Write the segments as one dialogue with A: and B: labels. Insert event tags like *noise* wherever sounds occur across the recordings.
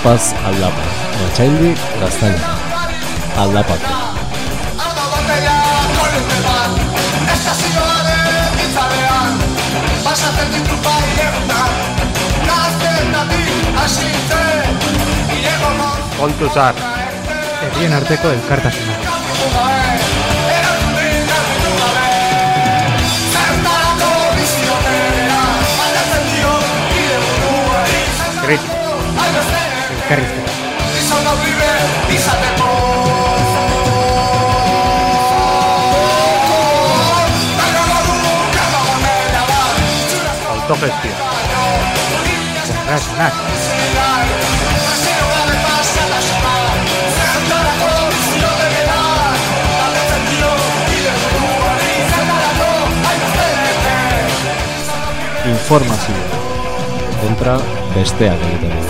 A: Alapaz, Alapa, Machaildi, Castaña,
B: Alápate. Kontuzar,
C: herrien arteko elkartasuna.
B: Kritika.
A: Moneda bat
B: Autogestio.
C: Kontraesanak.
D: Informazio. Kontra besteak egiten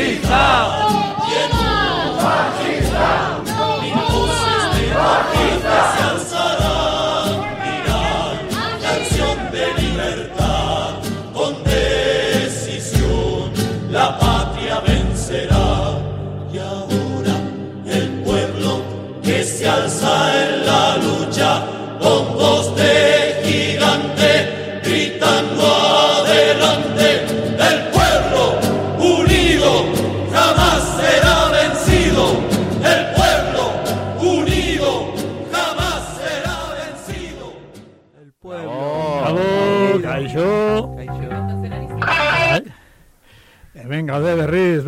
A: hospital.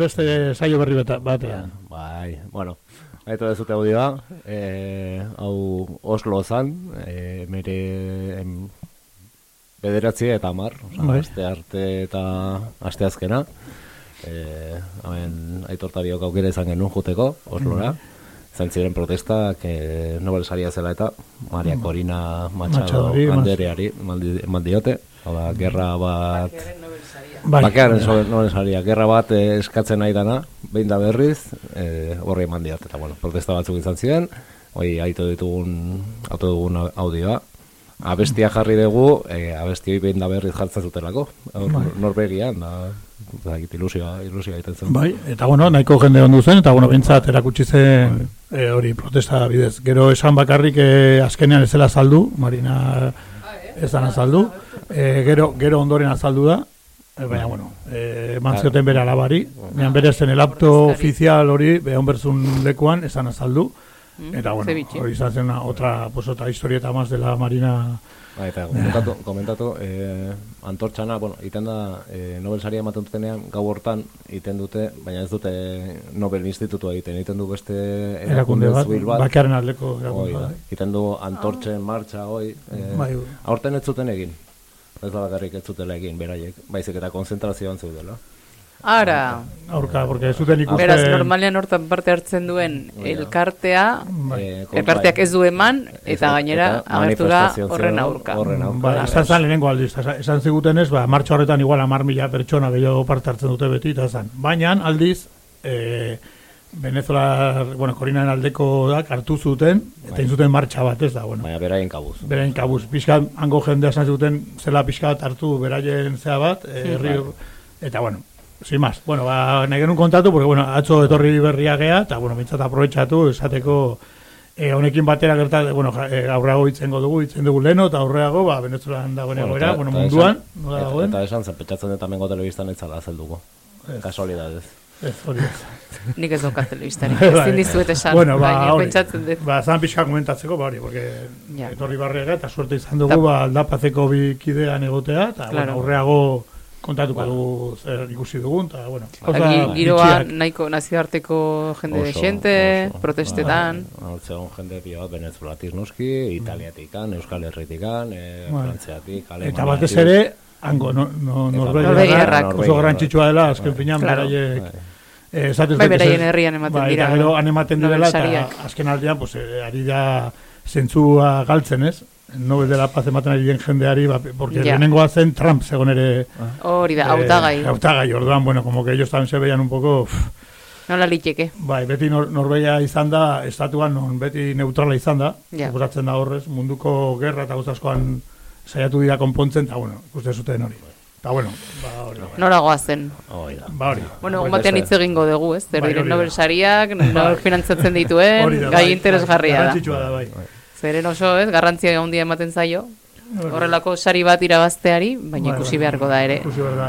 E: Beste saio berri batean.
D: Bai, bueno, Aito dezute audioa, e, hau Oslo zan, e, mere em, bederatzi eta amar, oza,
E: Bai.
D: aste arte eta aste azkena. E, hemen aitortariok aukera izan genuen juteko, Oslora. Izan ziren protestak, e, Nobel saria zela eta Maria Corina Machado
E: Machadori, mas-
D: Andereari eman eman diote. Hau da, gerra bat...
E: Bai,
D: Bakearen so, noren saria, gerra bat eh, eskatzen nahi dana, behin da berriz, eh, horri eman diat, eta bueno, protesta batzuk izan ziren, hoi aitu ditugun, auto dugun audioa, abestia jarri dugu, eh, abesti hoi behin da berriz jartzen zutelako,
E: Bai.
D: norbegian, da, da ilusioa, ilusioa egiten zen.
E: Bai, eta bueno, nahiko jende ondu zen, eta bueno, bintzat erakutsi zen e, hori protesta bidez. Gero esan bakarrik e, azkenean ez zela azaldu, Marina ez dana azaldu, e, gero, gero ondoren azaldu da, e, baina bueno, e, eman zioten bere alabari, baina bere zen el apto ofizial hori, behon berzun lekuan, esan azaldu, eta bueno, hori izan zen otra, pues, otra historieta más de la Marina.
D: Ba, eta komentatu, komentatu eh, antortxana, bueno, iten da, eh, Nobel saria ematen dutenean gau hortan iten dute, baina ez dute Nobel institutua egiten, egiten du beste
E: erakunde bat,
D: bat,
E: bakearen aldeko erakunde bat.
D: egiten du antortzen martxa, hoi, eh,
E: Bai.
D: aurten ez zuten egin, ez da bakarrik ez zutela egin, beraiek, baizik eta konzentrazioan zeudela.
F: Ara,
E: Aurka, porque ez zuten ikusten...
F: beraz, normalean hortan parte hartzen duen elkartea,
E: Bai.
D: Eh, kontra-
F: elkarteak ez du eman, eta gainera
D: eta
F: agertu da horren aurka.
D: Horren aurka.
E: Ba, esan zan lehenengo aldiz, esan- esan zigutenez, ba, martxa horretan igual amar mila pertsona gehiago parte hartzen dute beti, eta zan. Baina, aldiz, e, Venezuela, bueno, Korinaren aldekoak hartu zuten, eta egin zuten martxa bat, ez da, bueno.
D: Baina beraien kabuz.
E: Berain kabuz, pixka, hango jendea esan zuten, zela pixka bat hartu beraien zea bat, e, herri, eta bueno, sin más. Bueno, ba, nahi genuen kontatu, porque, bueno, atzo etorri berria gea, eta, bueno, bintzat aprobetxatu, esateko, e, honekin batera gerta, bueno, e, aurreago itzengo dugu, itzen dugu leno, eta aurreago, ba, Venezuelan dagoen egoera,
D: eta-
E: bueno,
D: eta
E: munduan,
D: esan-
E: nola
D: eta-
E: dagoen,
D: Eta esan zen, petxatzen dut amengo telebistan ez zala zelduko. Kasualidadez.
E: Ez, hori ez.
F: Nik ez daukat telebistarik, *laughs*
E: Bai.
F: ezin dizuet esan,
E: Bueno, ba,
F: baina
E: hori.
F: pentsatzen dut.
E: Ba, zan pixka komentatzeko, ba, hori, porque
F: Ja.
E: etorri barriaga, eta suerte izan dugu,
F: Ta-
E: ba, aldapazeko bi kidean egotea, eta,
F: Claro.
E: bueno, aurreago kontatuko dugu zer ikusi dugun, eta, bueno,
F: Gi- giroa nahiko nazioarteko jende
D: Oso,
F: xente,
D: oso.
F: protestetan.
D: Bai, Hortze egon jende bat venezuelatik noski, italiatikan, euskal herritikan, e,
E: Bai.
D: frantziatik,
E: Eta
D: alemaniatik.
E: batez ere, hango, no, no,
D: Eta
F: norvegiarrak
E: oso garrantzitsua dela, azken
D: Bai.
F: Claro.
E: beraiek,
D: Bai.
E: eh, esatez
F: Bai, beraien herrian ematen
E: bai,
F: dira
E: Eta gero han ematen direla, eta azken aldean, pues, eh, ari da zentzua galtzen, ez? Nobel de la Paz ematen ari jendeari, ba, porque
F: Ja.
E: lehenengoa zen Trump, segon ere...
F: Hori da,
E: eh,
F: hautagai.
E: hautagai, orduan, bueno, como que ellos también se veían un poco... uf,
F: Nola liteke.
E: Bai, beti nor, Norvegia izan da, estatuan non beti neutrala izan da,
F: Ja.
E: da horrez, munduko gerra eta guztaskoan saiatu dira konpontzen, eta bueno, ikuste zuten hori. Eta bueno, ba hori.
F: Nora goazen.
D: Hoi da.
E: Ba hori.
F: Bueno,
E: Bai,
F: egun batean hitz egingo dugu, ez? Zer
E: Bai,
F: diren. Nobel sariak, nork finantzatzen dituen, gai
E: bai,
F: interesgarria
E: bai,
F: da.
E: Garrantzitsua da, bai.
F: Zeren oso, ez, garrantzia handia ematen zaio. Horrelako sari bat irabazteari, baina
E: Bai,
F: ikusi
E: bai.
F: beharko da ere.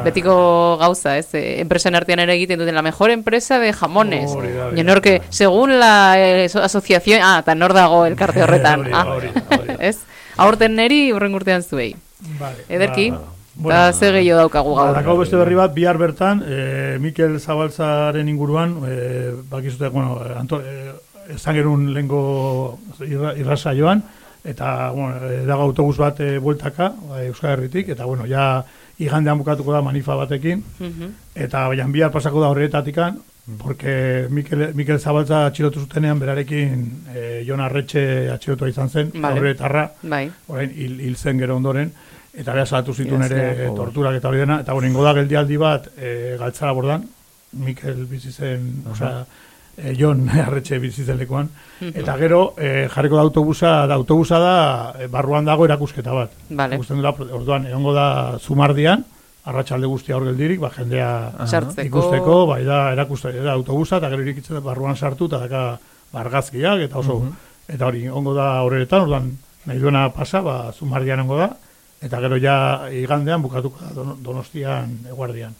F: Betiko gauza, ez? eh, Enpresen artean ere egiten duten la mejor empresa de jamones. Norke, según la eh, so- asociación, ah, eta nor dago elkarte horretan.
E: Hori da,
F: ah, ez? Aurten neri urren urtean zuei.
E: Vale,
F: Ederki,
E: ba, bueno,
F: ze gehiago daukagu
E: Ba,
F: gaur.
E: dakau beste berri bat, bihar bertan, e, Mikel Zabaltzaren inguruan, e, bakizute, bueno, anto, e, esan gerun lengo irra, irrasaioan, eta, bueno, e, dago autobus bat e, bueltaka, e, Euskal Herritik, eta, bueno, ja igandean bukatuko da manifa batekin,
F: Mhm.
E: eta baian bihar pasako da horretatikan, porque Mikel, Mikel Zabaltza atxilotu zutenean berarekin e, Jon Arretxe atxilotua izan zen,
F: Vale.
E: horretarra,
F: Bai,
E: orain hil, hil zen gero ondoren, eta beha salatu zituen ere
F: yeah.
E: torturak eta hori dena, eta ingo da geldialdi bat e, galtzara bordan, Mikel bizi zen, osea, e, Jon *laughs* Arretxe bizi zen lekuan, eta gero e, jarriko da autobusa, da autobusa da e, barruan dago erakusketa bat.
F: Vale.
E: Ikusten dela, orduan, egongo da zumardian, arratsalde guztia hor geldirik, ba, jendea
F: sartzeko.
E: ikusteko, bai da erakuste da autobusa eta gero irikitzen barruan sartu eta daka bargazkiak eta oso. Eta hori ongo da horretan, orduan nahi duena pasa, ba zumardian ongo da eta gero ja igandean bukatuko da Don- Donostian eguardian.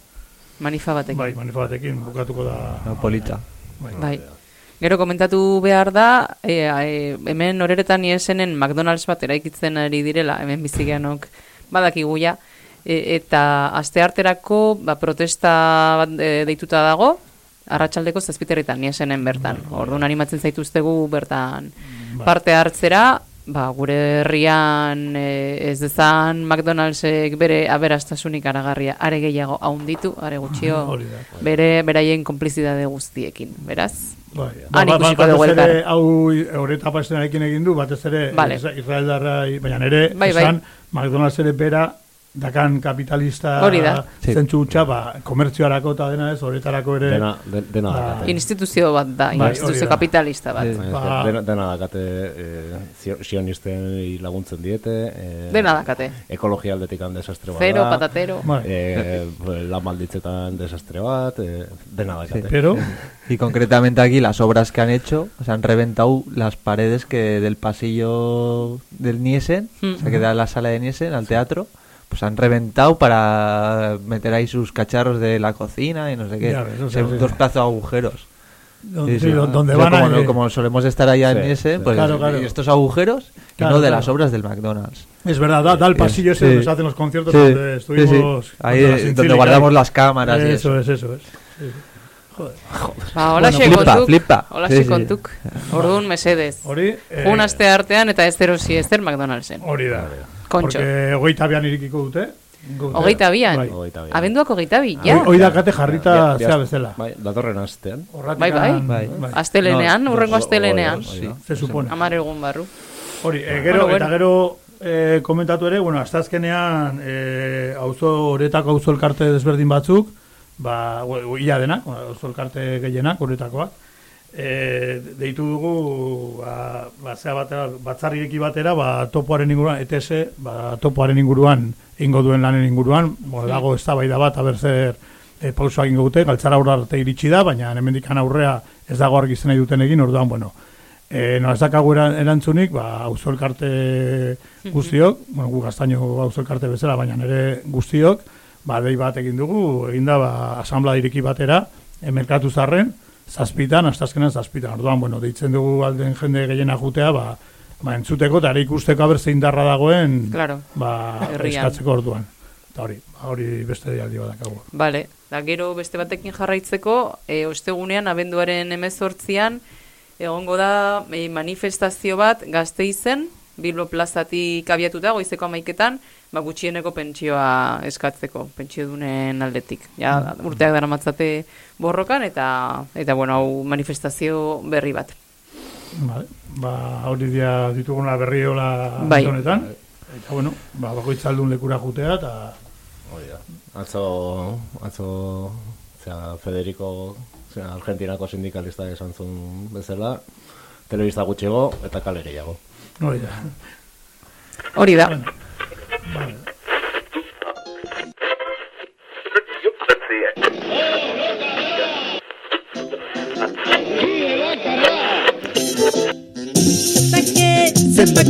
F: Manifa batekin.
E: Bai, manifa batekin bukatuko da.
G: Polita.
F: Bai. Gero komentatu behar da, e, e, hemen horeretan iesenen McDonald's bat eraikitzen ari direla, hemen bizigeanok badakigu ja, e, eta astearterako ba, protesta bat e, deituta dago, arratsaldeko zazpiterritan niesenen bertan. Orduan animatzen zaituztegu bertan parte hartzera, ba, gure herrian e, ez dezan McDonaldsek bere aberastasunik aragarria are gehiago haunditu, are gutxio bere beraien konplizidade guztiekin, beraz?
E: Bai,
F: Han
E: ba, ba,
F: ikusiko dugu
E: ere,
F: elkar.
E: hau horreta pastenarekin egin du, batez ere
F: Vale.
E: Isra- Israeldarrai, baina ere,
F: Bai, bai.
E: esan, McDonald's ere bera, dakan kapitalista
F: Hori da.
D: Sí.
E: zentzu hutsa, ba, komertzioarako eta dena ez, horretarako ere,
D: Dena, de, dena
E: Ba,
D: dakate.
F: Instituzio bat da,
E: Bai,
F: instituzio kapitalista bat.
D: Ez
E: Ba-
D: que dena, dena dakate e, sionisten laguntzen diete. E,
F: Dena dakate.
D: Ekologia aldetik han desastre bat
F: Zero,
D: da.
F: patatero.
E: bai,
D: E, lan malditzetan desastre bat, e, dena dakate.
E: pero, *laughs*
G: Y concretamente aquí las obras que han hecho, o sea, han reventado las paredes que del pasillo del Niesen, o sea, que da la sala de Niesen, al teatro, pues han reventado para meter ahí sus cacharros de la cocina y no sé qué.
E: Ya ves, o
G: O
E: sea,
G: sea,
E: sí.
G: dos pedazos de agujeros.
E: donde,
G: Sí, sí.
E: donde
G: O sea,
E: van
G: como, solemos estar allá
D: Sí,
G: en
D: sí.
G: pues
E: Claro, claro.
G: y estos agujeros y
E: Claro,
G: no de las obras del McDonald's.
E: Es verdad, da, da el pasillo ese
G: Sí.
E: donde se hacen los conciertos,
G: Sí,
E: donde estuvimos...
G: Ahí donde guardamos las cámaras y
E: Eso
G: eso.
E: es, eso es. Sí.
F: Ba, hola
G: Bueno,
F: kontuk.
G: flipa.
F: Hola
G: Sí,
F: xe
G: sí.
F: kontuk. Orduan mesedez.
E: Hori, eh,
F: Un aste artean eta ez erosi ez McDonaldsen.
E: hori da.
F: Kontxo.
E: Porque hogeita bian irikiko dute.
F: Hogeita bian.
E: Bai.
D: Hogeita bian.
F: Abenduak hogeita bi, ja.
E: Hoi dakate jarrita
D: Ja,
E: zea bezala.
D: Bai, datorren astean.
F: Bai, bai.
G: Bai.
F: Astelenean,
G: No,
F: urrengo astelenean.
D: da, hori da.
E: Se supone.
F: Amar egun barru.
E: Hori, e, gero,
F: Bueno,
E: eta gero e, komentatu ere, bueno, hasta azkenean e, auzo horretako auzo elkarte desberdin batzuk, ba, ia denak, auzo elkarte gehienak horretakoak, e, deitu dugu ba, ba, zea batera, batzarrireki batera, ba, topoaren inguruan, ETS, ba, topoaren inguruan, ingo duen lanen inguruan, bo, dago eztabaida bat, aber zer e, pausoak ingo dute, galtzara aurra arte iritsi da, baina hemendikan aurrea ez dago argi zen nahi duten egin, orduan, bueno, E, no, ez dakagu eran- erantzunik, ba, auzo elkarte guztiok, bueno, gu gaztaino auzo elkarte bezala, baina nire guztiok, ba, dei bat egin dugu, egin da, ba, asamblea ireki batera, e, merkatu zarren, zazpitan, astazkenan zazpitan. Orduan, bueno, deitzen dugu alden jende gehiena jutea, ba, ba, entzuteko, eta ikusteko aber zein darra dagoen,
F: Claro.
E: ba,
F: Herrian.
E: eskatzeko orduan. Eta hori, ba, hori beste deialdi bat dakagu.
F: Bale, da gero beste batekin jarraitzeko, e, ostegunean, abenduaren emezortzian, egongo da e, manifestazio bat gazteizen, Bilbo plazatik abiatuta, goizeko amaiketan, ba, gutxieneko pentsioa eskatzeko, pentsio dunen aldetik. Ja, urteak dara matzate borrokan, eta, eta bueno, hau manifestazio berri bat.
E: Vale. Ba, hori dia dituguna berriola
F: Bai.
E: honetan. Eta bueno, ba, bakoitzaldun lekura jutea, eta
D: Hori da. Atzo, atzo, zera, Federico, zera, Argentinako sindikalista esan zuen bezala, telebista gutxigo eta kale gehiago.
E: hori da.
F: Hori da.
H: Zenbakirik Vale.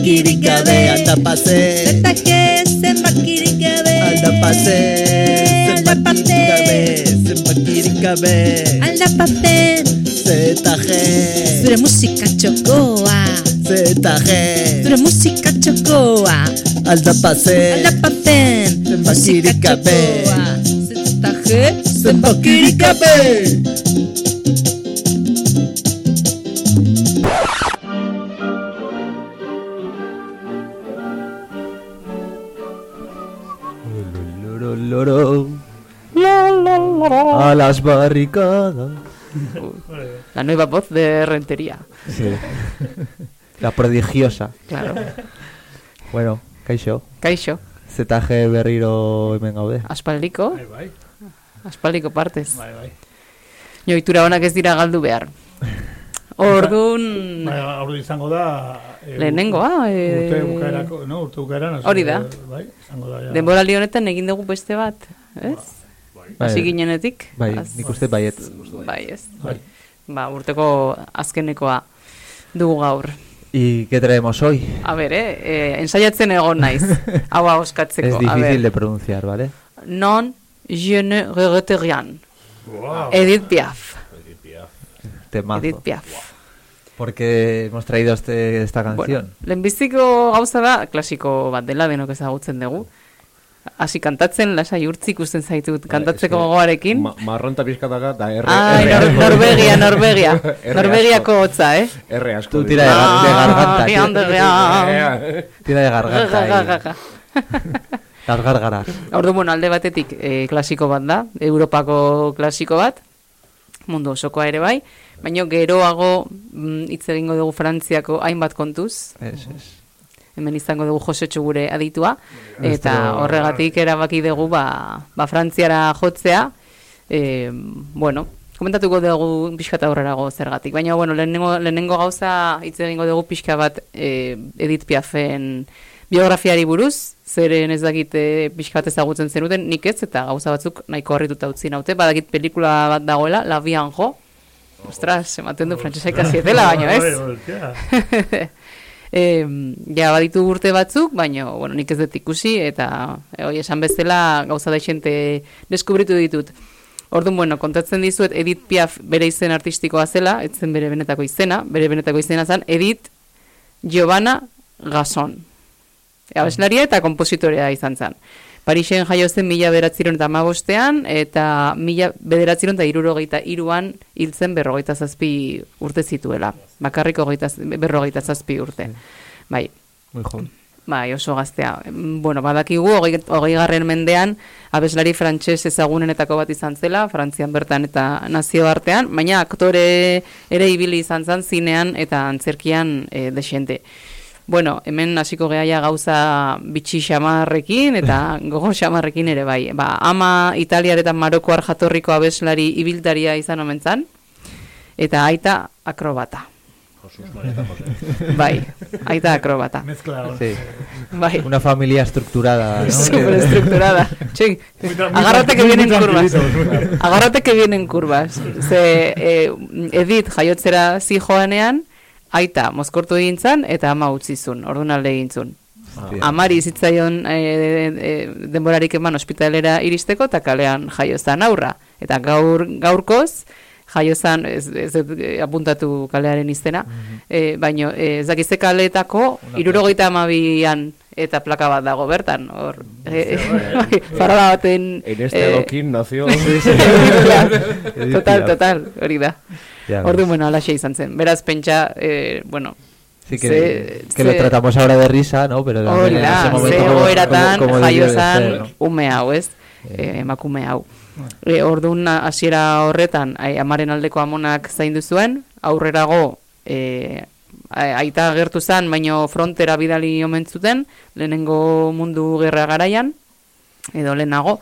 H: Maquiricabé, hasta
I: pasé. Hasta que
H: se maquiricabé. Hasta pasé. Se maquiricabé,
I: se maquiricabé.
H: Hasta pasé.
I: ZG. Pura música
H: chocoa. ZG.
I: Pura música chocoa.
H: Alda pase.
I: Alda
H: papen.
I: Zembakirikape.
H: ZG. Zembakirikape.
G: Loro. A las barricadas.
F: La nueva voz de Rentería.
G: Sí. La prodigiosa.
F: Claro.
G: Bueno, kaixo.
F: Kaixo,
G: ZG berriro hemen gaude.
F: aspaldiko,
E: Bai, bai,
F: aspaldiko partez.
E: bai, bai.
F: Joitura honak ez dira galdu behar. Orduan,
E: Bai, hori izango da... e,
F: Lehenengoa, e,
E: Urte bukaerako, no? Urte bukaeran.
F: Hori da.
E: Bai, izango da. Ja.
F: denboraldi honetan egin dugu beste bat, ez? Hasi ginenetik.
G: Bai,
F: Az-
G: nik uste baiet.
F: Bai, ez.
E: Bai.
F: Ba, urteko azkenekoa dugu gaur.
G: ¿Y qué traemos hoy?
F: A ber, eh, eh, ensaiatzen egon naiz. *laughs* Hau ahoskatzeko.
G: Es difícil
F: ber,
G: de pronunciar, ¿vale?
F: non je ne regrette rien.
E: Wow.
F: Edith Piaf.
G: Temazo.
F: Edith Piaf.
G: Porque hemos traído este, esta
F: Bueno,
G: canción.
F: lehenbiziko gauza da, klasiko bat dela denok ezagutzen dugu. Hasi kantatzen, lasai urtzi ikusten zaitut, kantatzeko
D: Ba, eske,
F: gogoarekin.
D: Ma, marronta pizkataka eta R.
F: Ai,
D: R
F: Nor. Norvegia, Norvegia. *laughs* Norvegiako hotza, eh?
D: R asko. Ditu.
G: tira de, de garganta.
F: Ah,
G: tira-
F: Anderlecht. *laughs*
G: Tira de garganta. Las *laughs* gárgaras.
F: Ordu, bueno, alde batetik eh, klasiko bat da, Europako klasiko bat, mundu osokoa ere bai, baina geroago mm, hitz egingo dugu Frantziako hainbat kontuz,
G: Es, es.
F: Hemen izango dugu Josetxo gure aditua, eta horregatik erabaki dugu ba, ba Frantziara jotzea, e, bueno, komentatuko dugu pixka eta aurrerago zergatik, baina bueno, lehenengo, lehenengo gauza hitz egingo dugu pixka bat e, Edith Piafen biografiari buruz, zeren ez dakit e, pixka bat ezagutzen zenuten, nik ez, eta gauza batzuk nahiko harrituta utzi naute, badakit pelikula bat dagoela, La Vie en Jo, Ostras, ematen du frantsesa ikasi dela, baina *laughs* ez? *laughs* E, ja, baditu urte batzuk, baina, bueno, nik ez dut ikusi, eta e, hoi esan bezala gauza da xente deskubritu ditut. Orduan, bueno, kontatzen dizuet Edith Piaf bere izen artistikoa zela, ez zen bere benetako izena, bere benetako izena zen Edith Giovanna Gasson. Abeslaria eta kompositorea izan zen. Parisen jaio zen mila beratziron eta amabostean, eta mila bederatziron eta irurogeita iruan hiltzen berrogeita zazpi urte zituela. Bakarrik berrogeita zazpi urte. Bai,
G: Muy joven.
F: bai, oso gaztea. Bueno, badakigu, hogei, hogei garren mendean, abeslari frantses ezagunenetako bat izan zela, Frantzian bertan eta nazioartean, baina aktore ere ibili izan zen zinean eta antzerkian e, desente. Bueno, hemen hasiko gehaia gauza bitxi xamarrekin eta *laughs* gogo xamarrekin ere bai. Ba, ama Italiar eta Marokoar jatorriko abeslari ibiltaria izan omen zan, eta aita akrobata. Bai, aita akrobata.
E: Mezcla.
G: Sí.
F: Bai.
G: Una familia estructurada, ¿no? *laughs*
F: Súper estructurada. Che, agárrate que vienen curvas. Agárrate que vienen curvas. Ze, eh, Edith jaiotzera zi joanean, aita mozkortu egin zan, eta ama utzizun, orduan alde egin zun.
G: Hostia.
F: Amari zitzaion e, e, denborarik eman ospitalera iristeko, eta kalean jaio zan aurra. Eta gaur, gaurkoz, jaio zan, ez, ez eh, apuntatu kalearen izena, e, baino, e, ez dakize kaleetako, irurogeita amabian, eta plaka bat dago bertan, hor, e, farola *laughs* baten...
D: En este
F: eh,
D: adoquín nació... *laughs*
F: total, total, hori da.
G: Ya ves.
F: Ordu, bueno, alaxe izan zen. Beraz, pentsa, eh, bueno,
G: Sí, que,
F: ze-
G: que
F: ze-
G: lo tratamos ahora de risa, ¿no? Pero
F: hori
G: en
F: da,
G: ese momento
F: ze goeratan jaio zan
G: ser, ¿no?
F: ume hau, ez? Eh, emakume hau. E, orduan hasiera horretan ai, amaren aldeko amonak zaindu zuen, aurrerago e, aita agertu zen, baino frontera bidali omen zuten, lehenengo mundu gerra garaian, edo lehenago,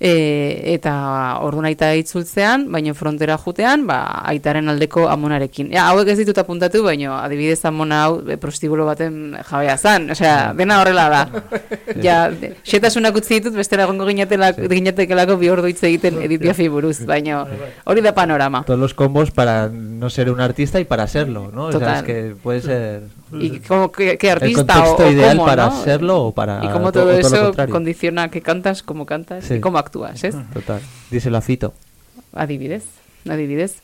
F: e, eta orduan aita itzultzean, baino frontera jutean, ba, aitaren aldeko amonarekin. Ja, hauek ez ditut apuntatu, baino adibidez amona hau e, prostibulo baten jabea zan, osea, dena horrela da. *laughs* ja, xetasunak utzi ditut, bestera egongo ginetelako, ginetekelako bi ordu hitz egiten Edith Piafi buruz, baino hori da panorama.
G: Todos los combos para no ser un artista y para serlo, ¿no? O sea, es que puede ser
F: Y cómo, qué, qué
G: el
F: artista o,
G: contexto
F: o
G: ideal
F: cómo,
G: para
F: ¿no?
G: serlo o para
F: Y cómo
G: to-
F: todo
G: o lo
F: eso condiciona que cantas, cómo cantas
G: Sí.
F: y cómo actúas, ¿es?
G: Total. Díselo a Fito.
F: Adibidez, adibidez.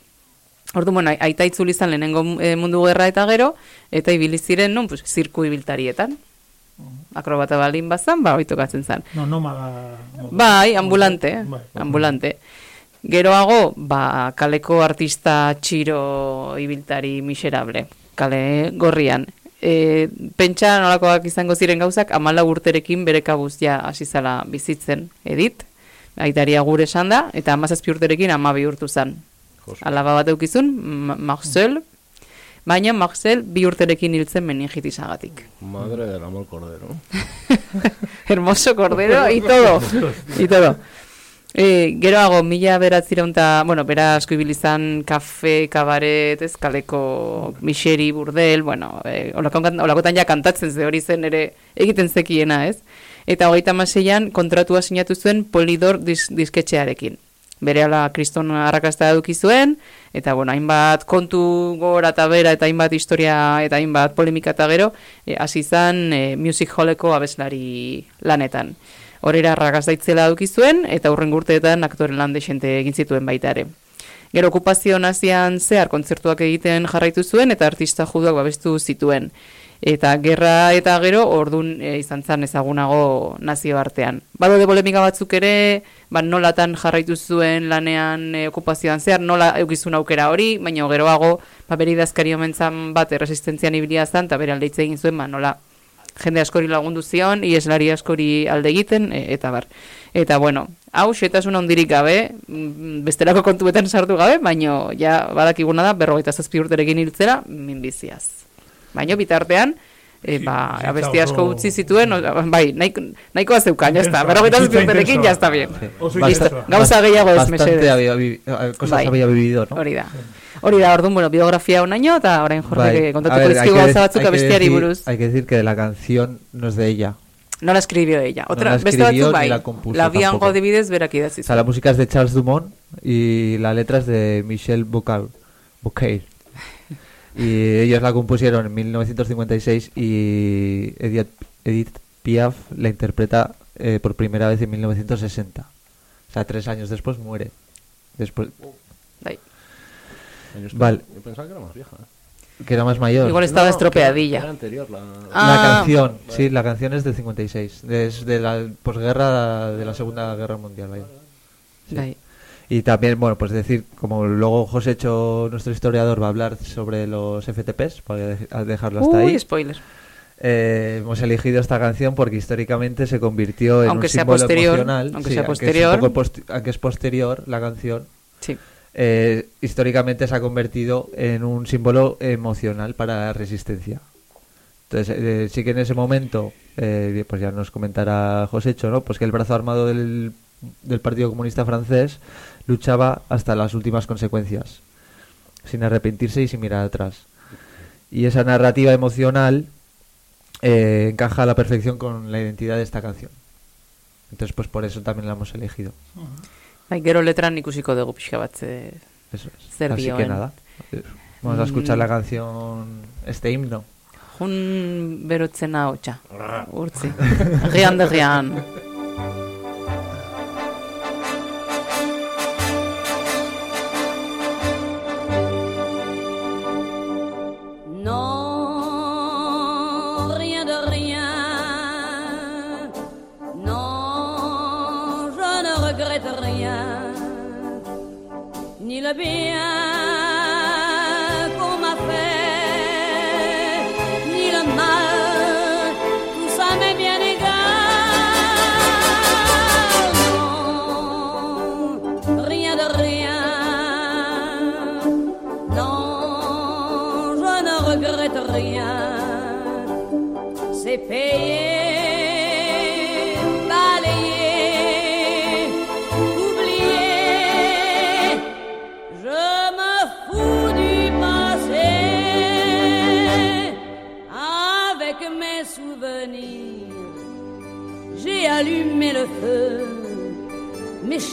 F: Ordu, bueno, aita itzuli izan lehenengo eh, mundu gerra eta gero, eta ibili ziren, non, pues, zirku ibiltarietan. Akrobata balin bazan, ba, hori tokatzen zan.
E: No, nómada.
F: Bai, ambulante,
E: Bai.
F: ambulante. Geroago, ba, kaleko artista txiro ibiltari miserable, kale gorrian. E, pentsa nolakoak izango ziren gauzak, amala urterekin bere kabuz ja hasi zala bizitzen edit, aitaria gure esan da, eta amazazpi urterekin amabi urtu zan. Alaba bat eukizun, Ma- Marcel, baina Marcel bi urterekin hiltzen meningitisagatik.
D: Madre del amor cordero. *laughs*
F: Hermoso cordero y todo. y todo. E, geroago, mila beratzireun eta, bueno, bera asko ibili izan kafe, kabaret, ez, kaleko miseri, burdel, bueno, e, olakotan, olakotan ja kantatzen ze hori zen ere egiten zekiena, ez? Eta hogeita maseian kontratua sinatu zuen Polidor dis, disketxearekin. Bere ala kriston arrakasta eduki zuen, eta bueno, hainbat kontu gora eta bera, eta hainbat historia, eta hainbat polemika eta gero, e, hasi zan e, music halleko abeslari lanetan. Horera arrakasta itzela eduki zuen, eta hurren urteetan aktoren lan desente egin zituen baita ere. Gero okupazio nazian zehar kontzertuak egiten jarraitu zuen eta artista juduak babestu zituen. Eta gerra eta gero ordun e, izan zen ezagunago nazio artean. Badaude polemika batzuk ere, ba, nolatan jarraitu zuen lanean e, okupazioan zehar, nola eukizun aukera hori, baina geroago ba, bere idazkari omentzan bat erresistentzian ibilia zen, eta bere aldeitze egin zuen, ba, nola jende askori lagundu zion, ieslari askori alde egiten, e, eta bar. Eta bueno, hau xetasun handirik gabe, mm, bestelako kontuetan sartu gabe, baino ja badakiguna da berrogeita zazpi urterekin hiltzera minbiziaz. Baino bitartean, e, ba, abesti asko utzi zituen, o- bai, nahiko, nahikoa zeukan, jazta,
E: bizitza
F: urterekin,
E: intensoa.
F: jazta bien. Gauza gehiago ez,
G: Bastante
F: mesedez.
G: había vi- eh, cosas
F: Bai.
G: había vivido, ¿no?
F: Hori da. Hori da, orduan, bueno, biografia honaino, eta orain jorge
G: Bai.
F: Kontatuko dizkigu gauza batzuk
G: hay que
F: abestiari
G: decir-
F: buruz.
G: Hay que decir que la canción no es de ella.
F: No la escribió ella. Otra,
G: la
F: beste
G: escribió
F: batzuk
G: ni
F: bai.
G: la compuso
F: La biango
G: tampoco.
F: adibidez berak idatzi
G: O sea, la música es de Charles Dumont y la letra es de Michel Boucault. Boucault. Y ellos la compusieron en 1956 y Edith, Edith Piaf la interpreta eh, por primera vez en 1960. O sea, tres años después muere. Después.
D: Yo estaba-
G: Vale.
D: Yo pensaba que era más vieja.
G: que era más mayor.
F: Igual estaba
D: No,
F: estropeadilla.
D: Era anterior la...
F: Ah.
G: La canción, sí, la canción es del 56, es de la posguerra de la Segunda Guerra Mundial. vaya. Sí. Y también, bueno, pues decir, como luego José Hecho, nuestro historiador, va a hablar sobre los FTPs, para dejarlo hasta
F: Uy,
G: ahí,
F: spoiler.
G: eh, hemos elegido esta canción porque históricamente se convirtió en
F: Aunque
G: un
F: sea
G: símbolo
F: posterior,
G: emocional.
F: aunque
G: sí,
F: sea
G: es
F: posterior.
G: poco post- aunque es posterior la canción,
F: Sí.
G: eh, históricamente se ha convertido en un símbolo emocional para la resistencia. Entonces, eh, sí que en ese momento, eh, pues ya nos comentará Josécho, ¿no? Pues que el brazo armado del, del Partido Comunista francés luchaba hasta las últimas consecuencias, sin arrepentirse y sin mirar atrás. Y esa narrativa emocional eh, encaja a la perfección con la identidad de esta canción. Entonces, pues por eso también la hemos elegido.
F: Bai, gero letran ikusiko dugu pixka bat ze...
G: Eso es.
F: Zer
G: Así que
F: dioen.
G: nada. eh, Vamos a escuchar
F: Mm.
G: la canción, este himno.
F: Jun berotzen ahotsa. Urtzi. Gian de gian. *laughs*
J: bien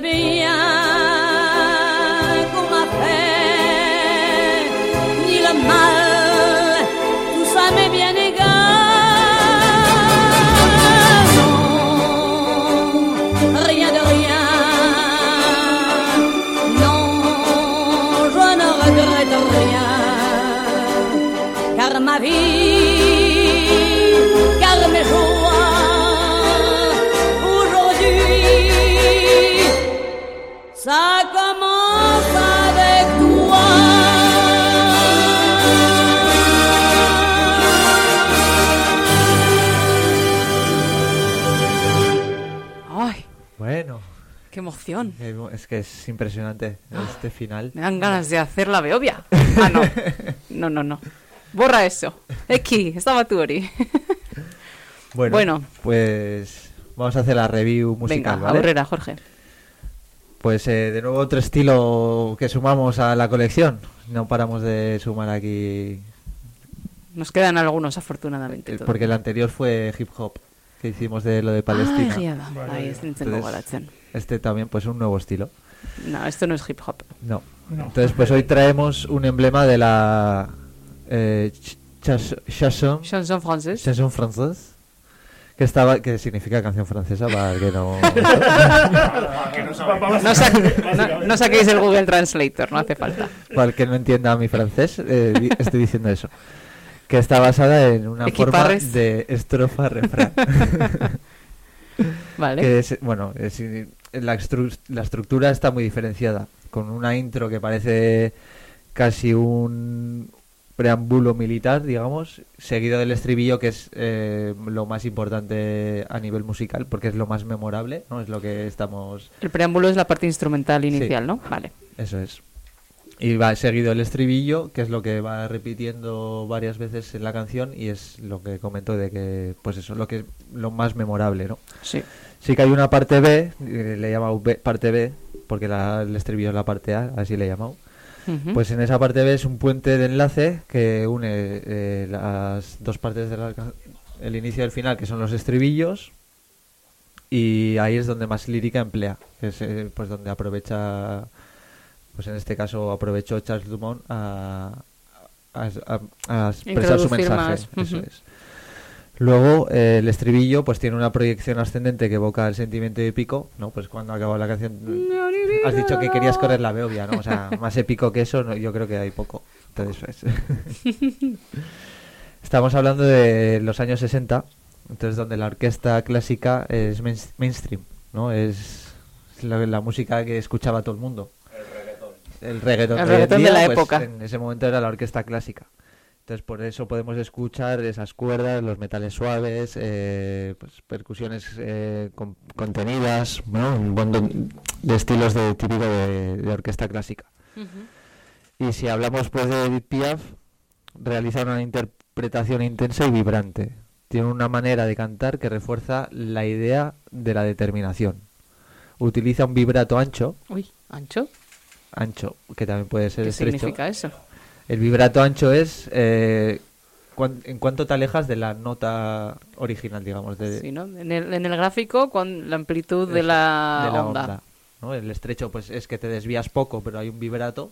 J: Bien
F: emoción.
G: eh, es que es impresionante este final.
F: Me dan ganas de hacer la beobia. Ah, no. *laughs* No, no, no. Borra eso. Eki, estaba tú, Ori.
G: Bueno,
F: Bueno.
G: pues vamos a hacer la review musical,
F: Venga,
G: ¿vale?
F: aurrera, Jorge.
G: Pues eh, de nuevo otro estilo que sumamos a la colección. No paramos de sumar aquí.
F: Nos quedan algunos, afortunadamente.
G: eh. Porque el anterior fue hip hop, que hicimos de lo de Palestina.
F: Ah, egia da. Bai, ez nintzen
G: Entonces. Este también, pues un nuevo estilo.
F: No, esto no es hip hop.
G: No.
E: No.
G: Entonces, pues hoy traemos un emblema de la eh, ch- chas- chanson,
F: Chanson francés.
G: chanson française, que estaba, que significa canción francesa para el que no. *laughs*
F: No, sa- no- no saquéis el Google Translator, no hace falta.
G: para el que no entienda mi francés, eh, di- estoy diciendo eso. Que está basada en una
F: Equiparres.
G: forma de estrofa refrán. *laughs*
F: Vale.
G: Que es, bueno, es- la, estru- la estructura está muy diferenciada, con una intro que parece casi un preámbulo militar, digamos, seguido del estribillo, que es eh, lo más importante a nivel musical, porque es lo más memorable, ¿no? Es lo que estamos...
F: El preámbulo es la parte instrumental inicial,
G: Sí.
F: ¿no? Vale.
G: Eso es. Y va seguido el estribillo, que es lo que va repitiendo varias veces en la canción y es lo que comento de que, pues eso, lo que lo más memorable, ¿no?
F: Sí.
G: Sí que hay una parte B, eh, le he llamado B- parte B, porque la- el estribillo es la parte A, así le he llamado. Pues en esa parte B es un puente de enlace que une eh, las dos partes de la ca- el inicio y el final, que son los estribillos, y ahí es donde más lírica emplea, que es eh, pues donde aprovecha, pues en este caso aprovechó Charles Dumont a, a, a- a expresar su mensaje.
F: más,
G: Eso es. Luego eh, el estribillo pues tiene una proyección ascendente que evoca el sentimiento épico, ¿no? Pues cuando acaba la canción has dicho que querías correr la beobia, ¿no? O sea, *laughs* más épico que eso no, yo creo que hay poco. Entonces, pues, *laughs* Estamos hablando de los años 60, entonces donde la orquesta clásica es main- mainstream, ¿no? Es la, la música que escuchaba todo el mundo. El reggaetón.
F: El reggaetón de la
G: pues,
F: época.
G: En ese momento era la orquesta clásica. Entonces por eso podemos escuchar esas cuerdas, los metales suaves, eh, pues, percusiones eh, con- contenidas, bueno, un montón de estilos de, típico de, de orquesta clásica. Y si hablamos pues de Edith Piaf, realiza una interpretación intensa y vibrante. Tiene una manera de cantar que refuerza la idea de la determinación. Utiliza un vibrato ancho,
F: Uy, ancho.
G: ancho, que también puede ser
F: ¿Qué
G: estrecho.
F: significa eso?
G: El vibrato ancho es eh, cuan- en cuanto te alejas de la nota original, digamos, de,
F: Sí, ¿no? En el, en el gráfico con la amplitud de
G: Eso,
F: la,
G: de la
F: onda.
G: onda, ¿no? El estrecho pues es que te desvías poco, pero hay un vibrato.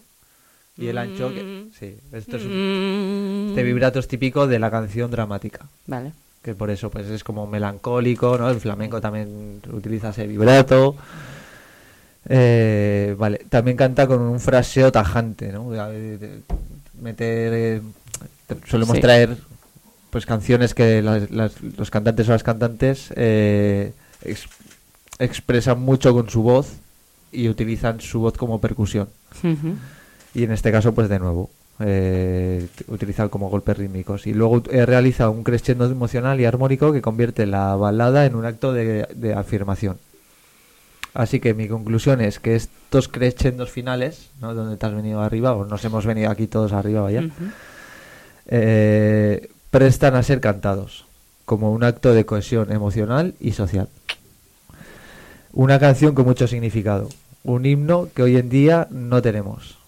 G: Y el ancho, que,
F: Mm.
G: sí, esto es un-
F: Mm.
G: este vibrato es típico de la canción dramática.
F: Vale.
G: que por eso pues es como melancólico, ¿no? El flamenco también utiliza ese vibrato. Eh, vale, también canta con un fraseo tajante, ¿no? Meter, eh, solemos
F: Sí.
G: traer pues canciones que las- las- los cantantes o las cantantes eh, ex- expresan mucho con su voz y utilizan su voz como percusión. Y en este caso, pues de nuevo, eh, como golpes rítmicos. Y luego eh, realiza un crescendo emocional y armónico que convierte la balada en un acto de, de afirmación. Así que mi conclusión es que estos crescendos finales, ¿no? donde te has venido arriba, o nos hemos venido aquí todos arriba, vaya, eh, prestan a ser cantados como un acto de cohesión emocional y social. Una canción con mucho significado, un himno que hoy en día no tenemos.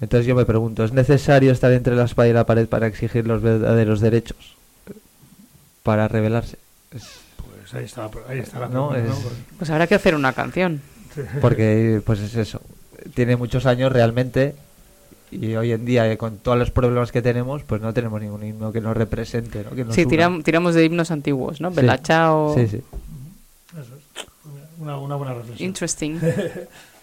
G: Entonces yo me pregunto, ¿es necesario estar entre la espada y la pared para exigir los verdaderos derechos? Para rebelarse. Es-
E: Pues ahí está, ahí está la
G: No,
E: pregunta,
G: es-
E: Porque-
F: Pues habrá que hacer una canción.
G: porque pues es eso. Tiene muchos años realmente y hoy en día eh, con todos los problemas que tenemos, pues no tenemos ningún himno que nos represente, ¿no? Que nos
F: Sí, tiram- tiramos de himnos antiguos, ¿no?
G: Sí.
F: Bella Ciao.
G: Sí, sí.
E: Eso es. Una, una buena reflexión.
F: Interesting. *laughs*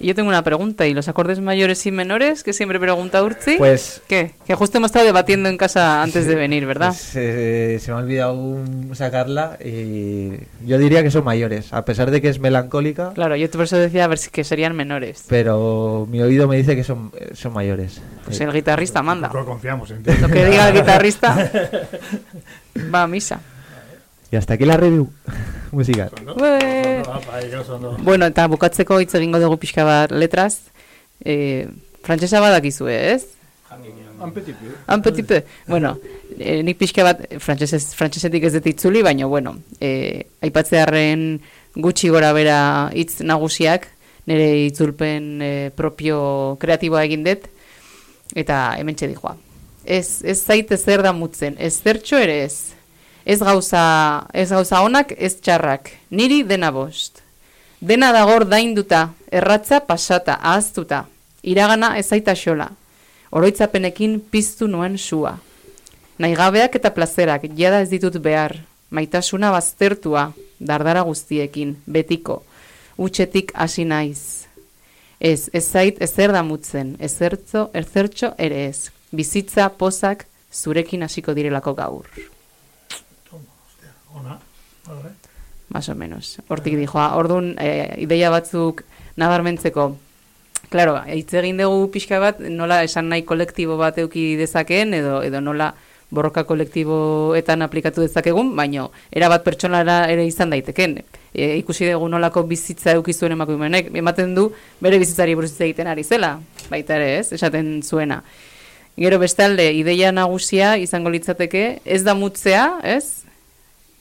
F: Y yo tengo una pregunta, ¿y los acordes mayores y menores que siempre pregunta Urzi?
G: Pues
F: ¿Qué? Que justo hemos estado debatiendo en casa antes de venir, ¿verdad?
G: Pues, eh, se me ha olvidado un- sacarla y yo diría que son mayores, a pesar de que es melancólica,
F: Claro, yo por eso decía a ver si que serían menores.
G: pero mi oído me dice que son, son mayores.
F: Pues el guitarrista manda.
E: Tampoco confiamos en ti.
F: Lo que diga el guitarrista *laughs* va a misa.
G: Y hasta aquí la review *laughs* musical.
F: Bueno, eta bukatzeko hitz egingo dugu pixka bat letraz. Eh, frantsesa badakizue, ez? Un petit peu. Bueno, eh, nik pixka bat frantsesetik ez dut itzuli, baina, bueno, eh, aipatzearen gutxi gora bera hitz nagusiak, nire itzulpen e, propio kreatiboa egin dut, eta hemen dijoa. Ez, ez zaite zer da mutzen, ez zertxo ere ez. Ez gauza, ez gauza onak, ez txarrak. Niri dena bost. Dena dagor dainduta, erratza pasata, ahaztuta. Iragana ez zaita xola. Oroitzapenekin piztu nuen sua. Naigabeak eta plazerak, jada ez ditut behar. Maitasuna baztertua, dardara guztiekin, betiko. Utxetik hasi naiz. Ez, ez zait ezer damutzen, ezertzo, ezertxo ere ez. Bizitza, pozak, zurekin hasiko direlako gaur.
E: Ona, vale.
F: Más o menos. Hortik dijo, ah, orduan, e, ideia batzuk nabarmentzeko. Claro, hitz egin dugu pixka bat, nola esan nahi kolektibo bat euki dezakeen, edo, edo nola borroka kolektiboetan aplikatu dezakegun, baino erabat pertsonara ere izan daiteken. E, ikusi dugu nolako bizitza euki zuen emakumenek, ematen du bere bizitzari buruz egiten ari zela, baita ere ez, esaten zuena. Gero bestalde, ideia nagusia izango litzateke, ez da mutzea, ez?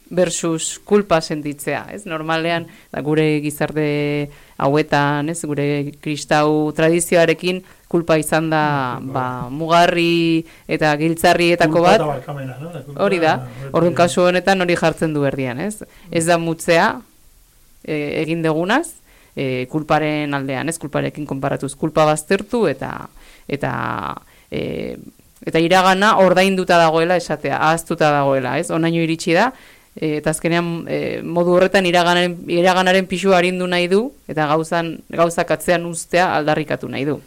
F: Versus kulpa sentitzea, ez? Normalean, da gure gizarte hauetan, ez? Gure kristau tradizioarekin kulpa izan da, ba, mugarri eta giltzarrietako bat.
E: no?
F: Hori da, orduan kasu honetan hori jartzen du erdian, ez? Ez da mutzea e, egin degunaz, e, kulparen aldean, ez? Kulparekin konparatuz, kulpa baztertu eta eta e, eta iragana ordainduta dagoela esatea, ahaztuta dagoela, ez? Onaino iritsi da, e, eta azkenean e, modu horretan iraganaren, iraganaren pisua arindu nahi du, eta gauzan, gauzak atzean ustea aldarrikatu nahi du.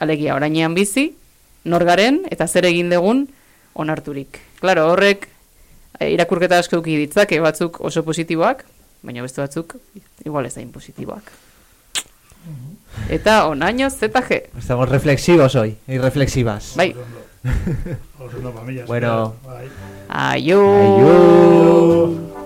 F: Alegia, orainean bizi, norgaren, eta zer egin dugun, onarturik. Claro, horrek e, irakurketa asko eduki ditzake, batzuk oso positiboak, baina beste batzuk igual ez hain positiboak. Eta onaino ZG.
K: Estamos reflexivos hoy y reflexivas.
F: Bai. *laughs*
E: Oso ondo, familia,
K: Bueno.
E: bai.
F: Aio.
K: Aio.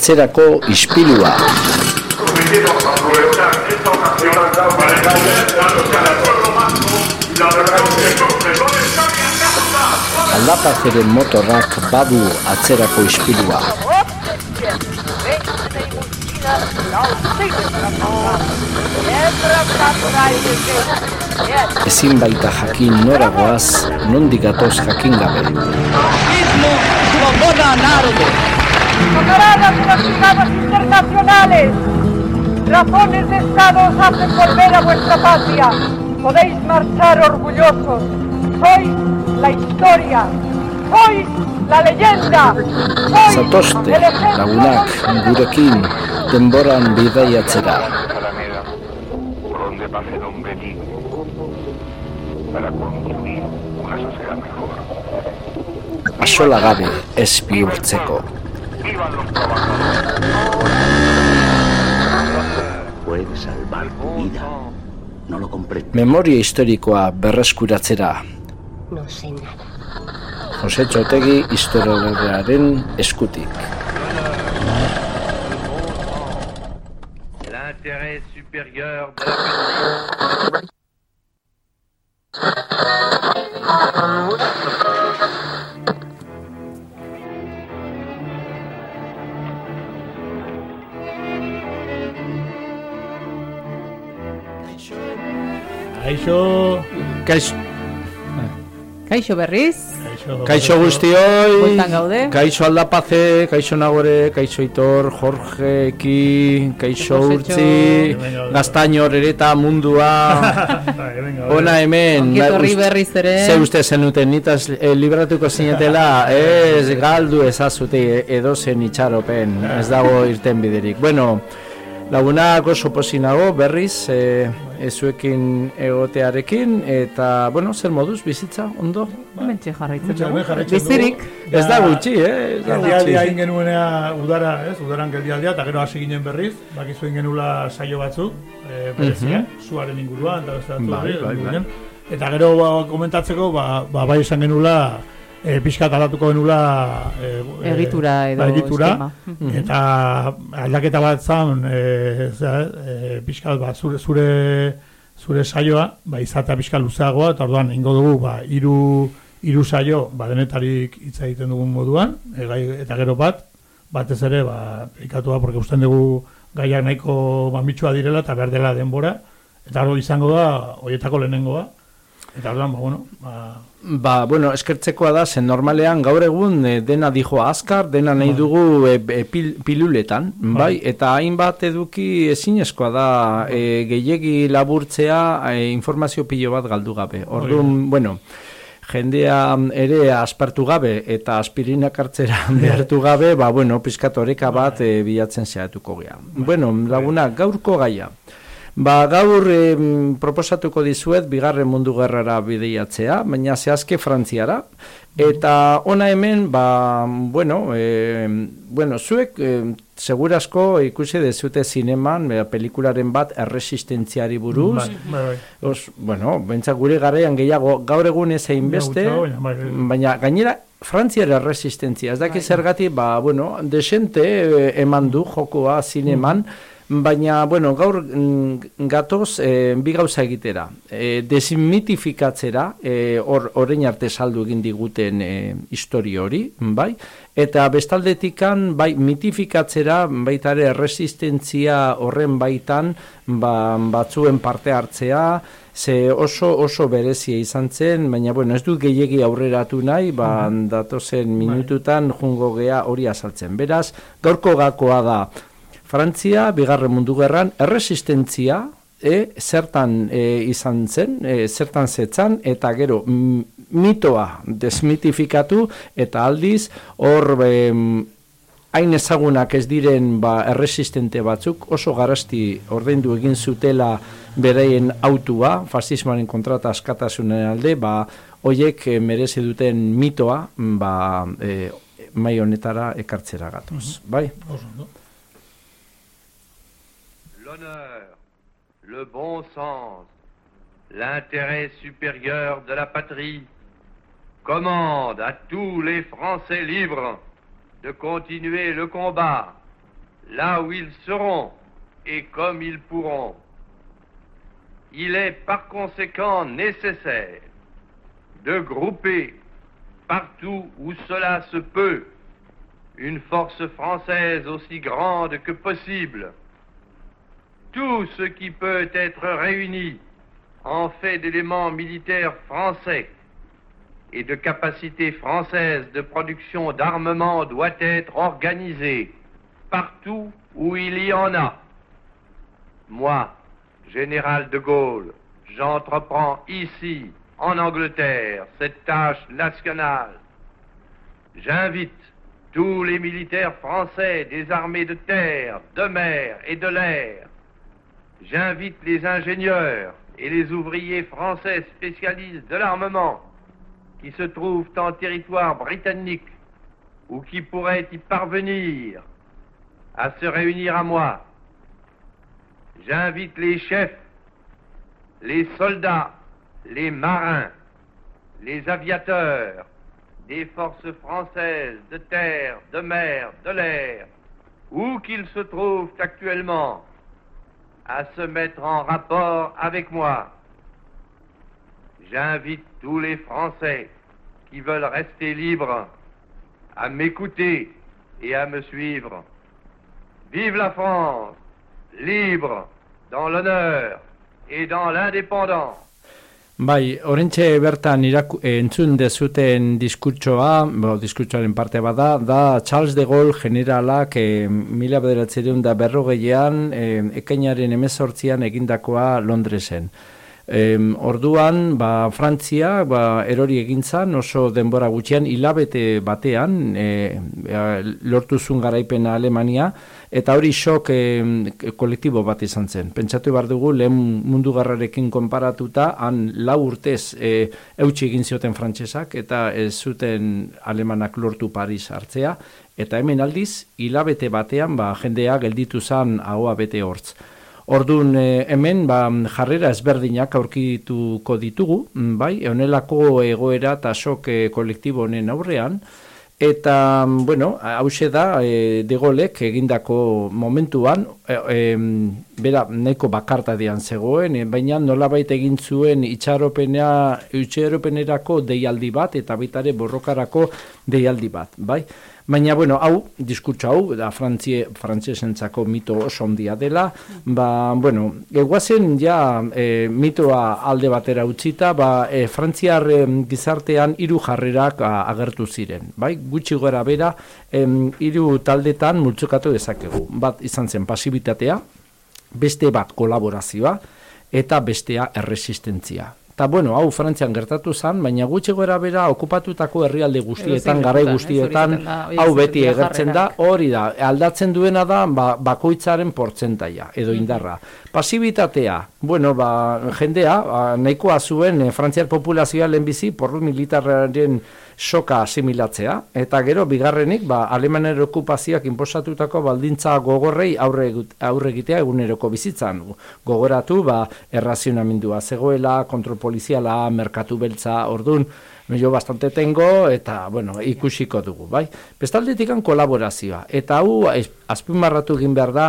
L: Atzerako ispilua. Aldapazeren motorrak badu atzerako ispilua. Ezin baita jakin noragoaz, nondik gatoz jakin gabe.
M: Camaradas unificados internacionales, razones de Estado os hacen volver a vuestra patria. Podéis marchar orgullosos. Sois la historia. Sois la leyenda. Sois ejemplo
L: lagunak, gurekin, denboran bidaiatzera.
N: para construir una sociedad mejor.
L: Axola gabe ez bihurtzeko.
O: Salvar tu vida No lo comprendo. Memoria historikoa berreskuratzera.
H: No sé nada.
O: Jose Txotegi historiografiaren eskutik.
E: Kaixo.
L: Kaixo.
F: Kaixo berriz.
L: Kaixo guztioi.
F: Bueltan gaude.
L: Kaixo aldapaze, kaixo nagore, kaixo itor, Jorge Eki, kaixo urtzi, gaztaino horreta mundua. *laughs* Ona hemen.
F: Ongi etorri
L: uste-
F: berriz ere.
L: Ze uste zenuten, nitaz eh, libratuko zinetela, *laughs* ez galdu ezazute edo zen itxaropen, ez dago irten biderik. Bueno, lagunak oso pozinago berriz, eh, ezuekin egotearekin, eta, bueno, zer moduz bizitza, ondo?
F: Hementxe jarraitzen dugu.
E: jarraitzen dugu.
F: Bizirik.
L: Ez da gutxi, eh? Ez da gutxi.
E: egin genuenea udara, ez? Udaran geldialdia, eta gero hasi ginen berriz, bakizu egin genula saio batzuk, e, berezia, zuaren inguruan, eta beste batzuk.
L: Bai, bai, bai.
E: Eta gero ba, komentatzeko, ba, ba, bai esan genula, e, pixkat aldatuko genula e,
F: Egitura edo
E: ba, egitura,
F: eskema. Mhm.
E: eta aldaketa bat zan, e, zera, e, pixkat, ba, zure, zure, zure saioa, ba, izatea pixkat luzeagoa, eta orduan, ingo dugu, ba, iru, iru saio, ba, denetarik hitz egiten dugun moduan, e, gai, eta gero bat, batez ere, ba, ikatua, porque usten dugu gaiak nahiko mamitsua direla, eta behar dela denbora, eta hori izango da, horietako lehenengoa, eta orduan, ba, bueno, ba,
L: Ba, bueno, eskertzekoa da, zen normalean gaur egun eh, dena dijo azkar, dena nahi dugu e, e, pil, piluletan, bai? Eta hainbat eduki ezinezkoa da e, gehiegi laburtzea e, informazio pilo bat galdu gabe. Orduan, bueno, jendea ere aspartu gabe eta aspirinak hartzera behartu gabe, ba, bueno, pizkatoreka bat e, bilatzen zehatuko gea. Bueno, lagunak, gaurko gaia. Ba, gaur em, proposatuko dizuet bigarren mundu gerrara bideiatzea, baina zehazke frantziara. Eta ona hemen, ba, bueno, e, bueno zuek e, segurasko ikusi dezute zineman, e, pelikularen bat erresistentziari buruz.
E: Bai, bai, bai.
L: Os, bueno, bentsat gure garaian gehiago, gaur egun ez egin beste,
E: baina, bai, bai.
L: baina gainera Frantziara resistentzia, ez dakit zergatik, ba, bueno, desente eh, eman du jokoa zineman, baina, bueno, gaur mm, gatoz eh, bi gauza egitera. Eh, desmitificatzera, eh, hor orain arte saldu egin diguten eh, historio hori, bai? Eta bestaldetikan, bai, mitifikatzera, baita ere resistentzia horren baitan, ba, batzuen parte hartzea, ze oso oso berezia izan zen, baina bueno, ez dut gehiegi aurreratu nahi, ba, datozen minututan jungo gea hori azaltzen. Beraz, gaurko gakoa da, Frantzia, bigarren mundu gerran, erresistentzia, e, zertan e, izan zen, e, zertan zetzan, eta gero mm, mitoa desmitifikatu, eta aldiz, hor hain ezagunak ez diren ba, erresistente batzuk oso garasti ordaindu egin zutela beraien autua, fasismoaren kontrata askatasunen alde, ba, hoiek eh, merezi duten mitoa ba, eh, mai honetara ekartzera gatoz. Bai?
P: Le bon sens, l'intérêt supérieur de la patrie commande à tous les Français libres de continuer le combat là où ils seront et comme ils pourront. Il est par conséquent nécessaire de grouper partout où cela se peut une force française aussi grande que possible. Tout ce qui peut être réuni en fait d'éléments militaires français et de capacités françaises de production d'armement doit être organisé partout où il y en a. Moi, général de Gaulle, j'entreprends ici, en Angleterre, cette tâche nationale. J'invite tous les militaires français des armées de terre, de mer et de l'air. J'invite les ingénieurs et les ouvriers français spécialistes de l'armement qui se trouvent en territoire britannique ou qui pourraient y parvenir à se réunir à moi. J'invite les chefs les soldats, les marins, les aviateurs des forces françaises de terre, de mer, de l'air, où qu'ils se trouvent actuellement, à se mettre en rapport avec moi. J'invite tous les Français qui veulent rester libres à m'écouter et à me suivre. Vive la France, libre, dans l'honneur et dans l'indépendance.
L: Bai, orentxe bertan iraku, eh, entzun dezuten diskurtsoa, bo, diskurtsoaren parte bada, da Charles de Gaulle generalak eh, mila bederatzereun da berrogeian, eh, ekainaren emezortzian egindakoa Londresen. Em, orduan, ba, Frantzia ba, erori egin zan oso denbora gutxian, hilabete batean, e, e, lortu zuen garaipena Alemania, eta hori sok e, kolektibo bat izan zen. Pentsatu behar dugu, lehen mundu garrarekin konparatuta, han lau urtez e, eutxi egin zioten frantsesak, eta ez zuten alemanak lortu Paris hartzea, eta hemen aldiz, hilabete batean, ba, jendea gelditu zan ahoa bete hortz. Ordun e, hemen ba, jarrera ezberdinak aurkituko ditugu, mm, bai, honelako egoera eta sok e, kolektibo honen aurrean, eta, mm, bueno, hause da, e, degolek egindako momentuan, e, e, bera, nahiko bakartadian zegoen, e, baina nolabait egin zuen itxaropena, itxaropenerako deialdi bat, eta bitare borrokarako deialdi bat, bai? Baina, bueno, hau, diskurtso hau, da frantzie, frantzesentzako mito oso ondia dela, ba, bueno, eguazen ja e, mitoa alde batera utzita, ba, e, frantziar e, gizartean hiru jarrerak a, agertu ziren, bai? Gutxi gora bera, hiru taldetan multzokatu dezakegu. Bat izan zen pasibitatea, beste bat kolaborazioa, eta bestea erresistentzia. Eta, bueno, hau Frantzian gertatu zen, baina gutxi gora bera okupatutako herrialde guztietan, garai guztietan,
F: da,
L: hau beti egertzen da, hori da, aldatzen duena da ba, bakoitzaren portzentaia, edo indarra. Pasibitatea, bueno, ba, jendea, ba, nahikoa zuen eh, Frantziar populazioa lehenbizi porru militarraren soka asimilatzea, eta gero bigarrenik, ba, alemanen okupazioak inposatutako baldintza gogorrei aurre, aurre egitea eguneroko bizitzan. Gogoratu, ba, errazionamendua zegoela, kontrol poliziala, merkatu beltza, ordun, jo bastante tengo, eta, bueno, ikusiko dugu, bai? Bestaldetikan kolaborazioa, eta hau azpimarratu egin behar da,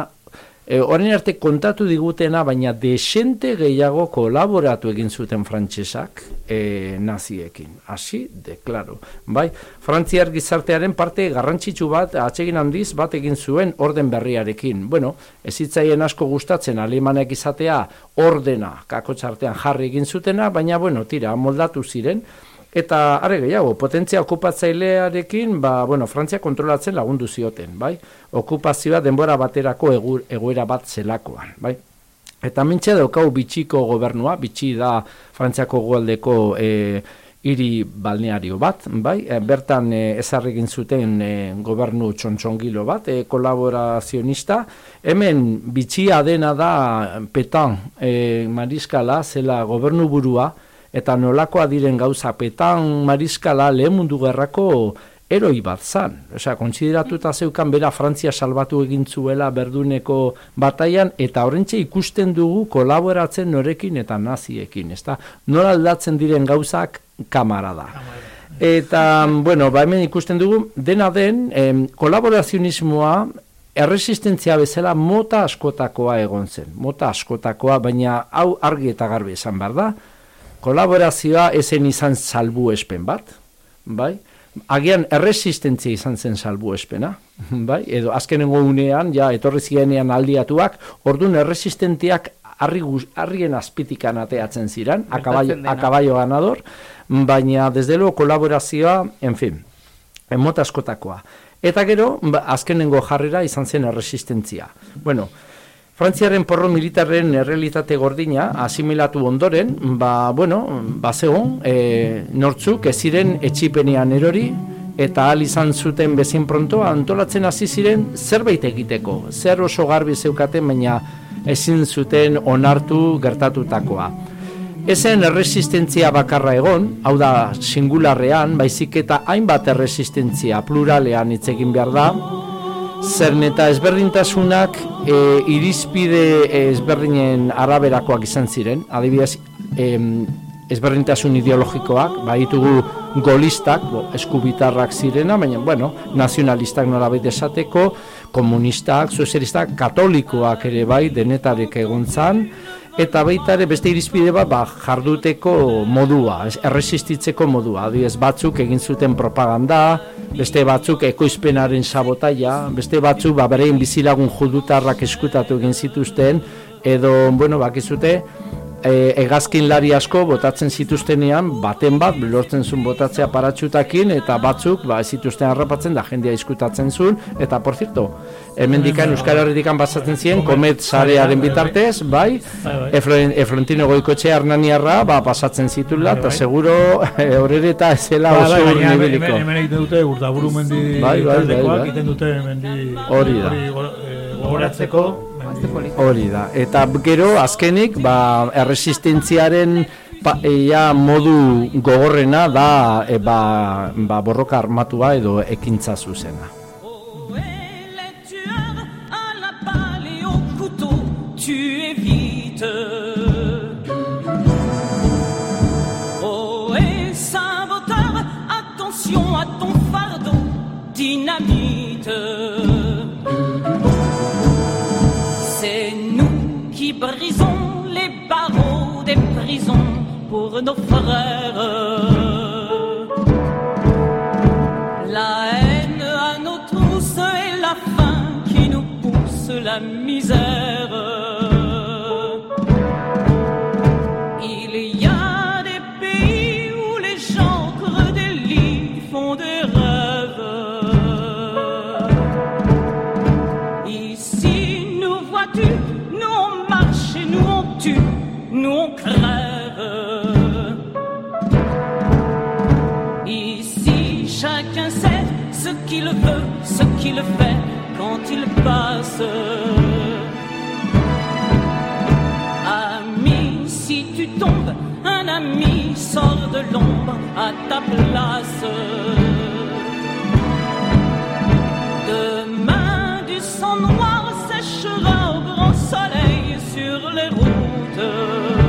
L: E, orain arte kontatu digutena, baina desente gehiago kolaboratu egin zuten frantsesak e, naziekin. Hasi, de, claro. Bai, frantziar gizartearen parte garrantzitsu bat, atsegin handiz, bat egin zuen orden berriarekin. Bueno, ez hitzaien asko gustatzen alemanek izatea ordena kakotxartean jarri egin zutena, baina, bueno, tira, moldatu ziren, Eta are gehiago, potentzia okupatzailearekin, ba, bueno, Frantzia kontrolatzen lagundu zioten, bai? Okupazioa denbora baterako egur, egoera bat zelakoan, bai? Eta mintxe daukau bitxiko gobernua, bitxi da Frantziako goaldeko e, hiri balneario bat, bai? E, bertan e, ezarregin zuten e, gobernu txontxongilo bat, e, kolaborazionista. Hemen bitxia dena da petan e, mariskala, zela gobernu burua, eta nolakoa diren gauza petan mariskala lehen mundu gerrako eroi bat zan. Osea, kontsideratuta zeukan bera Frantzia salbatu egin zuela berduneko bataian, eta horrentxe ikusten dugu kolaboratzen norekin eta naziekin, ezta? Nola aldatzen diren gauzak kamara da. Eta, bueno, ba hemen ikusten dugu, dena den, em, kolaborazionismoa erresistentzia bezala mota askotakoa egon zen. Mota askotakoa, baina hau argi eta garbi esan behar da, kolaborazioa esen izan salbuespen bat, bai? Agian erresistentzia izan zen salbuespena, bai? Edo azkenengo unean, ja, etorri zienean aldiatuak, ordun erresistentiak harri, harrien azpitikan ateatzen ziren, akabaio, ganador, baina desde luego kolaborazioa, en fin, mota askotakoa. Eta gero, ba, azkenengo jarrera izan zen erresistentzia. Bueno, Frantziaren porro militarren errealitate gordina asimilatu ondoren, ba, bueno, ba zegoen, e, nortzuk ez ziren etxipenean erori, eta ahal izan zuten bezin pronto antolatzen hasi ziren zerbait egiteko. Zer oso garbi zeukaten, baina ezin zuten onartu gertatutakoa. Ezen erresistentzia bakarra egon, hau da singularrean, baizik eta hainbat erresistentzia pluralean hitz egin behar da, Zern eta ezberdintasunak e, irizpide ezberdinen araberakoak izan ziren, adibidez, em, ezberdintasun ideologikoak, baditugu golistak, bo, eskubitarrak zirena, baina, bueno, nazionalistak nolabait esateko, komunistak, sozialistak, katolikoak ere bai, denetarek egon zan, eta baita ere beste irizpide bat ba, jarduteko modua, erresistitzeko modua. Adibidez batzuk egin zuten propaganda, beste batzuk ekoizpenaren sabotaia, beste batzuk ba, berein bizilagun judutarrak eskutatu egin zituzten, edo, bueno, bakizute, e, egazkin lari asko botatzen zituztenean, baten bat, lortzen zuen botatzea paratxutakin, eta batzuk, ba, ez zituzten harrapatzen, da jendea diskutatzen zuen, eta, por cierto, hemen dikan, Euskal Herritikan basatzen ziren, komet sarearen bitartez, bai, Efren, Efrontino goikotxe arnaniarra, ba, pasatzen zitula, eta seguro, *laughs* e, horre eta ezela
E: Ba,
L: oso
E: bai,
L: bai,
E: gainera, hemen,
L: nibiliko.
E: hemen egiten dute urtaburu mendi
L: Bai, bai, bai, bai.
E: egiten dute mendi
L: Hori da.
E: eh, gogoratzeko.
L: Hori da. Eta gero azkenik ba erresistentziaren pa, ia modu gogorrena da e, ba, ba borroka armatua edo ekintza zuzena.
Q: attention à ton fardeau, dynamite. Brisons les barreaux des prisons pour nos frères. La haine à nos trousses et la faim qui nous pousse la misère. Ami, si tu tombes, un ami sort de l'ombre à ta place. Demain, du sang noir séchera au grand soleil sur les routes.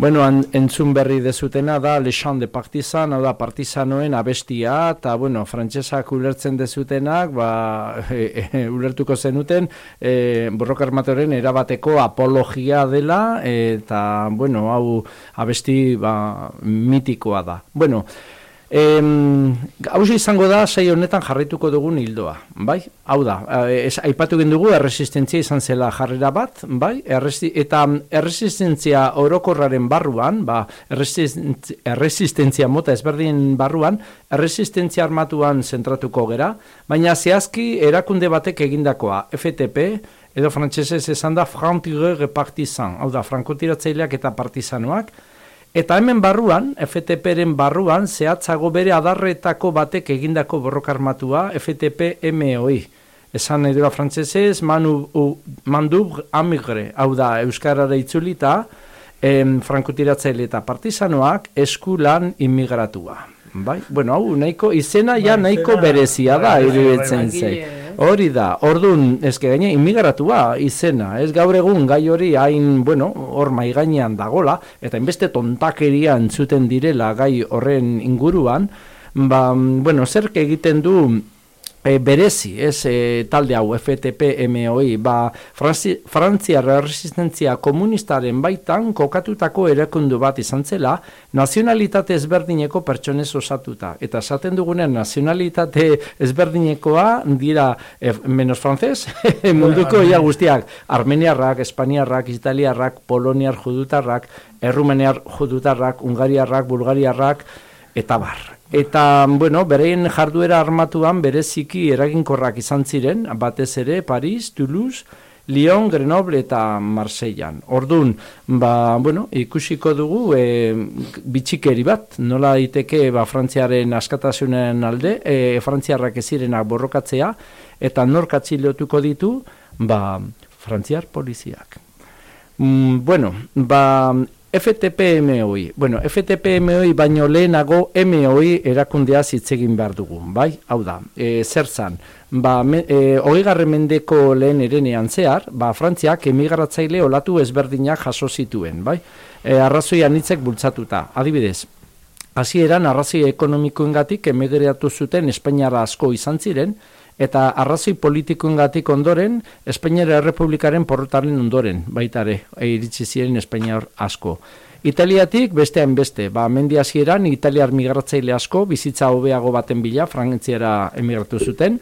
L: Bueno, an, entzun berri dezutena da Le Chant de Partizan, hau da partizanoen abestia, eta, bueno, frantsesak ulertzen dezutenak, ba, *laughs* e, e, ulertuko zenuten, e, borroka armatoren erabateko apologia dela, eta, bueno, hau abesti, ba, mitikoa da. Bueno, Em, hau izango da sei honetan jarraituko dugun hildoa, bai? Hau da, es, aipatu egin dugu erresistentzia izan zela jarrera bat, bai? Erresi, eta erresistentzia orokorraren barruan, ba, erresistentzia, mota ezberdin barruan, erresistentzia armatuan zentratuko gera, baina zehazki erakunde batek egindakoa, FTP, edo frantsesez esan da Franc-Tireur Partisan, hau da, frankotiratzaileak eta partizanoak, Eta hemen barruan, FTP-ren barruan, zehatzago bere adarretako batek egindako borroka armatua, FTP-MOI. Esan nahi dira frantzesez, mandub amigre, hau da, Euskarara itzulita, em, frankotiratzaile eta partizanoak eskulan immigratua. Bai? Bueno, hau, nahiko, izena ja
E: Bai,
L: nahiko
E: izena-
L: berezia da,
E: bai, bai, bai,
L: iruditzen
E: bai.
L: zait. Hori da, ordun eske gaine immigratua izena, ez gaur egun gai hori hain, bueno, hor mai gainean dagola eta inbeste tontakeria entzuten direla gai horren inguruan, ba, bueno, zerk egiten du e, berezi, ez, e, talde hau, FTP-MOI, ba, Franzi, Frantziar resistentzia komunistaren baitan kokatutako erakundu bat izan zela, nazionalitate ezberdineko pertsonez osatuta. Eta esaten dugunean nazionalitate ezberdinekoa dira e, menos frances, *laughs* munduko ia guztiak, armeniarrak, espaniarrak, italiarrak, poloniar judutarrak, errumeniar judutarrak, ungariarrak, bulgariarrak, eta bar. Eta, bueno, bereien jarduera armatuan bereziki eraginkorrak izan ziren, batez ere Paris, Toulouse, Lyon, Grenoble eta Marseillan. Ordun, ba, bueno, ikusiko dugu e, bitxikeri bat, nola daiteke ba, Frantziaren askatasunen alde, e, Frantziarrak ezirenak borrokatzea, eta nork atzilotuko ditu, ba, Frantziar poliziak. Mm, bueno, ba, FTP-MOI. Bueno, FTP-MOI baino lehenago MOI erakundea zitzegin behar dugu, bai? Hau da, e, zer zan? Ba, me, e, hogei mendeko lehen erenean zehar, ba, Frantziak emigratzaile olatu ezberdinak jaso zituen, bai? E, arrazoi anitzek bultzatuta. Adibidez, hasieran arrazoi ekonomikoengatik emigratu zuten Espainiara asko izan ziren, eta arrazoi politikoengatik ondoren Espainiara Errepublikaren porrotaren ondoren baitare iritsi ziren Espainiar asko. Italiatik bestean beste, ba mendi hasieran italiar migratzaile asko bizitza hobeago baten bila Frantziara emigratu zuten.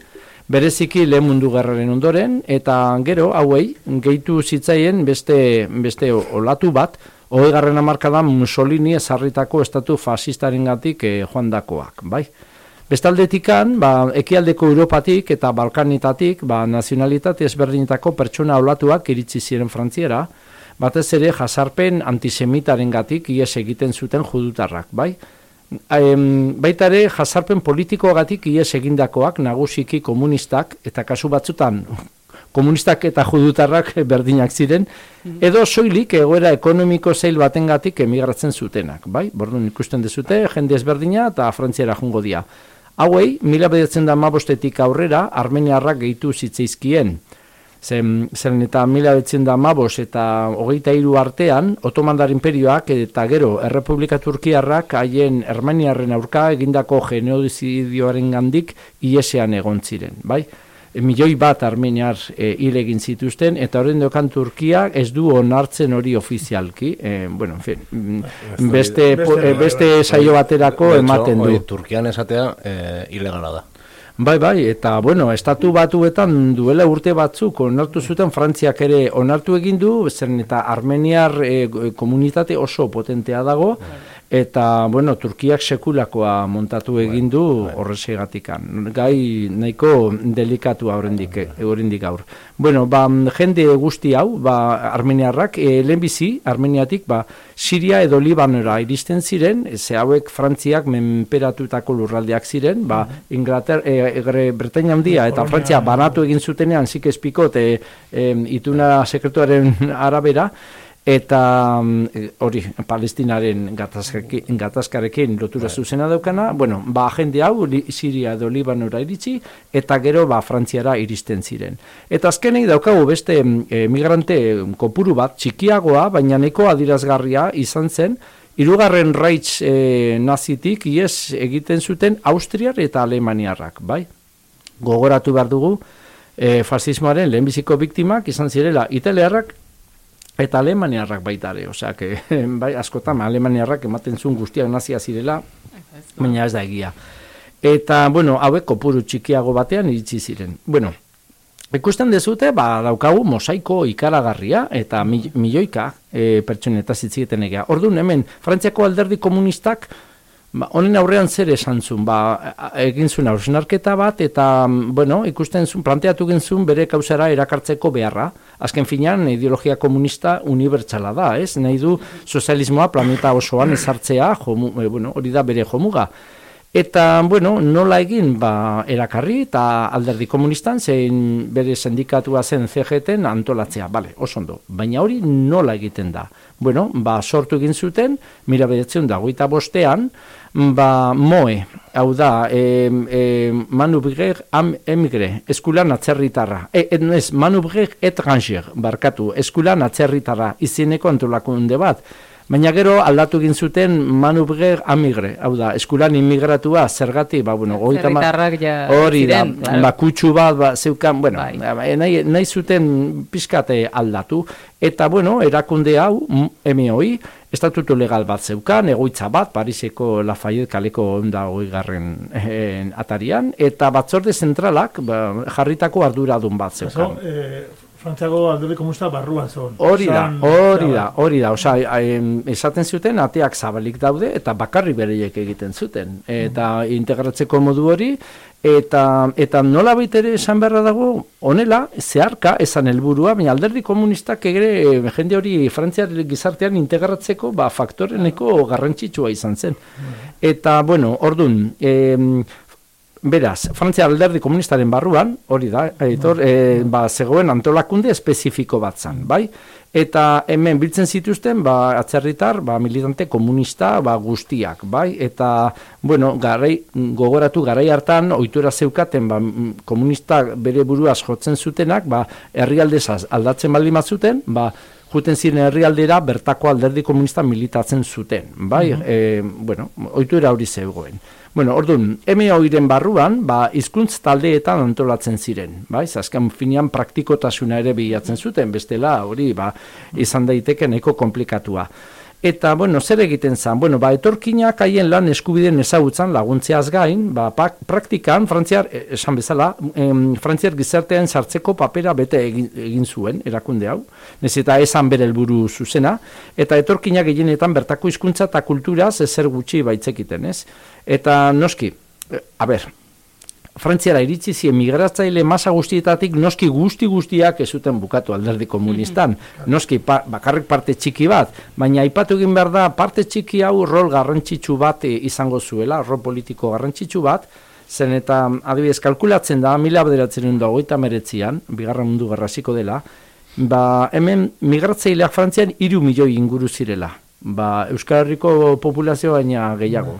L: Bereziki lehen mundu gerraren ondoren eta gero hauei gehitu zitzaien beste beste olatu bat Hogeigarren hamarkadan Mussolini ezarritako estatu fasistarengatik eh, joandakoak, bai? Bestaldetikan, ba, ekialdeko Europatik eta Balkanitatik, ba, nazionalitate ezberdinetako pertsona olatuak iritsi ziren frantziera, batez ere jasarpen antisemitaren gatik ies egiten zuten judutarrak, bai? Em, baita ere, jasarpen politikoagatik ies egindakoak nagusiki komunistak, eta kasu batzutan komunistak eta judutarrak berdinak ziren, edo soilik egoera ekonomiko zeil batengatik emigratzen zutenak, bai? Bordun ikusten dezute, jende ezberdina eta frantziara jungo dia. Hauei, mila bedetzen da mabostetik aurrera, armeniarrak gehitu zitzeizkien. Zen, zen eta mila bedetzen da mabos eta hogeita hiru artean, Otomandar imperioak eta gero, Errepublika Turkiarrak haien Ermeniarren aurka egindako genodizidioaren gandik iesean egon ziren, bai? Milioi bat armeniar e, hil egin zituzten, eta horren dokan Turkia ez du onartzen hori ofizialki, e, bueno, en fin, mm, beste, beste, beste saio baterako ematen du.
D: Turkian esatea e, ilegala da.
L: Bai, bai, eta, bueno, estatu batuetan duela urte batzuk onartu zuten Frantziak ere onartu egin du, zen eta armeniar e, komunitate oso potentea dago, eta bueno, Turkiak sekulakoa montatu egin du horrezegatikan. Gai nahiko delikatu horrendik horrendik gaur. Bueno, ba, jende guzti hau, ba, armeniarrak, e, lehenbizi, armeniatik, ba, Siria edo Libanora iristen ziren, ze hauek Frantziak menperatutako lurraldeak ziren, ba, Inglater, e, e, Bretaña handia eta Frantzia banatu egin zutenean, zik espikot, e, e, ituna sekretuaren arabera, eta mm, hori palestinaren gatazkarekin, gatazkarekin lotura zuzena daukana, bueno, ba jende hau li, Siria edo Libanora iritsi eta gero ba Frantziara iristen ziren. Eta azkenei daukagu beste e, migrante kopuru bat txikiagoa, baina neko adirazgarria izan zen Hirugarren raitz e, nazitik ies egiten zuten Austriar eta Alemaniarrak, bai? Gogoratu behar dugu, e, fasismoaren lehenbiziko biktimak izan zirela italiarrak eta alemaniarrak baita ere, osea, que, *laughs* bai, askotan alemaniarrak ematen zuen guztiak nazia zirela, baina ez da egia. Eta, bueno, hauek kopuru txikiago batean iritsi ziren. Bueno, ikusten dezute, ba, daukagu mosaiko ikaragarria eta milioika e, pertsoneta zitzieten egia. Orduan, hemen, Frantziako alderdi komunistak, Ba, honen aurrean zer esan zuen, ba, egin zuen hausnarketa bat, eta, bueno, ikusten zuen, planteatu zuen bere kausara erakartzeko beharra. Azken finean, ideologia komunista unibertsala da, ez? Nahi du sozialismoa planeta osoan ezartzea, jomu, e, bueno, hori da bere jomuga. Eta, bueno, nola egin, ba, erakarri eta alderdi komunistan, zein bere sindikatua zen CGT antolatzea, bale, osondo. Baina hori nola egiten da? Bueno, ba, sortu egin zuten, mira bedetzen da, goita bostean, ba, moe, hau da, e, e, Manu Bigrer am emigre, eskulan atzerritarra. E, et, Manu Bigrer etranger, barkatu, eskulan atzerritarra, izineko antolakunde bat. Baina gero aldatu egin zuten manubrer amigre, hau da, eskulan inmigratua zergati, ba, bueno, hogeita ma-
F: ja
L: hori da,
F: ziren, claro.
L: ba, kutsu bat, ba, zeukan, bueno, bai. nahi, nahi zuten pizkate aldatu, eta, bueno, erakunde hau, MOI, estatutu legal bat zeukan, egoitza bat, Pariseko Lafayette kaleko onda hogei garren eh, atarian, eta batzorde zentralak ba, jarritako arduradun bat
E: Eso,
L: zeukan.
E: eh, Frantziako alderdi komunista barruan zon.
L: Hori da,
E: Zan-
L: hori da, hori da. Osa, esaten zuten ateak zabalik daude eta bakarri bereiek egiten zuten. Eta integratzeko modu hori, eta, eta nola ere esan beharra dago, honela, zeharka, esan helburua, baina alderdi komunistak ere jende hori frantziar gizartean integratzeko ba, faktoreneko garrantzitsua izan zen. Eta, bueno, ordun, em, Beraz, Frantzia alderdi komunistaren barruan, hori da, editor, e, ba, zegoen antolakunde espezifiko bat zan, bai? Eta hemen biltzen zituzten, ba, atzerritar, ba, militante komunista, ba, guztiak, bai? Eta, bueno, garai, gogoratu garai hartan, ohitura zeukaten, ba, m- komunistak bere buruaz jotzen zutenak, ba, herrialdez aldatzen baldin zuten, ba, juten ziren herrialdera bertako alderdi komunista militatzen zuten, bai?
E: Mhm.
L: E, bueno, ohitura hori zegoen. Bueno, orduan, MOIren barruan, ba, hizkuntz taldeetan antolatzen ziren, bai? Azken finean praktikotasuna ere bilatzen zuten, bestela hori, ba, izan daiteke nahiko komplikatua. Eta, bueno, zer egiten zen? Bueno, ba, etorkinak haien lan eskubideen ezagutzan laguntzeaz gain, ba, pak, praktikan, frantziar, eh, esan bezala, em, frantziar gizartean sartzeko papera bete egin, egin zuen, erakunde hau, nez eta esan bere helburu zuzena, eta etorkinak gehienetan bertako hizkuntza eta kulturaz ezer gutxi baitzekiten, ez? Eta noski, eh, a ber, Frantziara iritsi ziren migratzaile masa guztietatik noski guzti guztiak ez zuten bukatu alderdi komunistan. Noski pa, bakarrik parte txiki bat, baina aipatu egin behar da parte txiki hau rol garrantzitsu bat eh, izango zuela, rol politiko garrantzitsu bat, zen eta adibidez kalkulatzen da, mila bederatzen da hogeita meretzian, bigarren mundu garrasiko dela, ba hemen migratzaileak Frantzian hiru milioi inguru zirela. Ba, Euskal Herriko populazio baina gehiago.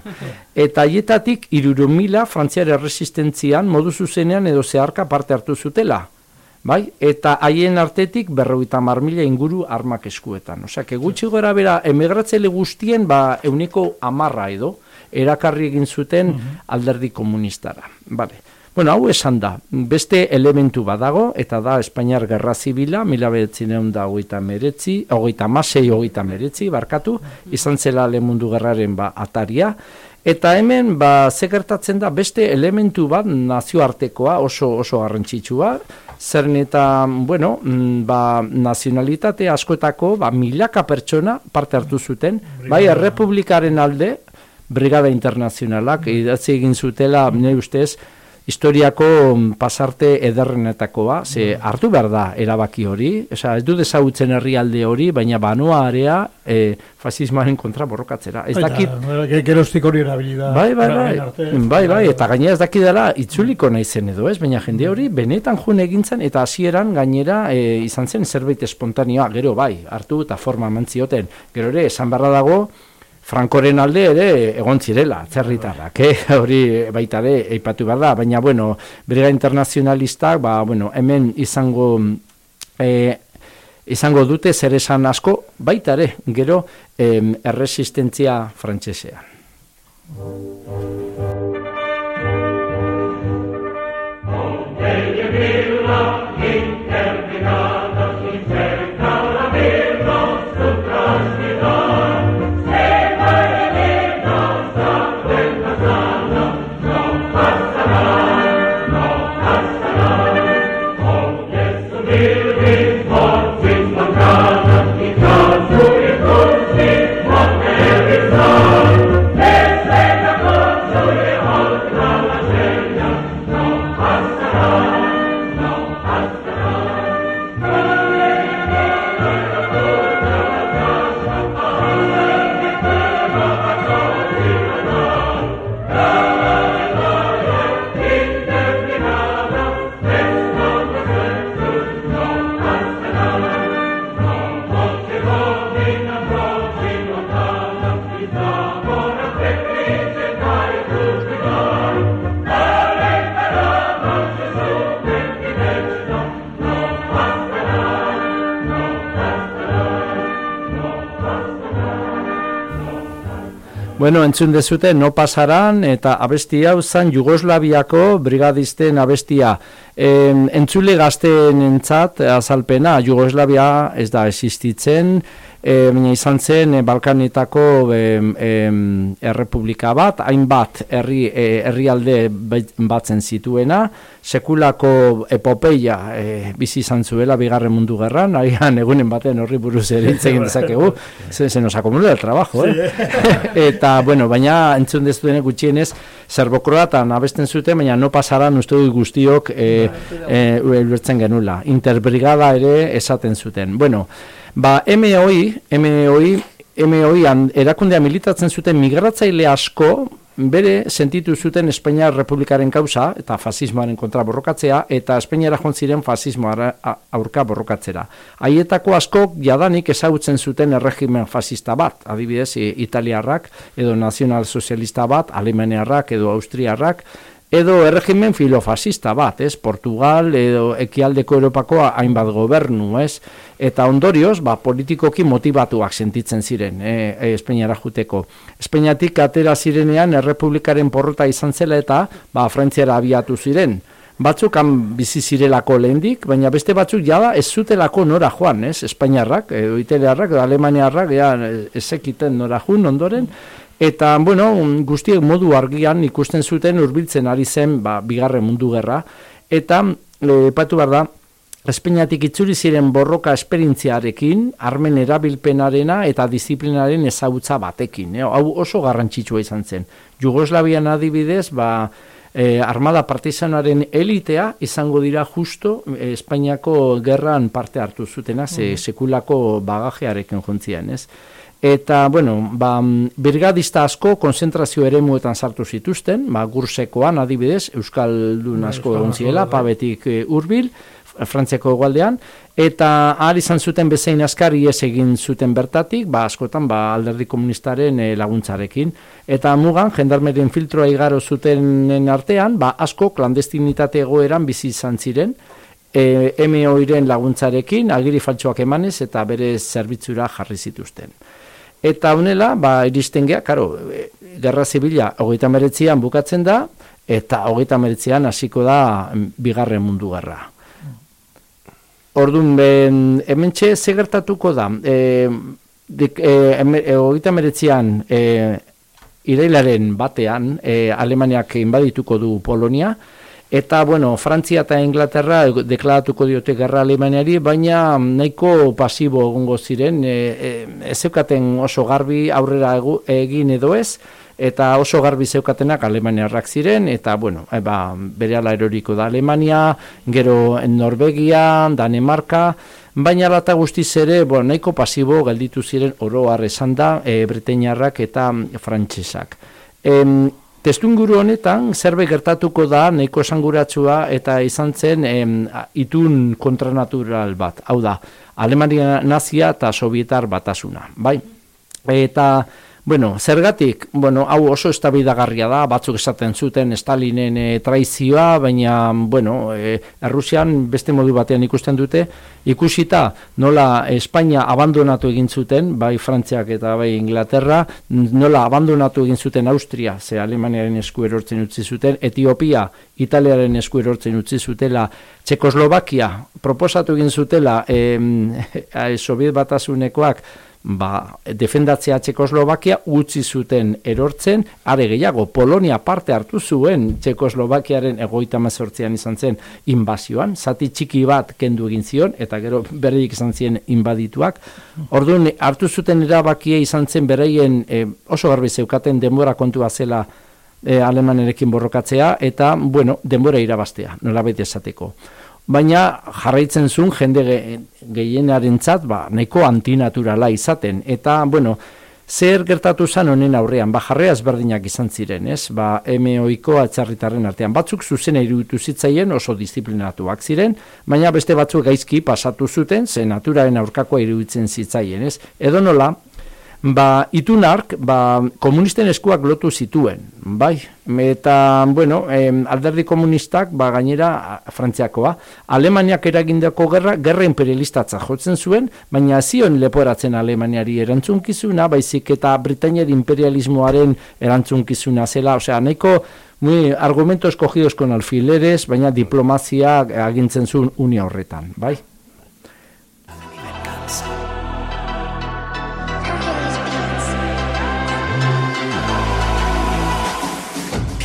L: Eta haietatik iruro mila frantziar erresistentzian modu zuzenean edo zeharka parte hartu zutela. Bai? Eta haien artetik berrogeita mar mila inguru armak eskuetan. Osea, que gutxi gora bera, emigratzaile guztien ba, euneko amarra edo, erakarri egin zuten alderdi komunistara. Vale. Bueno, hau esan da, beste elementu badago, eta da Espainiar Gerra Zibila, mila behetzineun da hogeita meretzi, hogeita masei hogeita meretzi, barkatu, izan zela lehen mundu gerraren ba, ataria, eta hemen, ba, ze gertatzen da, beste elementu bat nazioartekoa oso oso garrantzitsua, zeren eta, bueno, mm, ba, nazionalitate askotako, ba, milaka pertsona parte hartu zuten, bai, errepublikaren alde, Brigada Internazionalak, idatzi egin zutela, nire ustez, historiako mm, pasarte ederrenetakoa, ze hartu behar da erabaki hori, Esa, ez du dezagutzen herrialde hori, baina banoa area e, fasismoaren kontra borrokatzera. Ez dakit,
E: gerostik hori erabili da.
L: Bai, bai, bai,
E: Erabili arte.
L: bai, bai, eta gainera ez daki dela itzuliko naizen edo, ez? Baina jende hori benetan jun egintzen eta hasieran gainera e, izan zen zerbait espontaneoa, gero bai, hartu eta forma mantzioten. Gero ere, esan beharra dago, Frankoren alde ere egon zirela, atzerritarrak, eh? *laughs* hori baita ere eipatu behar da, baina bueno, Briga Internazionalistak, ba, bueno, hemen izango eh, izango dute zer esan asko, baita ere, gero em, erresistentzia frantsesean. Bueno, entzun dezute, no pasaran, eta abesti hau zan Jugoslaviako brigadisten abestia. En, entzule gazteen entzat, azalpena, Jugoslavia ez da existitzen, e, baina izan zen e, Balkanetako e, e, errepublika bat, hainbat herri e, herrialde batzen zituena, sekulako epopeia e, bizi izan zuela bigarren mundu gerran, agian egunen baten horri buruz ere hitz egin dezakegu, *laughs* se, se nos acumula el trabajo, eh? *laughs* Eta, bueno, baina entzun dezutenek gutxienez, zerbokroatan abesten zuten, baina no pasaran uste dut guztiok e, e, ulertzen genula. Interbrigada ere esaten zuten. Bueno, ba, MOI, MOI, MOI-an erakundea militatzen zuten migratzaile asko, bere sentitu zuten Espainiar Republikaren kausa eta fasismoaren kontra borrokatzea eta Espainiara joan ziren fasismoara aurka borrokatzera. Haietako askok jadanik ezagutzen zuten erregimen fasista bat, adibidez Italiarrak edo nazional sozialista bat, Alemaniarrak edo Austriarrak, edo erregimen filofasista bat, ez? Portugal edo ekialdeko Europako hainbat gobernu, ez? Eta ondorioz, ba, politikoki motivatuak sentitzen ziren, e, e, Espainiara juteko. Espainiatik atera zirenean errepublikaren porrota izan zela eta ba, Frantziara abiatu ziren. Batzuk han bizi zirelako lehendik, baina beste batzuk jada ez zutelako nora joan, ez? Espainiarrak, edo Italiarrak, Alemaniarrak, ja, ezekiten nora jun ondoren, Eta, bueno, guztiek modu argian ikusten zuten hurbiltzen ari zen ba, bigarren mundu gerra. Eta, lepatu behar da, Espainiatik itzuri ziren borroka esperintziarekin, armen erabilpenarena eta disiplinaren ezagutza batekin. Eh? Hau oso garrantzitsua izan zen. Jugoslavian adibidez, ba, eh, armada partizanaren elitea izango dira justo eh, Espainiako gerran parte hartu zutena, ze, sekulako bagajearekin jontzian, ez? Eta, bueno, ba, birgadista asko konzentrazio ere muetan sartu zituzten, ba, gursekoan adibidez, Euskaldun asko egon ziela, pabetik e, urbil, Frantziako egualdean, eta ahal izan zuten bezain askari ez egin zuten bertatik, ba, askotan ba, alderdi komunistaren e, laguntzarekin. Eta mugan, jendarmeren filtroa igaro zutenen artean, ba, asko klandestinitate egoeran bizi izan ziren, e, MOiren laguntzarekin, agiri faltsuak emanez, eta bere zerbitzura jarri zituzten. Eta honela, ba, iristen geha, karo, e, gerra zibila hogeita meretzian bukatzen da, eta hogeita meretzian hasiko da bigarren mundu gerra. Orduan, ben, hemen txe, zegertatuko da, e, dik, e, e, hogeita meretzian e, irailaren batean, e, Alemaniak inbadituko du Polonia, Eta, bueno, Frantzia eta Inglaterra deklaratuko diote gerra Alemaniari, baina nahiko pasibo egongo ziren, e, e, ez oso garbi aurrera egin edo ez, eta oso garbi zeukatenak Alemaniarrak ziren, eta, bueno, e, ba, bere ala eroriko da Alemania, gero Norvegia, Danemarka, baina lata guztiz ere, bueno, nahiko pasibo gelditu ziren oroar esan da, e, Britainiarrak eta Frantsesak. Em, Testunguru honetan zerbait gertatuko da nahiko esanguratsua eta izan zen em, itun kontranatural bat. Hau da, Alemania nazia eta Sovietar batasuna. Bai? Eta Bueno, zergatik, bueno, hau oso estabidagarria da, batzuk esaten zuten Stalinen e, traizioa, baina, bueno, e, Errusian beste modu batean ikusten dute, ikusita nola Espainia abandonatu egin zuten, bai Frantziak eta bai Inglaterra, nola abandonatu egin zuten Austria, ze Alemaniaren esku erortzen utzi zuten, Etiopia, Italiaren esku erortzen utzi zutela, Txekoslovakia, proposatu egin zutela, e, *laughs* Soviet batasunekoak, ba, defendatzea Txekoslovakia utzi zuten erortzen, are gehiago, Polonia parte hartu zuen Txekoslovakiaren egoita mazortzean izan zen inbazioan, zati txiki bat kendu egin zion, eta gero berreik izan ziren inbadituak. Orduan, hartu zuten erabakia izan zen bereien e, oso garbi zeukaten denbora kontua zela e, alemanerekin borrokatzea, eta, bueno, denbora irabaztea, nola bete esateko baina jarraitzen zuen jende gehienaren txat, ba, nahiko antinaturala izaten. Eta, bueno, zer gertatu zen honen aurrean, ba, jarrea ezberdinak izan ziren, ez? Ba, MOiko atxarritarren artean. Batzuk zuzena iruditu zitzaien oso disiplinatuak ziren, baina beste batzuk gaizki pasatu zuten, ze naturaren aurkakoa iruditzen zitzaien, ez? Edo nola, ba, itunark, ba, komunisten eskuak lotu zituen, bai? Eta, bueno, em, alderdi komunistak, ba, gainera, Frantziakoa, Alemaniak eragindako gerra, gerra imperialistatza jotzen zuen, baina zion leporatzen Alemaniari erantzunkizuna, baizik eta Britainiar imperialismoaren erantzunkizuna zela, osea, nahiko muy argumentos cogidos con alfileres, baina diplomazia agintzen zuen unia horretan, bai?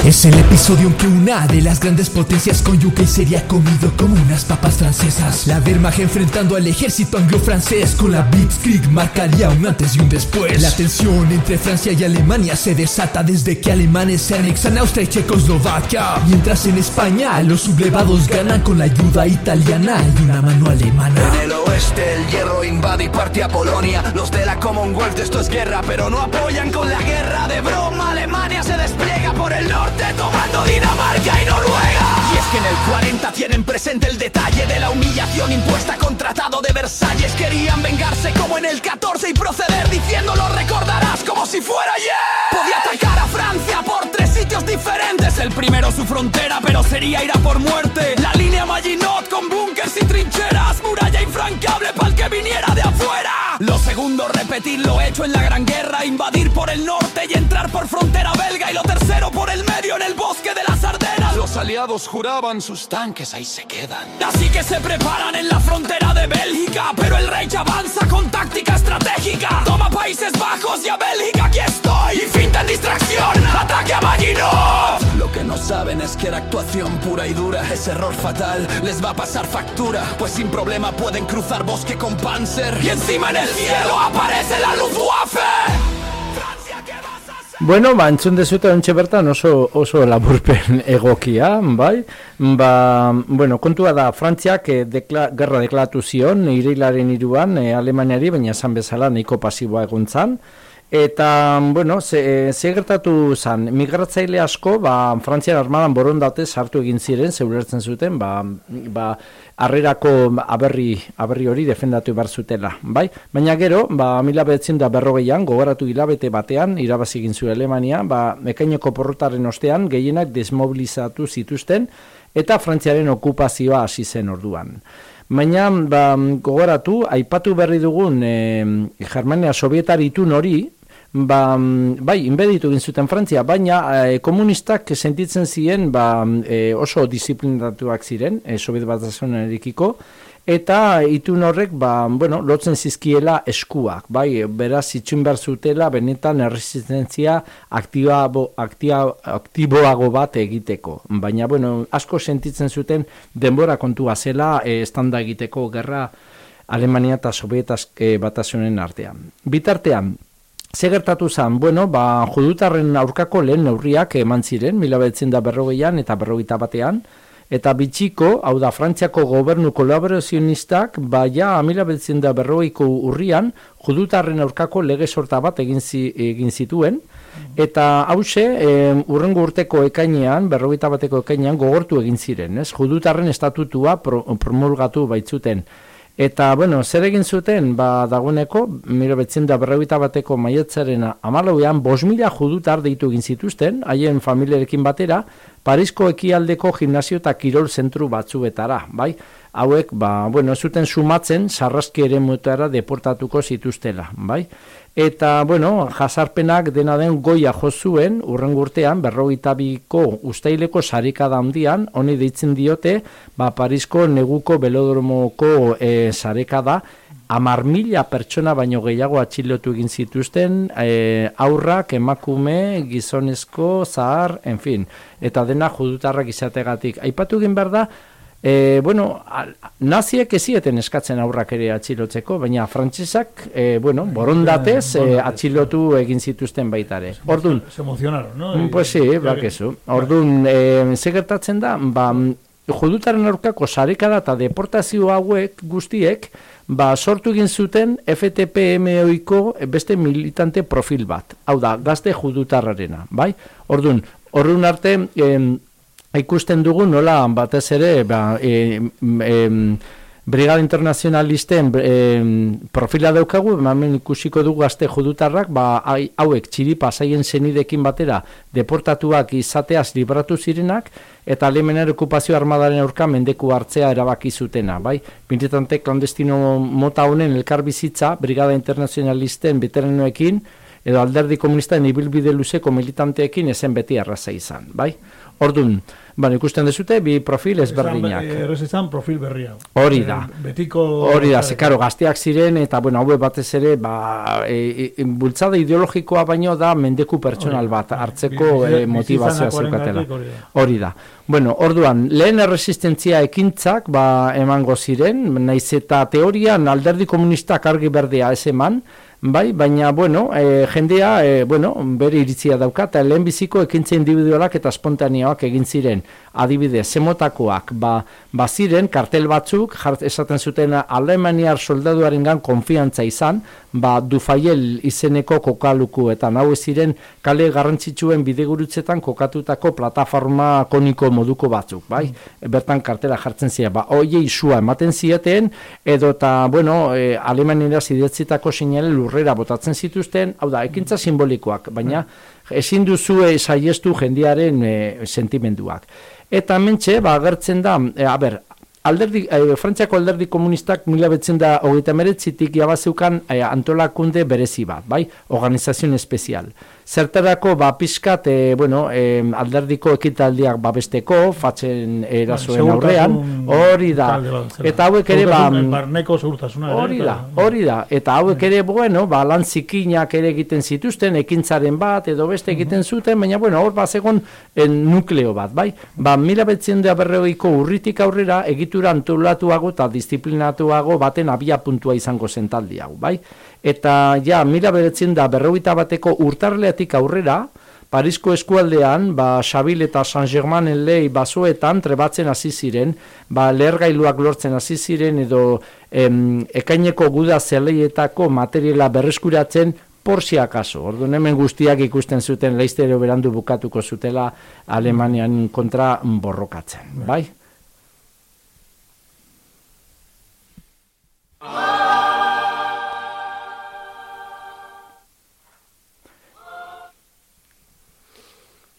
R: Es el episodio en que una de las grandes potencias con UK sería comido como unas papas francesas. La Wehrmacht enfrentando al ejército anglo-francés con la Blitzkrieg marcaría un antes y un después. La tensión entre Francia y Alemania se desata desde que alemanes se anexan Austria y Checoslovaquia. Mientras en España los sublevados ganan con la ayuda italiana y una mano alemana.
S: En el oeste el hierro invade y parte a Polonia Los de la Commonwealth esto es guerra pero no apoyan con la guerra de broma Alemania se despliega por el norte tomando Dinamarca y Noruega. Y es que en el 40 tienen presente el detalle de la humillación impuesta con Tratado de Versalles. Querían vengarse como en el 14 y proceder diciendo lo recordarás como si fuera ayer. Podía atacar a Francia por tres sitios diferentes. El primero su frontera pero sería ir a por muerte. La línea Maginot con búnkers y trincheras Muralla infrancable para que viniera de afuera. Lo segundo repetir lo hecho en la Gran Guerra Invadir por el norte y entrar por frontera belga Y lo tercero por el medio en el bosque de las Ardenas. Los aliados juraban sus tanques ahí se quedan. Así que se preparan en la frontera de Bélgica Pero el Reich avanza con táctica estratégica. Toma Países Bajos y a Bélgica aquí estoy. Y finta en distracción, ataque a Maginot Lo que no saben es que era actuación pura y dura Es error fatal, les va a pasar factura Pues sin problema pueden cruzar bosque con Panzer. Y encima en el cielo aparece la Luftwaffe
L: Bueno, ba, entzun dezute ontxe bertan oso, oso laburpen *laughs* egokia, bai? Ba, bueno, kontua da, Frantziak eh, dekla, gerra deklaratu zion, ireilaren iruan, eh, Alemaniari, baina esan bezala nahiko pasiboa egon zan. Eta, bueno, ze, ze gertatu zan, migratzaile asko, ba, Frantzian armadan borondatez sartu egin ziren, zeurertzen zuten, ba, ba, harrerako aberri, aberri hori defendatu behar zutela, bai? Baina gero, ba, mila behetzen da berrogeian, gogoratu hilabete batean, irabazi egin zuen Alemania, ba, mekaineko porrotaren ostean, gehienak desmobilizatu zituzten, eta Frantziaren okupazioa hasi zen orduan. Baina, ba, gogoratu, aipatu berri dugun e, Germania Sovietar itun hori, ba, bai, inbeditu egin zuten Frantzia, baina e, komunistak sentitzen ziren ba, e, oso disiplinatuak ziren, e, Soviet batasunarekiko, eta itun horrek, ba, bueno, lotzen zizkiela eskuak, bai, beraz itxun behar zutela, benetan erresistentzia aktibo, aktiboago bat egiteko. Baina, bueno, asko sentitzen zuten denbora kontua zela estanda egiteko gerra Alemania eta Sovietas e, batasunen artean. Bitartean, Ze gertatu zen, bueno, ba, judutarren aurkako lehen neurriak eman ziren, mila betzen da berrogeian eta berrogeita batean, eta bitxiko, hau da, Frantziako gobernu kolaborazionistak, ba, ja, mila betzen da berrogeiko urrian, judutarren aurkako lege sorta bat egin, zi, egin zituen, eta hause, e, urrengo urteko ekainean, berrogeita bateko ekainean, gogortu egin ziren, ez? Judutarren estatutua pro, promulgatu baitzuten, Eta, bueno, zer egin zuten, ba, dagoeneko, miro betzen da berrogeita bateko maietzaren amalauean, bos mila judutar deitu egin zituzten, haien familiarekin batera, Parisko ekialdeko gimnasio eta kirol zentru batzuetara, bai? Hauek, ba, bueno, zuten sumatzen, sarraski ere deportatuko zituztela, bai? Eta, bueno, jasarpenak dena den goia jozuen, urren urtean, berrogeita biko ustaileko sarikada handian, honi deitzen diote, ba, Parisko neguko belodromoko e, sarekada, amar mila pertsona baino gehiago atxilotu egin zituzten, e, aurrak, emakume, gizonezko, zahar, en fin, eta dena judutarrak izategatik. Aipatu egin behar da, E, bueno, naziek ezieten eskatzen aurrak ere atxilotzeko, baina frantsesak, e, bueno, borondatez e, atxilotu egin zituzten baitare. Ordun,
E: Se emocionaron, ¿no?
L: Mm, Pues sí, bakezu. Orduan, eh, ze gertatzen da, ba, judutaren aurkako sarekada eta deportazio hauek guztiek, ba, sortu egin zuten FTP-MOiko beste militante profil bat. Hau da, gazte judutarrarena, bai? Orduan, orduan arte, em, ikusten dugu nola batez ere, ba, em, em, Brigada Internacionalisten em, profila daukagu, hemen ikusiko dugu gazte judutarrak, ba, hauek txiripa zaien zenidekin batera deportatuak izateaz libratu zirenak, eta alemenar okupazio armadaren aurka mendeku hartzea erabaki zutena, bai? Militante klandestino mota honen elkarbizitza, Brigada Internacionalisten veteranoekin, edo alderdi komunistaren ibilbide luzeko militanteekin ezen beti arraza izan, bai? Ordun, bueno, ikusten dezute, bi profil ezberdinak.
E: Izan, Errez izan profil berria.
L: Hori da.
E: Eh, Betiko...
L: Hori da, ze, karo, gazteak ziren, eta, bueno, hauek batez ere, ba, e, e, bultzada ideologikoa baino da mendeku pertsonal bat, hartzeko e, motivazioa zeukatela.
E: da.
L: Hori da. Bueno, orduan, lehen erresistentzia ekintzak, ba, emango ziren, naiz eta teorian alderdi komunistak argi berdea ez eman, bai, baina, bueno, e, jendea, e, bueno, bere iritzia dauka, eta lehenbiziko ekintza individualak eta espontaneoak egin ziren, adibidez, zemotakoak, ba, ba ziren, kartel batzuk, jart, esaten zuten alemaniar soldaduarengan konfiantza izan, ba, Dufaiel izeneko kokalukuetan, hau ziren kale garrantzitsuen bidegurutzetan kokatutako plataforma koniko moduko batzuk, bai? Bertan kartela jartzen ziren, ba, oie isua ematen zieten, edo eta, bueno, e, Alemaniera zidetzitako sinale lurrera botatzen zituzten, hau da, ekintza simbolikoak, baina ezin duzue saiestu jendearen e, sentimenduak. Eta mentxe, ba, agertzen da, e, a ber, alderdi, e, Frantziako alderdi komunistak mila betzen da hogeita meretzitik jabazeukan e, antolakunde berezi bat, bai? Organizazio espezial. Zertarako, ba, pizkat, e, bueno, e, alderdiko ekitaldiak babesteko, fatzen erasoen
E: Segurtasun
L: aurrean, hori da.
E: bat.
L: Eta hauek ere, ba,
E: barneko segurtasuna. ere,
L: Hori da, hori da. Eta hauek ere, bueno, ba, lan zikinak ere egiten zituzten, ekintzaren bat, edo beste egiten zuten, baina, bueno, hor bazegon en nukleo bat, bai? Ba, mila betzen da berreoiko urritik aurrera, egitura antolatuago eta disiplinatuago baten abia puntua izango zen talde hau, bai? Eta, ja, mila beretzen da berroita bateko urtarleatik aurrera, Parisko eskualdean, ba, Xabil eta San Germanen lei basoetan trebatzen hasi ziren, ba, lehergailuak lortzen hasi ziren edo em, ekaineko guda zeleietako materiala berreskuratzen por si acaso. Orduan hemen guztiak ikusten zuten leiztero berandu bukatuko zutela Alemanian kontra borrokatzen, bai?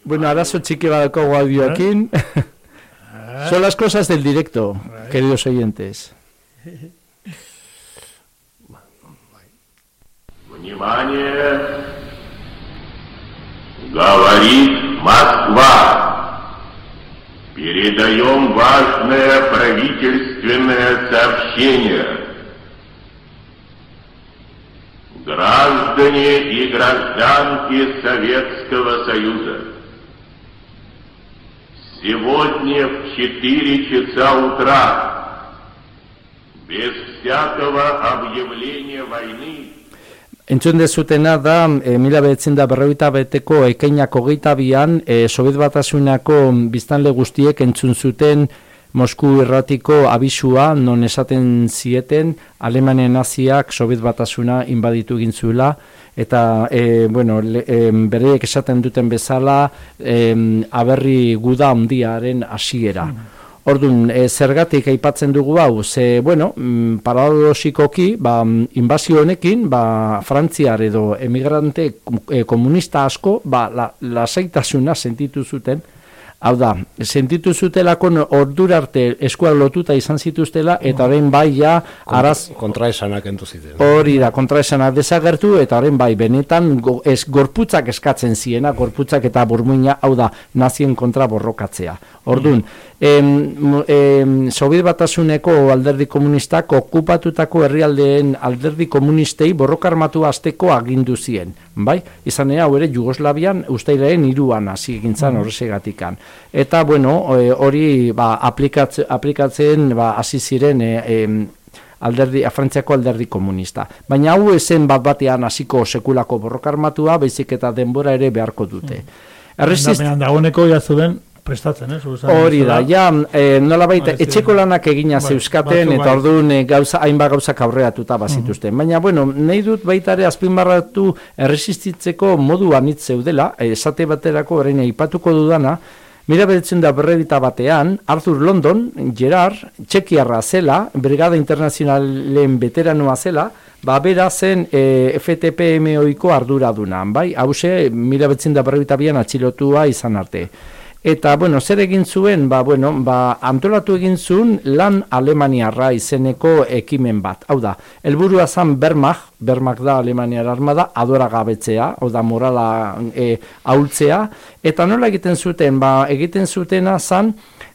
L: Bueno, arazo txiki badako audioakin. Son las cosas del directo, queridos oyentes.
T: Внимание! Говорит Москва. Передаем важное правительственное сообщение. Граждане и гражданки Советского Союза. Сегодня в 4 часа утра, без всякого объявления войны,
L: Entzun dezutena da, e, mila behetzen da berroita beteko ekeinak hogeita bian, e, Sobiet Batasunako biztanle guztiek entzun zuten Mosku irratiko abisua, non esaten zieten, Alemanen naziak Sobiet Batasuna inbaditu egin zuela, eta, e, bueno, le, e, bereek esaten duten bezala, e, aberri guda handiaren hasiera. Orduan, e, zergatik aipatzen dugu hau, ze, bueno, mm, paradoxikoki, ba, mm, inbazio honekin, ba, Frantziar edo emigrante e, komunista asko, ba, la, lasaitasuna sentitu zuten, hau da, sentitu zutelako ordura arte eskuak lotuta izan zituztela, eta orain bai ja, araz,
D: kontraesanak entu ziren.
L: Hori da, kontraesanak desagertu, eta horren bai, benetan go, ez, gorputzak eskatzen ziena, gorputzak eta burmuina, hau da, nazien kontra borrokatzea. Ordun, em, em, Sobiet Batasuneko alderdi komunistak okupatutako herrialdeen alderdi komunistei borroka armatu azteko agindu zien, bai? Izan hau ere, Jugoslavian ustailaren iruan hasi egin zan horrezegatikan. Eta, bueno, e, hori ba, aplikatze, aplikatzen ba, hasi ziren e, em, alderdi, Frantziako alderdi komunista. Baina hau ezen bat batean hasiko sekulako borroka armatua, baizik eta denbora ere beharko dute. Erresist...
E: Dapean dagoeneko ja prestatzen, eh? zu esan
L: Hori da, ja, e, nola baita,
E: Ba, ez
L: etxeko lanak egina
E: Bai,
L: zeuzkaten,
E: batzuk
L: eta
E: bai.
L: orduan e, gauza, hainbat gauzak aurreatuta bazituzten. Baina, bueno, nahi dut baita ere azpimarratu erresistitzeko modu anitz zeudela, e, esate baterako orain aipatuko dudana, Mila beretzen da berrebita batean, Arthur London, Gerard, Txekiarra zela, Brigada Internazionalen veteranoa zela, ba, bera zen e, FTP-MOiko arduraduna, bai? Hauze, mila beretzen da berrebita bian atxilotua izan arte. Eta, bueno, zer egin zuen, ba, bueno, ba, antolatu egin zuen lan Alemaniarra izeneko ekimen bat. Hau da, helburua zan Bermag, Bermag da Alemaniar armada, adora gabetzea, hau da, morala e, ahultzea, eta nola egiten zuten, ba, egiten zutena zan,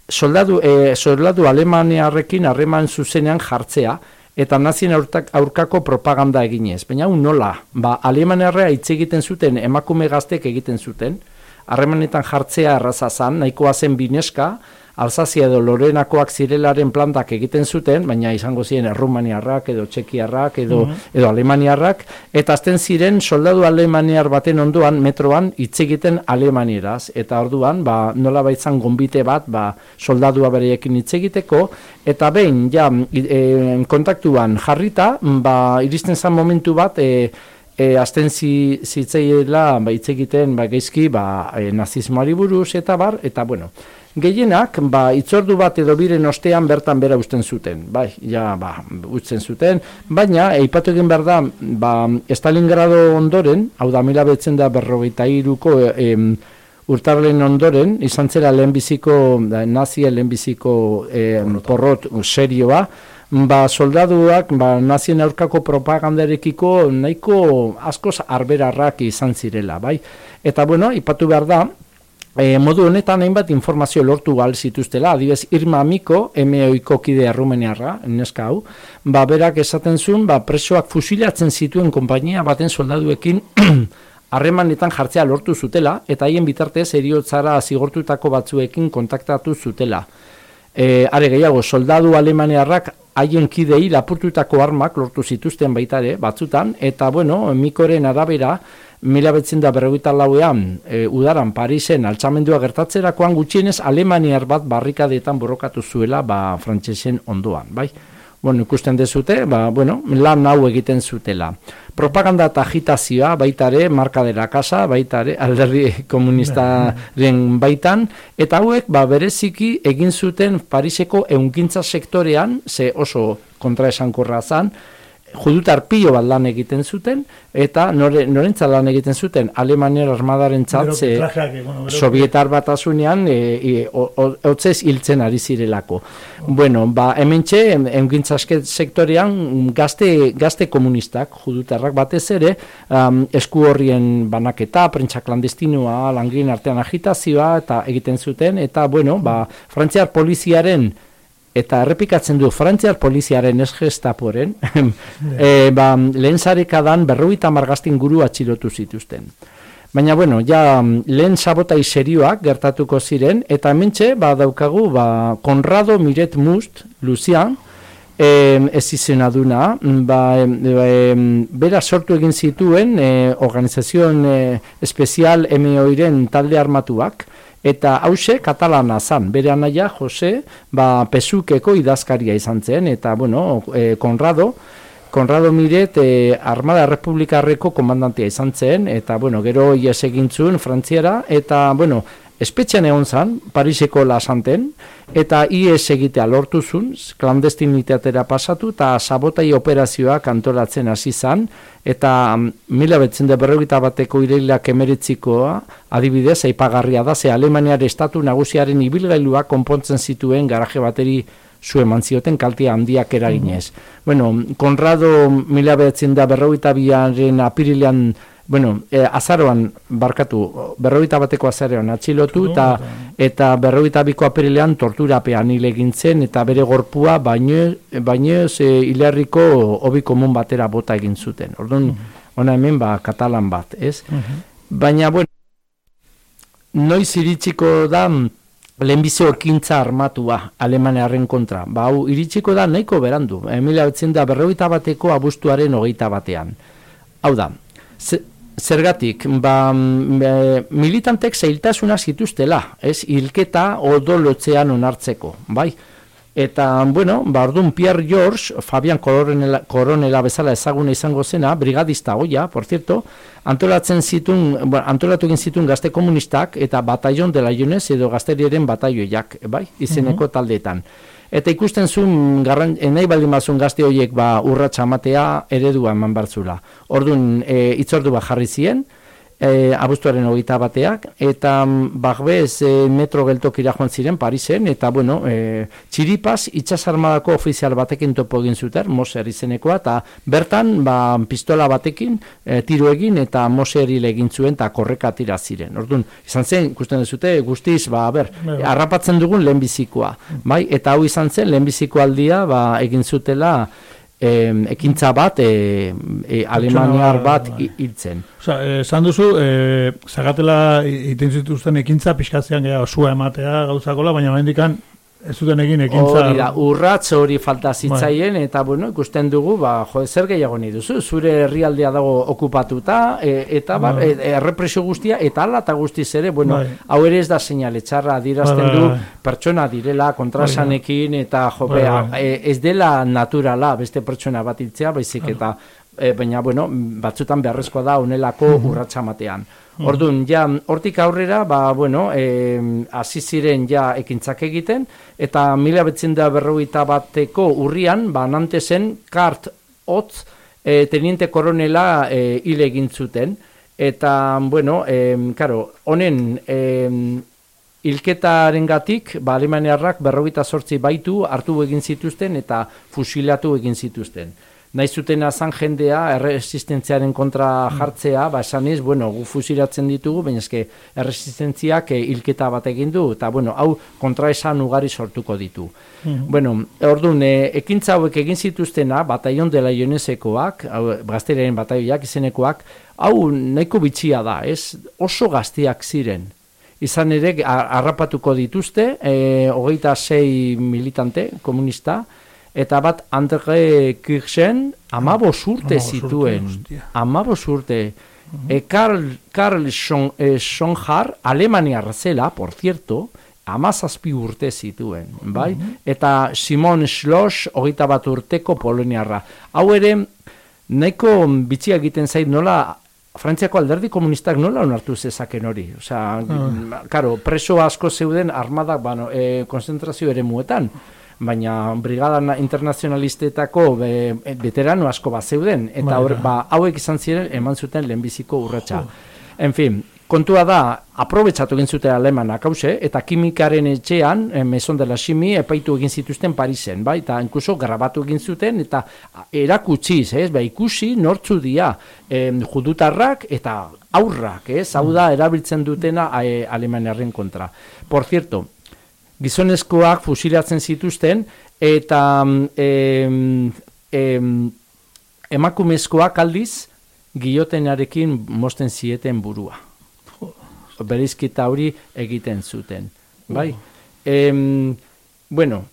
L: soldadu, e, soldadu Alemaniarrekin harreman zuzenean jartzea, eta nazien aurtak, aurkako propaganda eginez. Baina, nola, ba, Alemaniarra hitz egiten zuten, emakume gaztek egiten zuten, harremanetan jartzea erraza zan, nahikoa zen bineska, Alsazia edo Lorenakoak zirelaren plantak egiten zuten, baina izango ziren Errumaniarrak edo Txekiarrak edo,
E: Mhm.
L: edo Alemaniarrak, eta azten ziren soldadu Alemaniar baten ondoan metroan hitz egiten Alemanieraz, eta orduan ba, nola baitzan gombite bat ba, soldadua bereekin hitz egiteko, eta behin ja e, kontaktuan jarrita, ba, iristen zen momentu bat, e, e, azten zi, zitzaiela ba, hitz egiten ba, geizki ba, e, nazismoari buruz eta bar, eta bueno, gehienak ba, itzordu bat edo biren ostean bertan bera usten zuten, bai, ja, ba, utzen zuten, baina, eipatu egin behar da, ba, Stalingrado ondoren, hau da mila betzen da berrogeita iruko em, urtarlen ondoren, izan zela lehenbiziko, nazia lehenbiziko em, porrot serioa, ba, soldaduak ba, nazien aurkako propagandarekiko nahiko askoz arbelarrak izan zirela, bai? Eta bueno, ipatu behar da, e, modu honetan hainbat informazio lortu gal zituztela, adibez Irma Miko, MOiko kide arrumeniarra, neska hau, ba, berak esaten zuen, ba, presoak fusilatzen zituen konpainia baten soldaduekin *clears throat* harremanetan jartzea lortu zutela, eta haien bitartez eriotzara zigortutako batzuekin kontaktatu zutela. E, are gehiago, soldadu alemaniarrak haien kidei lapurtutako armak lortu zituzten baitare batzutan, eta bueno, mikoren arabera, mila betzen da berrogeita lauean, e, udaran Parisen altxamendua gertatzerakoan gutxienez alemaniar bat barrikadetan borrokatu zuela ba, frantsesen ondoan, bai? Bueno, ikusten dezute, ba, bueno, lan hau egiten zutela. Propaganda eta agitazioa baitare, marka de la casa, baitare, alderri komunistaren baitan, eta hauek, ba, bereziki egin zuten Pariseko eungintza sektorean, ze oso kontraesankorra zan, judutar pilo bat lan egiten zuten, eta nore, norentza lan egiten zuten, Alemaniar armadaren
E: trajeak, eh, bueno,
L: Sovietar batasunean, e, e, o- hotzez hiltzen ari zirelako. Bueno, ba, hemen txe, eungintza sektorean, gazte, gazte komunistak, judutarrak batez ere, um, esku horrien banaketa, prentsa klandestinoa, langin artean agitazioa, eta egiten zuten, eta, bueno, ba, frantziar poliziaren, eta errepikatzen du Frantziar poliziaren ez gestaporen, *laughs* e, ba, lehen zarekadan berroita margaztin guru atxilotu zituzten. Baina, bueno, ja lehen sabotai serioak gertatuko ziren, eta hementxe, ba, daukagu, ba, Conrado Miret Must, Lucian, eh, ez izena ba, em, em, bera sortu egin zituen eh, organizazioen eh, espezial MOiren talde armatuak, eta hause katalana zan, bere anaia Jose, ba, pesukeko idazkaria izan zen, eta, bueno, eh, Conrado, Konrado Miret eh, Armada Republikarreko komandantea izan zen, eta, bueno, gero ies egin zuen Frantziara, eta, bueno, espetxean egon zan, Pariseko lasanten, eta IES egitea lortu zuen, klandestinitatera pasatu, eta sabotai operazioak antolatzen hasi zan, eta mm, mila betzen berrogeita bateko ireilak emeritzikoa, adibidez, aipagarria da, ze Alemaniar estatu nagusiaren ibilgailua konpontzen zituen garaje bateri zu eman zioten kaltea handiak eraginez. Bueno, Konrado mila behatzen da berrogeita biaren apirilean, bueno, e, azaroan barkatu, berrogeita bateko azaroan atxilotu, eta, eta berrogeita biko apirilean torturapean hil egin zen, eta bere gorpua baino, baino e, hilarriko hobi komun batera bota egin zuten. Orduan, ona hemen ba, katalan bat, ez? Baina, bueno, noiz iritsiko da lehenbizo ekintza armatua Alemaniaren kontra. Ba, hau, iritsiko da nahiko berandu. Emilia betzen da berrogeita bateko abuztuaren hogeita batean. Hau da, ze- zergatik, ba, m, e, militantek zeiltasuna zituztela, ez, hilketa odolotzean onartzeko, bai? Eta, bueno, ba, orduan Pierre George, Fabian Coronela, Coronela bezala ezaguna izango zena, brigadista hoia, por cierto, antolatzen zitun, bueno, antolatu egin zitun gazte komunistak eta bataion dela Ionez edo gazteriaren bataioiak, bai, izeneko taldeetan. Eta ikusten zuen, garran, eh, nahi baldin bazun gazte horiek ba, urratsa amatea eredua eman bartzula. Orduan, e, itzordu bat jarri zien, e, abuztuaren hogeita bateak, eta mm, bagbez e, metro geltokira joan ziren Parisen, eta bueno, e, txiripaz itxasarmadako ofizial batekin topo egin zuten, Moser izenekoa, eta bertan ba, pistola batekin e, tiro egin, eta Moseri egin zuen, eta korreka tira ziren. Orduan, izan zen, ikusten duzute, guztiz, ba, ber,
E: Bai.
L: harrapatzen dugun lehenbizikoa, bai, eta hau izan zen, lehenbiziko aldia, ba, egin zutela, em, ekintza bat, e, e, alemaniar bat hi- hiltzen.
E: Osa, eh, esan duzu, e, zagatela iten zituzten ekintza, pixkatzean geha osua ematea gauzakola, baina mendikan ez zuten egin ekintza.
L: Hori da, urratz hori falta zitzaien, eta bueno, ikusten dugu, ba, jo, zer gehiago nahi duzu, zure herrialdea dago okupatuta, e, eta bar,
E: Bai.
L: e, errepresio guztia, eta ala eta guztiz ere, bueno,
E: Bai.
L: hau ere ez da seinale txarra adierazten
E: Bai, bai,
L: du,
E: bai.
L: pertsona direla, kontrasanekin, eta jo,
E: Bai, bai.
L: e, ez dela naturala beste pertsona bat hiltzea, baizik eta, e, baina, bueno, batzutan beharrezkoa da honelako
E: Mhm.
L: urratsa matean.
E: Mhm.
L: Orduan, ja, hortik aurrera, ba, bueno, eh, hasi ziren ja ekintzak egiten, eta mila betzen da berrogeita bateko urrian, ba, nantesen, kart, hotz, eh, teniente koronela eh, hile egin zuten, eta, bueno, eh, karo, honen, eh, hilketaren gatik, ba, alemaniarrak berrogeita sortzi baitu hartu egin zituzten eta fusilatu egin zituzten. Nahi zuten azan jendea erresistentziaren kontra jartzea, ba esanez, bueno, gu fusilatzen ditugu, baina eske erresistentziak eh, hilketa bat egin du, eta bueno, hau kontra esan ugari sortuko ditu.
E: Mhm.
L: Bueno, orduan, e, ekintza hauek egin zituztena, bataion dela ionezekoak, hau, gazteriaren bataioak izenekoak, hau nahiko bitxia da, ez? Oso gazteak ziren. Izan ere, harrapatuko dituzte, e, hogeita sei militante komunista, eta bat Andre Kirchen amabos urte zituen. Amabos urte. E, Karl, Karl Schon, e, Schonjar, Alemaniar zela, por cierto, amazazpi urte zituen, bai? Eta Simon Schloss, hogeita bat urteko poloniarra. Hau ere, nahiko bitxia egiten zait nola Frantziako alderdi komunistak nola onartu zezaken hori? Osea,
E: Ah.
L: karo, preso asko zeuden armadak, bano, e, konzentrazio ere muetan, baina brigada na- internazionalistetako be, veterano asko bat zeuden, eta
E: Bai,
L: hor,
E: bai.
L: ba, hauek izan ziren eman zuten lehenbiziko urratsa. En fin, kontua da, aprobetsatu egin zuten alemanak hause, eta kimikaren etxean, eh, Maison de la Chimie, epaitu egin zituzten Parisen, bai, eta inkluso grabatu egin zuten, eta erakutsiz, ez, ba, ikusi nortzu dia, em, judutarrak eta aurrak, ez, hau da, erabiltzen dutena eh, alemaniarren kontra. Por cierto, gizonezkoak fusilatzen zituzten, eta em, em, emakumezkoak aldiz, giotenarekin mosten zieten burua. Berizkita hori egiten zuten. Bai? Em, bueno,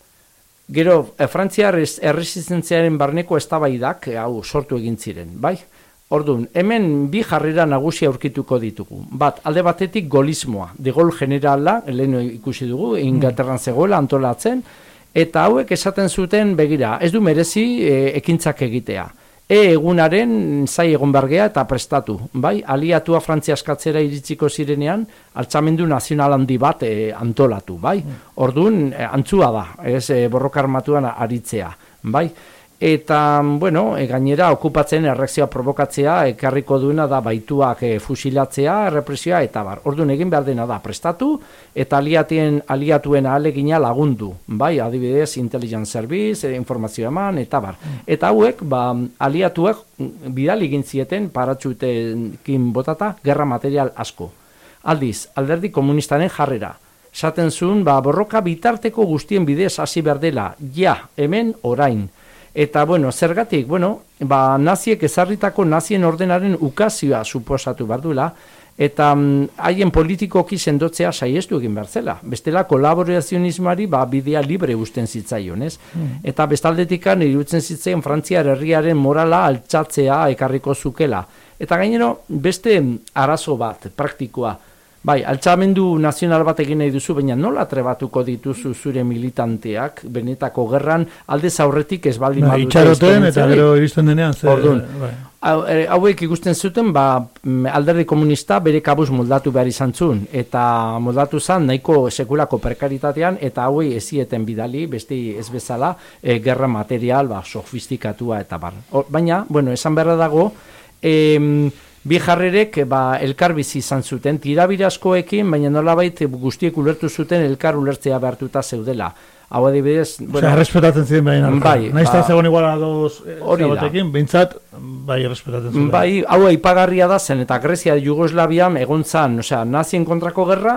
L: gero, e, Frantziar erresistentziaren barneko eztabaidak eh, hau sortu egin ziren, bai? Orduan, hemen bi jarrera nagusi aurkituko ditugu. Bat, alde batetik golismoa, de gol generala, lehen ikusi dugu, Inglaterran zegoela antolatzen, eta hauek esaten zuten begira, ez du merezi e, ekintzak egitea. E egunaren zai egon bergea eta prestatu, bai? Aliatua Frantzia askatzera iritsiko zirenean, altzamendu nazional handi bat e, antolatu, bai? Orduan, e, antzua da, ez e, borroka armatuan aritzea, bai? Eta, bueno, e, gainera okupatzen erreakzioa provokatzea ekarriko duena da baituak e, fusilatzea, errepresioa eta bar. Orduan egin behar dena da prestatu eta aliatien aliatuen ahalegina lagundu, bai, adibidez intelligence service, e, informazio eman eta bar. Eta hauek, ba, aliatuek mm, bidali egin zieten paratxutekin botata gerra material asko. Aldiz, alderdi komunistaren jarrera. Saten zuen, ba, borroka bitarteko guztien bidez hasi behar dela, ja, hemen, orain. Eta, bueno, zergatik, bueno, ba, naziek ezarritako nazien ordenaren ukazioa suposatu behar duela, eta mm, haien politikoki sendotzea saiestu egin behar zela. Bestela kolaborazionismari ba, bidea libre usten zitzaion, ez?
E: Mm.
L: Eta bestaldetikan irutzen zitzaion Frantziar herriaren morala altxatzea ekarriko zukela. Eta gainero, beste arazo bat, praktikoa, Bai, altxamendu nazional bat egin nahi duzu, baina nola trebatuko dituzu zure militanteak, benetako gerran, aldez aurretik ez baldin
E: Bai,
L: badute
E: itxaroten eta gero iristen denean, ze-
L: Orduan,
E: bai.
L: eh, hauek ikusten zuten, ba, mm, alderdi komunista bere kabuz moldatu behar izan zuen, eta moldatu zen nahiko sekulako prekaritatean, eta hauei ezieten bidali, beste ez bezala, e, gerra material, ba, sofistikatua eta bar. O, baina, bueno, esan beharra dago, em, bi jarrerek ba, elkar bizi izan zuten, tirabiraskoekin, baina nolabait guztiek ulertu zuten elkar ulertzea behartuta zeudela. Hau adibidez,
E: Osea, errespetatzen ziren behin artean.
L: bai,
E: Naiz
L: ba,
E: zegoen igual ados eh, batekin, behintzat, bai errespetatzen ziren.
L: Bai, hau aipagarria da zen, eta Grezia Jugoslavian egon zan, osea, nazien kontrako gerra,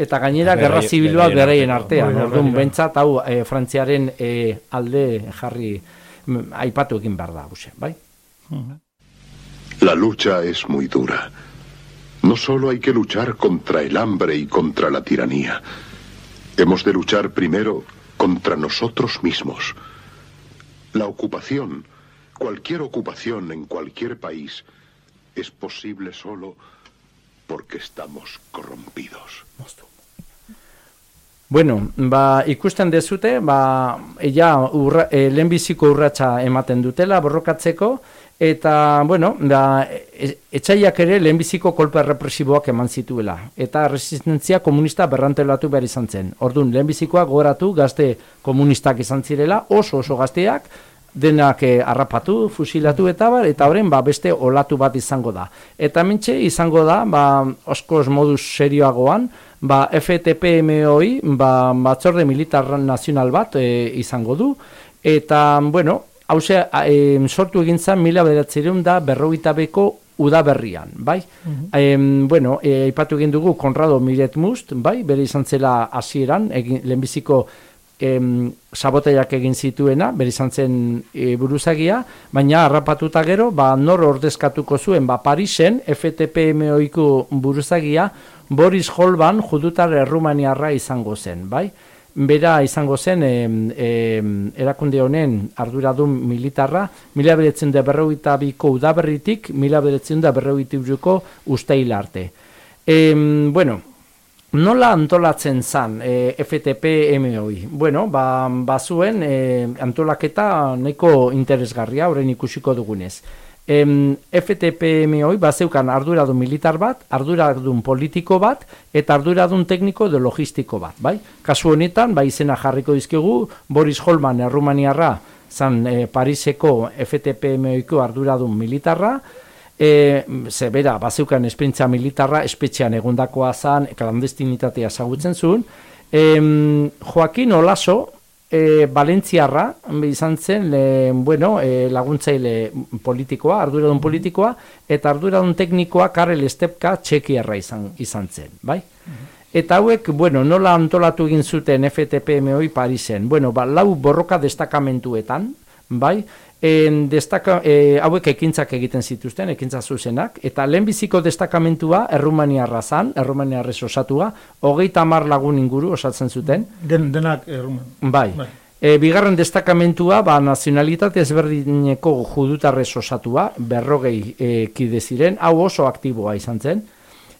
L: eta gainera
D: Beraien-
L: gerra zibilua
D: beraien
L: artean.
D: Bai,
L: Orduan,
D: bai, bai.
L: bentsat hau e, Frantziaren e, alde jarri mm, aipatu egin behar da, hause, bai?
U: La lucha es muy dura. No solo hay que luchar contra el hambre y contra la tiranía. Hemos de luchar primero contra nosotros mismos. La ocupación, cualquier ocupación en cualquier país, es posible solo porque estamos corrompidos.
L: Bueno, ba, ikusten dezute, ba, ja, urra, e, lehenbiziko urratsa ematen dutela borrokatzeko, eta, bueno, da, e, etxaiak ere lehenbiziko kolpe represiboak eman zituela, eta resistentzia komunista berrantelatu behar izan zen. Orduan, lehenbizikoak goratu gazte komunistak izan zirela, oso oso gazteak, denak eh, harrapatu, fusilatu eta bar, eta horren ba, beste olatu bat izango da. Eta mentxe izango da, ba, oskoz moduz serioagoan, ba, FTP-MOI, ba, batzorde militar nazional bat e, izango du, eta, bueno, hause, e, sortu egin zen mila bederatzereun da berrogeita beko udaberrian, bai? Em, bueno, e, aipatu egin dugu Konrado Miret Must, bai? Bere izan zela hasieran, egin lehenbiziko em, sabotaiak egin zituena, bere izan zen e, buruzagia, baina harrapatuta gero, ba, nor ordezkatuko zuen, ba, Parisen, FTP-MOiko buruzagia, Boris Holban judutar errumaniarra izango zen, bai? Bera izango zen em, em, erakunde honen arduradun militarra, mila beretzen da berrogeita biko udaberritik, mila beretzen da berrogeita iruko usteila arte. Em, bueno, Nola antolatzen zan e, FTP MOI? Bueno, ba, bazuen e, antolaketa nahiko interesgarria, horrein ikusiko dugunez. Em, FTP MOI bazeukan arduradun militar bat, arduradun politiko bat, eta arduradun tekniko edo logistiko bat, bai? Kasu honetan, bai izena jarriko dizkigu, Boris Holman errumaniarra, zan e, Pariseko FTP MOiko arduradun militarra, e, ze bera, bazeukan esperientzia militarra, espetxean egondakoa zan, klandestinitatea zagutzen zuen, em, Joaquin Olaso, e, Valentziarra, izan zen, le, bueno, e, laguntzaile politikoa, arduradun politikoa, eta arduradun teknikoa Karel Estepka txekiarra izan, izan zen, bai? Eta hauek, bueno, nola antolatu egin zuten FTP-MOI Parisen? Bueno, ba, lau borroka destakamentuetan, bai? En destaka, e, hauek ekintzak egiten zituzten, ekintza zuzenak, eta lehenbiziko destakamentua Errumaniarra zan, Errumaniarrez osatua, hogeita hamar lagun inguru osatzen zuten.
E: Den, denak errumen.
L: Bai. E, bigarren destakamentua, ba, nazionalitate ezberdineko judutarrez osatua, berrogei e, kide ziren, hau oso aktiboa izan zen.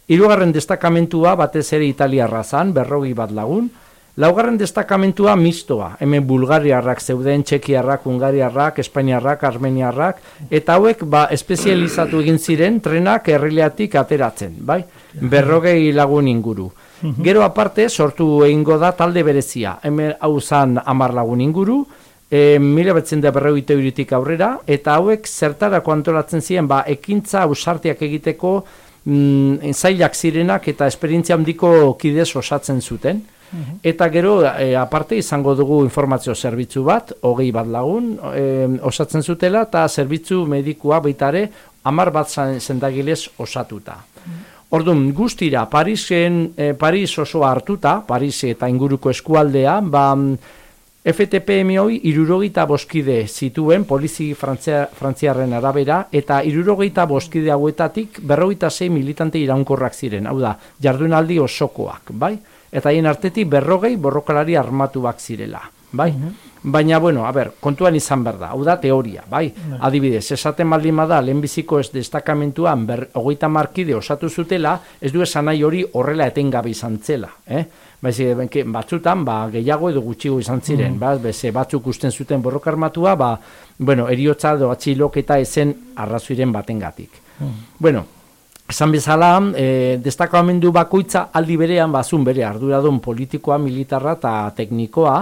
L: Hirugarren destakamentua batez ere italiarra zan, berrogei bat lagun. Laugarren destakamentua mistoa, hemen bulgariarrak zeuden, txekiarrak, hungariarrak, espainiarrak, armeniarrak, eta hauek ba, espezializatu egin ziren trenak errileatik ateratzen, bai? Berrogei lagun inguru. Gero aparte, sortu egingo da talde berezia. Hemen hau zan amar lagun inguru, e, mila betzen da berrogeita iritik aurrera, eta hauek zertarako antolatzen ziren, ba, ekintza ausartiak egiteko mm, zailak zirenak eta esperientzia handiko kidez osatzen zuten. Eta gero, e, aparte, izango dugu informazio zerbitzu bat, hogei bat lagun, e, osatzen zutela, eta zerbitzu medikua baitare, amar bat sendagilez osatuta. Orduan, guztira, Parisen, eh, Paris oso hartuta, Paris eta inguruko eskualdea, ba, FTP-MOI irurogeita boskide zituen, polizi frantzia, frantziarren arabera, eta irurogeita boskide hauetatik berrogeita sei militante iraunkorrak ziren, hau da, jardunaldi osokoak, bai? Eta haien artetik berrogei borrokalari armatuak zirela. bai? Baina, bueno, a ber, kontuan izan behar da, hau da teoria, bai? Adibidez, esaten baldin bada, lehenbiziko ez destakamentuan, ber, hogeita markide osatu zutela, ez du esan nahi hori horrela etengabe izan zela, eh? Baizik, benke, batzutan, ba, gehiago edo gutxigo izan ziren,
E: Mm.
L: ba, beze, batzuk usten zuten borroka armatua, ba, bueno, eriotza edo atxiloketa ezen arrazoiren batengatik. Bueno, esan bezala, e, destakamendu bakoitza aldi berean bazun bere arduradun politikoa, militarra eta teknikoa,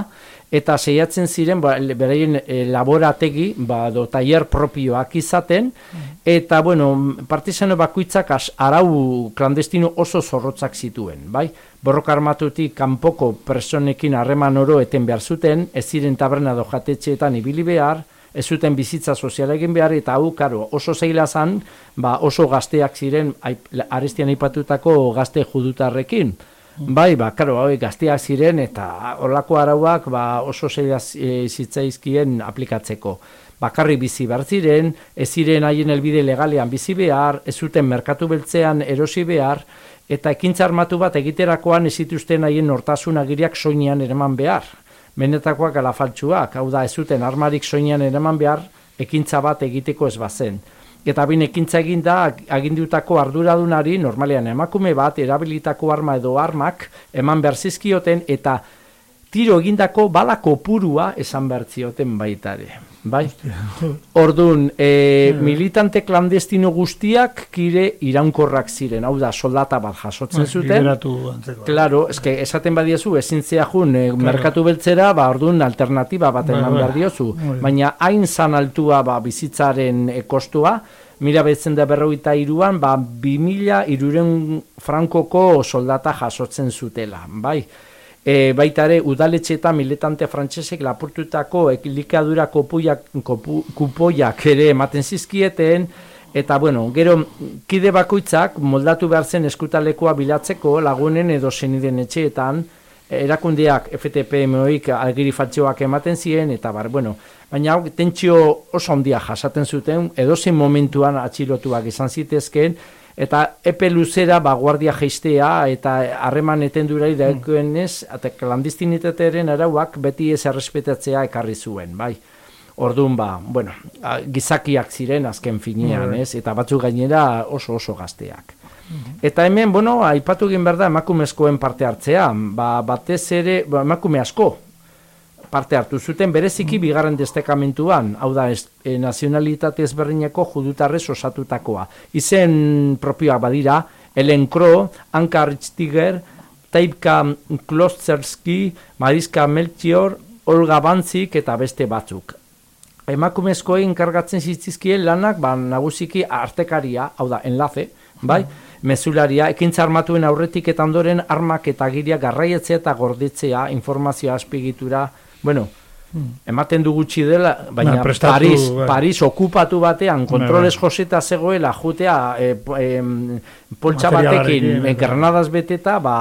L: eta seiatzen ziren ba, beraien e, laborategi, ba, do tailer propioak izaten, eta, bueno, partizano bakoitzak as, arau klandestino oso zorrotzak zituen, bai? Borroka armatutik kanpoko personekin harreman oro eten behar zuten, ez ziren taberna do jatetxeetan ibili behar, ez zuten bizitza soziala egin behar, eta hau, karo, oso zeila zan, ba, oso gazteak ziren, arestian aipatutako gazte judutarrekin. Bai, ba, karo, hauek gazteak ziren, eta horlako arauak ba, oso zeila e, zitzaizkien aplikatzeko. Bakarri bizi behar ziren, ez ziren haien helbide legalean bizi behar, ez zuten merkatu beltzean erosi behar, eta ekintza armatu bat egiterakoan ez zituzten haien nortasun agiriak soinean eraman behar benetakoak ala faltsuak, hau da ez zuten armarik soinean eraman behar, ekintza bat egiteko ez bazen. Eta bin ekintza egin da ag- agindutako arduradunari normalean emakume bat erabilitako arma edo armak eman behar zizkioten eta tiro egindako bala kopurua esan behar zioten baitare. Bai? *laughs* Ordun, e, militante klandestino guztiak kire iraunkorrak ziren, hau da soldata bat jasotzen
E: Bai,
L: zuten.
E: liberatu antzeko.
L: Claro, eske esaten badiezu ezin jun e, merkatu beltzera, ba ordun alternatiba bat
E: Bai,
L: eman
E: bai.
L: behar diozu.
E: Bai.
L: Baina hain zan altua ba, bizitzaren e, kostua, mila betzen da berroita iruan, ba, bi mila iruren frankoko soldata jasotzen zutela, bai. E, baita ere, udaletxe eta militante frantsesek lapurtutako elikadura kopuiak, kopu, kupoiak ere ematen zizkieten, eta bueno, gero kide bakoitzak moldatu behar zen eskutalekoa bilatzeko lagunen edo seniden etxeetan, erakundeak FTP-MOik agiri faltxoak ematen ziren, eta bar, bueno, baina tentsio oso handia jasaten zuten, edozein momentuan atxilotuak izan zitezkeen, eta epe luzera ba, guardia jeistea eta harreman etendurari dagoenez, eta klandestinitatearen arauak beti ez errespetatzea ekarri zuen, bai. Orduan ba, bueno, gizakiak ziren azken finean,
E: Bai.
L: ez? Eta batzuk gainera oso oso gazteak. Eta hemen, bueno, aipatu egin behar da emakumezkoen parte hartzea, ba, batez ere, ba, emakume asko parte hartu zuten bereziki bigarren destekamentuan, hau da ez, e, nazionalitate ezberdineko judutarrez osatutakoa. Izen propioak badira, Ellen Crow, Anka Richtiger, Taipka Klosterski, Mariska Melchior, Olga Bantzik eta beste batzuk. Emakumezkoei enkargatzen zitzizkien lanak, ba, nagusiki artekaria, hau da, enlace, bai? Mezularia, ekintza armatuen aurretik eta ondoren armak eta giria garraietzea eta gordetzea, informazioa aspigitura, bueno, ematen du gutxi dela, baina
E: Ba,
L: Paris,
E: bai.
L: Paris okupatu batean, kontroles
E: bai.
L: joseta zegoela, jutea, e, em, poltsa
E: Materialarekin,
L: batekin, e, granadas beteta, ba,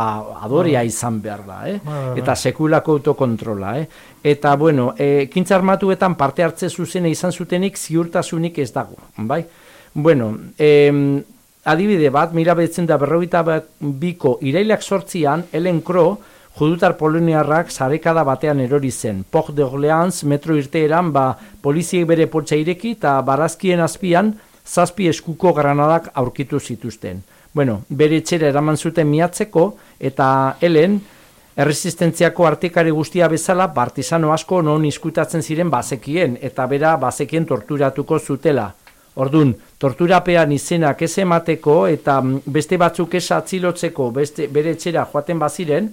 L: adoria izan behar da, eh?
E: Bai, bai, bai.
L: Eta sekulako autokontrola, eh? Eta, bueno, e, kintza armatuetan parte hartze zuzena izan zutenik ziurtasunik ez dago, bai? Bueno, em, adibide bat, mila betzen da berrogeita bat biko irailak sortzian, Ellen Crow, judutar poloniarrak zarekada batean erori zen. Port de Orleans metro irteeran, ba, poliziek bere poltsa ireki eta barazkien azpian zazpi eskuko granadak aurkitu zituzten. Bueno, bere etxera eraman zuten miatzeko eta Ellen, erresistentziako artekari guztia bezala partizano asko non izkutatzen ziren bazekien eta bera bazekien torturatuko zutela. Ordun, torturapean izenak ez emateko eta mm, beste batzuk ez atzilotzeko beste bere etxera joaten baziren,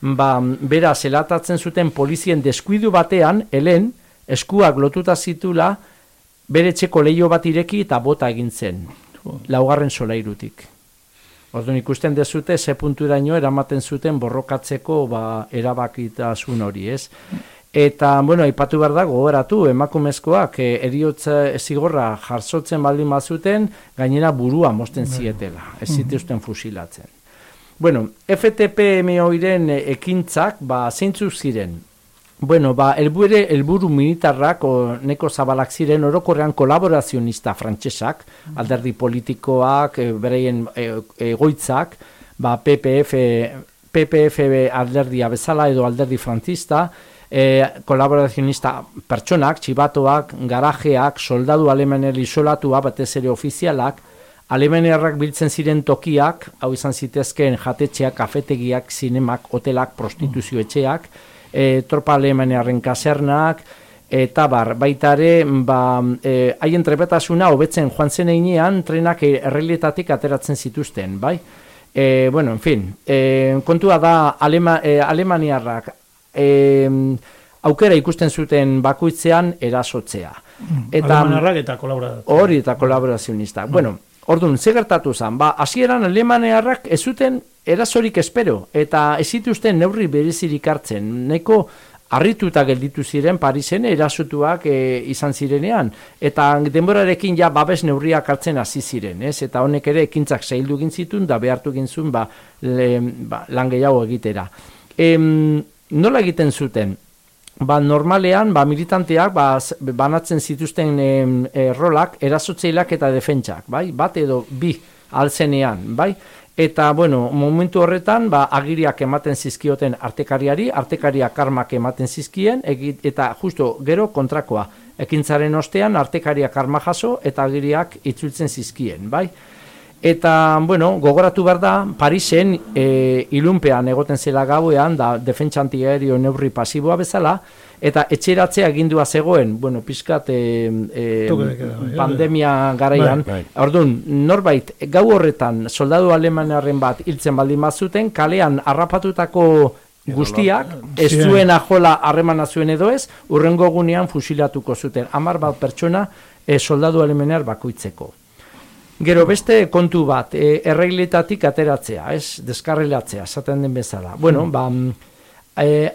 L: ba, bera zelatatzen zuten polizien deskuidu batean, helen, eskuak lotuta zitula, bere etxeko leio bat ireki eta bota egin zen, laugarren solairutik. Orduan ikusten dezute ze punturaino eramaten zuten borrokatzeko ba, erabakitasun hori, ez? Eta, bueno, aipatu behar da, gogoratu, emakumezkoak e, eriotza zigorra jarsotzen baldin bazuten, gainera burua mosten zietela, ez zituzten fusilatzen. Bueno, FTP-MOiren ekintzak, ba, zeintzuk ziren? Bueno, ba, elbure, elburu militarrak o, neko zabalak ziren orokorrean kolaborazionista frantsesak, alderdi politikoak, e, bereien e, egoitzak, ba, PPF, PPF alderdia bezala edo alderdi frantzista, e, kolaborazionista pertsonak, txibatoak, garajeak, soldadu alemanel isolatua, batez ere ofizialak, Alemaniarrak biltzen ziren tokiak, hau izan zitezkeen jatetxeak, kafetegiak, zinemak, hotelak, prostituzio etxeak, e, tropa alemaniarren kasernak, eta bar, baita ere, ba, e, haien trebetasuna hobetzen joan zen einean, trenak errealitatik ateratzen zituzten, bai? E, bueno, en fin, e, kontua da Alema, e, Alemaniarrak e, aukera ikusten zuten bakoitzean erasotzea. Eta,
E: Alemaniarrak eta kolaborazio.
L: Hori eta kolaborazionista. Bueno, Orduan, ze gertatu zen? Ba, hasieran alemanearrak ez zuten erasorik espero, eta ez zituzten neurri berezirik hartzen. Neko harrituta gelditu ziren Parisen erasotuak e, izan zirenean. Eta denborarekin ja babes neurriak hartzen hasi ziren, ez? Eta honek ere ekintzak zaildu egin zituen, da behartu egin zuen ba, le, ba, lan gehiago egitera. Em, nola egiten zuten? Ba, normalean ba, militanteak ba, banatzen zituzten em, e, rolak erasotzeileak eta defentsak, bai? bat edo bi alzenean, bai? Eta, bueno, momentu horretan, ba, agiriak ematen zizkioten artekariari, artekariak karmak ematen zizkien, eta justo gero kontrakoa. Ekintzaren ostean, artekariak karma jaso, eta agiriak itzultzen zizkien, bai? Eta, bueno, gogoratu behar da, Parisen e, ilunpean egoten zela gauean, da defentsa antiaerio neurri pasiboa bezala, eta etxeratzea agindua zegoen, bueno, pizkat e, e,
E: bai,
L: pandemia garaian,
E: Bai,
L: orduan, norbait, gau horretan, soldadu alemanaren bat hiltzen baldin bazuten, kalean harrapatutako guztiak, ez zuen ajola harremana zuen edo ez, urrengo gunean fusilatuko zuten, hamar bat pertsona e, soldadu alemanear bakoitzeko. Gero beste kontu bat, e, erreiletatik ateratzea, ez, deskarrilatzea, esaten den bezala. Bueno, ba, mm, e,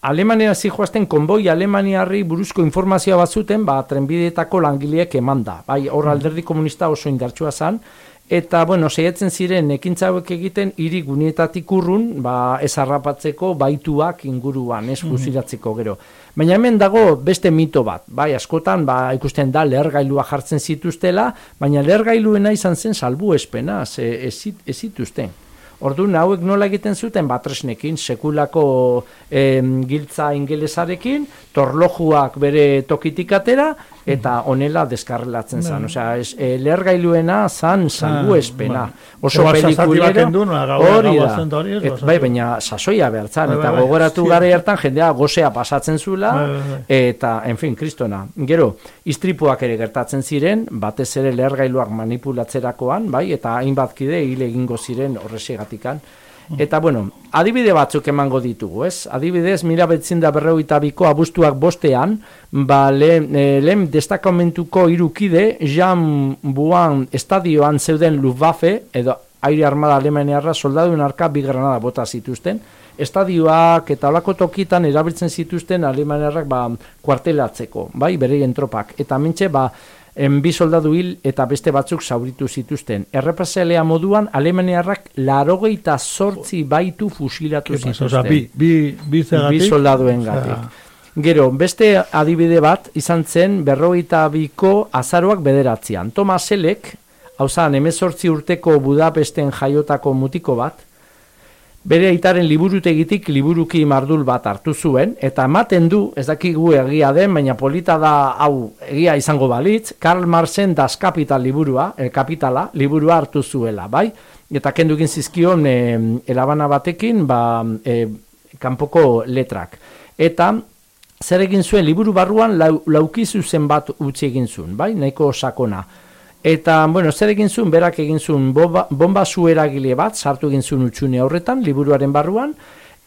L: Alemania zijoazten konboi Alemaniarri buruzko informazioa bat zuten, ba, trenbideetako langileek emanda. Bai, hor alderdi komunista oso indartsua zan, eta, bueno, saiatzen ziren ekintza hauek egiten hiri guneetatik urrun, ba, ez harrapatzeko baituak inguruan, ez
E: Mhm.
L: fusilatzeko gero. Baina hemen dago beste mito bat, bai, askotan, ba, ikusten da, lehergailua jartzen zituztela, baina lehergailuena izan zen salbu espena, ze, ez, zit- ez zituzten. Orduan hauek nola egiten zuten batresnekin, sekulako em, giltza ingelesarekin, torlojuak bere tokitik atera, eta honela deskarrelatzen zan.
E: Bai.
L: Osea, es, e, lehergailuena zan salbu espena.
E: bai.
L: Oso pelikulero, hori da. Et,
E: ba,
L: bai, baina sasoia behartzan,
E: Bai,
L: eta gogoratu
E: Sí.
L: gara hartan jendea gozea pasatzen zula, eta, en fin, kristona. Gero, istripuak ere gertatzen ziren, batez ere lehergailuak manipulatzerakoan, bai, eta hainbat kide hile egingo ziren horrexegatikan. Eta, bueno, adibide batzuk emango ditugu, ez? Adibidez, mila betzin da berreuita biko abuztuak bostean, ba, lehen, e, lehen destakamentuko irukide, Jean Buan estadioan zeuden Luftwaffe, edo aire armada alemaniarra soldaduen arka bi granada bota zituzten, estadioak eta olako tokitan erabiltzen zituzten alemaniarrak ba, kuartelatzeko, bai, bereien tropak. Eta mentxe, ba, bi soldadu hil eta beste batzuk zauritu zituzten. Errepresalea moduan, alemaniarrak larogeita sortzi baitu fusilatu
E: Ke pasa,
L: zituzten.
E: osea, bi- bi- bi?
L: Bi soldaduen gatik. Gero, beste adibide bat izan zen berrogeita biko azaroak bederatzean. Thomas Selek, hau zan, emezortzi urteko Budapesten jaiotako mutiko bat, bere aitaren liburutegitik liburuki mardul bat hartu zuen, eta ematen du, ez dakigu egia den, baina polita da hau egia izango balitz, Karl Marxen Das Kapital liburua, el kapitala, liburua hartu zuela, bai? Eta kendu egin zizkion e, elabana batekin, ba, e, kanpoko letrak. Eta, zer egin zuen, liburu barruan lau, laukizu zen bat utzi egin zuen, bai? Nahiko sakona. Eta, bueno, zer egin zuen, berak egin zuen bomba, bomba zueragile bat, sartu egin zuen utxune horretan, liburuaren barruan,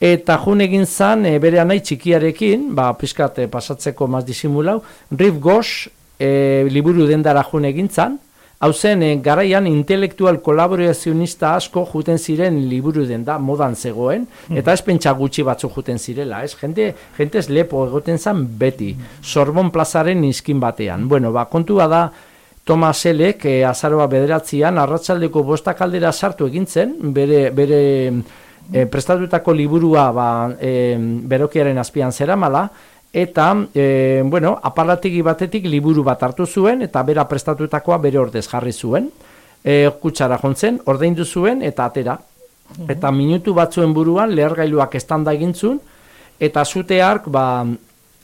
L: eta jun egin zan, e, bere anai txikiarekin, ba, pizkat e, pasatzeko maz disimulau, Riff Gosh e, liburu dendara jun egin zan, hau zen, e, garaian intelektual kolaborazionista asko juten ziren liburu denda modan zegoen, eta ez pentsa gutxi batzu juten zirela, ez? Jente, jentez lepo egoten zan beti, Sorbon plazaren izkin batean. Bueno, ba, kontua da, Thomas Elek e, azaroa bederatzean arratsaldeko bostak aldera sartu egintzen, bere, bere e, prestatutako liburua ba, e, berokiaren azpian zeramala, eta, e, bueno, aparategi batetik liburu bat hartu zuen, eta bera prestatutakoa bere ordez jarri zuen, e, kutsara jontzen, ordaindu zuen, eta atera. Eta minutu batzuen buruan lehergailuak estanda egintzun, eta zute hark, ba,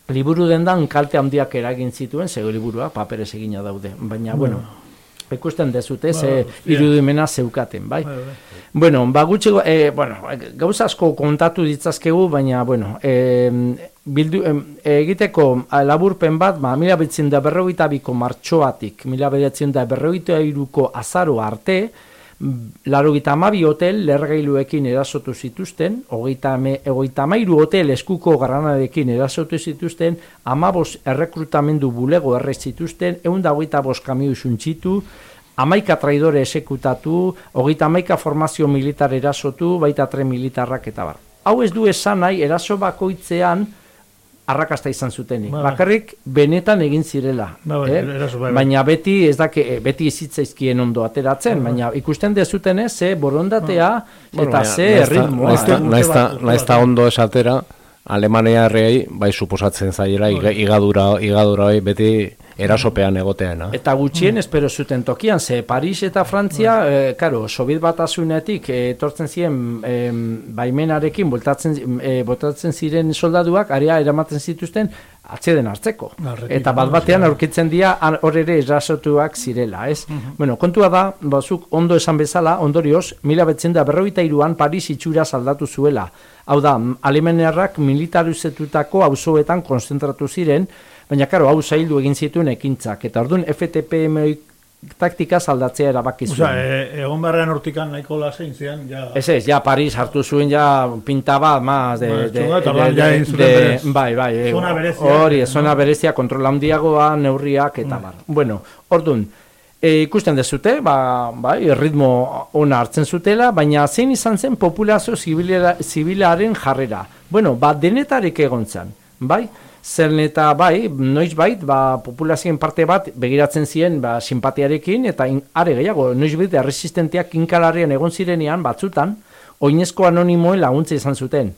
L: liburu dendan kalte handiak eragin zituen, zego liburua, paperez egina daude. Baina, bueno, ikusten dezute, ze
E: Ba,
L: irudimena zeukaten, bai?
E: Bai, bai.
L: Bueno, ba, gutxi, eh, bueno, gauza asko kontatu ditzazkegu, baina, bueno, eh, bildu, em, egiteko laburpen bat, ba, mila betzen da berrogeita biko martxoatik, mila betzen da berrogeita iruko azaro arte, Larogeita amabi hotel lergailuekin erasotu zituzten, hogeita, amairu hotel eskuko garranarekin erasotu zituzten, amabos errekrutamendu bulego erre zituzten, egun da hogeita bos kamioi amaika traidore esekutatu, hogeita amaika formazio militar erasotu, baita tren militarrak eta bar. Hau ez du esan nahi eraso bakoitzean arrakasta izan zutenik.
E: Bai.
L: Bakarrik benetan egin zirela.
E: Bai, bai,
L: eh?
E: eraso, bai, bai.
L: Baina beti ez dake, eh, beti izitzaizkien ondo ateratzen, baina ikusten dezutenez, ze borondatea eta ze ritmoa.
D: Naizta, ondo esatera, Alemania herriei, bai suposatzen zaiera, iga- igadura, igadura hori beti erasopean egoteana.
L: Eta gutxien espero zuten tokian, ze Paris eta Frantzia, eh, karo, Sobiet batasunetik eh, etortzen ziren eh, baimenarekin boltatzen, eh, botatzen ziren soldaduak, area eramaten zituzten atzeden hartzeko.
E: Arretik,
L: Eta bat batean aurkitzen dira hor ere erasotuak zirela, ez? Bueno, kontua da, bazuk ondo esan bezala, ondorioz, mila betzen da berroita iruan Paris itxura saldatu zuela. Hau da, alemaniarrak militarizetutako auzoetan konzentratu ziren, baina karo, hau zaildu egin zituen ekintzak. Eta orduan FTPM taktika saldatzea erabaki zuen.
E: Osea, e, egon hortikan nahiko lasein zian, ja...
L: Ez ez, ja Paris hartu zuen ja pintaba más de...
E: Bai,
L: de, de- de- de- bai, bai, eh,
E: Zona berezia.
L: hori, zona berezia, kontrola handiagoa, neurriak eta bar. Bueno, orduan, e, ikusten dezute, ba, bai, ritmo ona hartzen zutela, baina zein izan zen populazio zibilera- zibilaren jarrera. Bueno, ba, denetarik egon zen, bai? Zeren eta bai, noiz bait, ba, populazioen parte bat begiratzen ziren ba, simpatiarekin, eta in, are gehiago, noiz bait, erresistenteak inkalarrian egon zirenean batzutan, oinezko anonimoen laguntza izan zuten.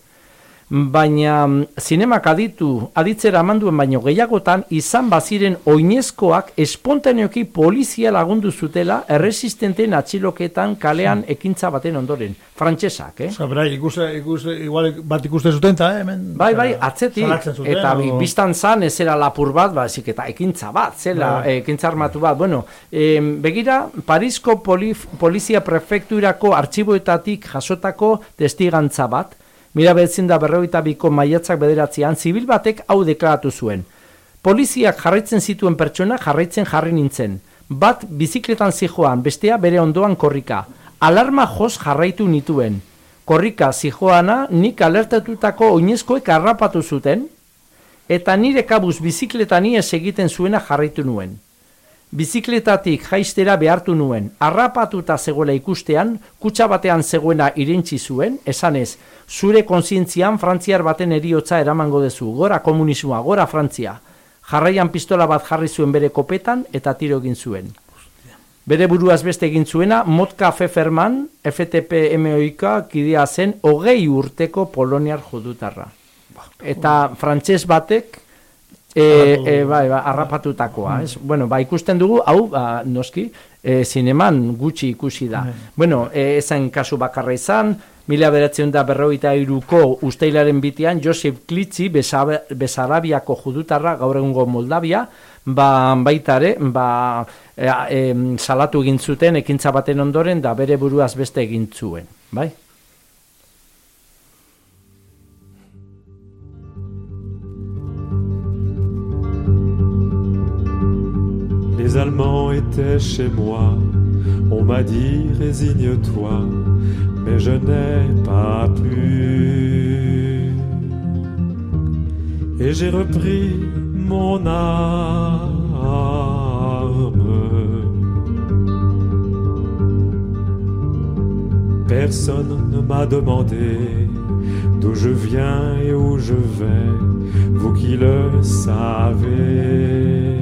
L: Baina mm, zinemak aditu, aditzera manduen baino gehiagotan, izan baziren oinezkoak espontaneoki polizia lagundu zutela erresistenten atxiloketan kalean ekintza baten ondoren. Frantsesak, eh?
E: Osea, berai, ikuste, ikuste, igual bat ikuste zuten, eta eh, hemen...
L: Bai, bai, atzetik,
E: zuten,
L: eta
E: o-
L: biztan zan ez era lapur bat, baizik eta ekintza bat, zela,
E: Bai.
L: eh, ekintza armatu bat. Bueno, em, begira, Parisko polif, polizia prefekturako artxiboetatik jasotako testigantza bat, mila betzin da berroita biko maiatzak bederatzean, zibil batek hau deklaratu zuen. Poliziak jarraitzen zituen pertsona jarraitzen jarri nintzen. Bat bizikletan zijoan, bestea bere ondoan korrika. Alarma jos jarraitu nituen. Korrika zijoana nik alertatutako oinezkoek harrapatu zuten, eta nire kabuz bizikletan ies egiten zuena jarraitu nuen. Bizikletatik jaistera behartu nuen, harrapatuta zegoela ikustean, kutsa batean zegoena irentzi zuen, esanez, zure kontzientzian frantziar baten eriotza eramango dezu, gora komunismoa, gora Frantzia. Jarraian pistola bat jarri zuen bere kopetan eta tiro egin zuen. Bere buruaz beste egin zuena, Motka Feferman, FTP MOIK kidea zen, hogei urteko poloniar judutarra. Eta frantses batek, e, e, bai, ba, harrapatutakoa, ez? Bueno, ba, ikusten dugu, hau, ba, noski, e, zineman gutxi ikusi da. Bueno, e, ezen kasu bakarra izan, mila beratzen da berroita iruko usteilaren bitian, Josef Klitzi, Besa- Besarabiako judutarra, gaur egungo Moldavia, ba, baita ere, ba, e, em, salatu egin zuten ekintza baten ondoren, da bere buruaz beste egin zuen, bai?
V: Les Allemands étaient chez moi, on m'a dit résigne-toi, je n'ai pas pu. Et j'ai repris mon arme. Personne ne m'a demandé d'où je viens et où je vais, vous qui le savez.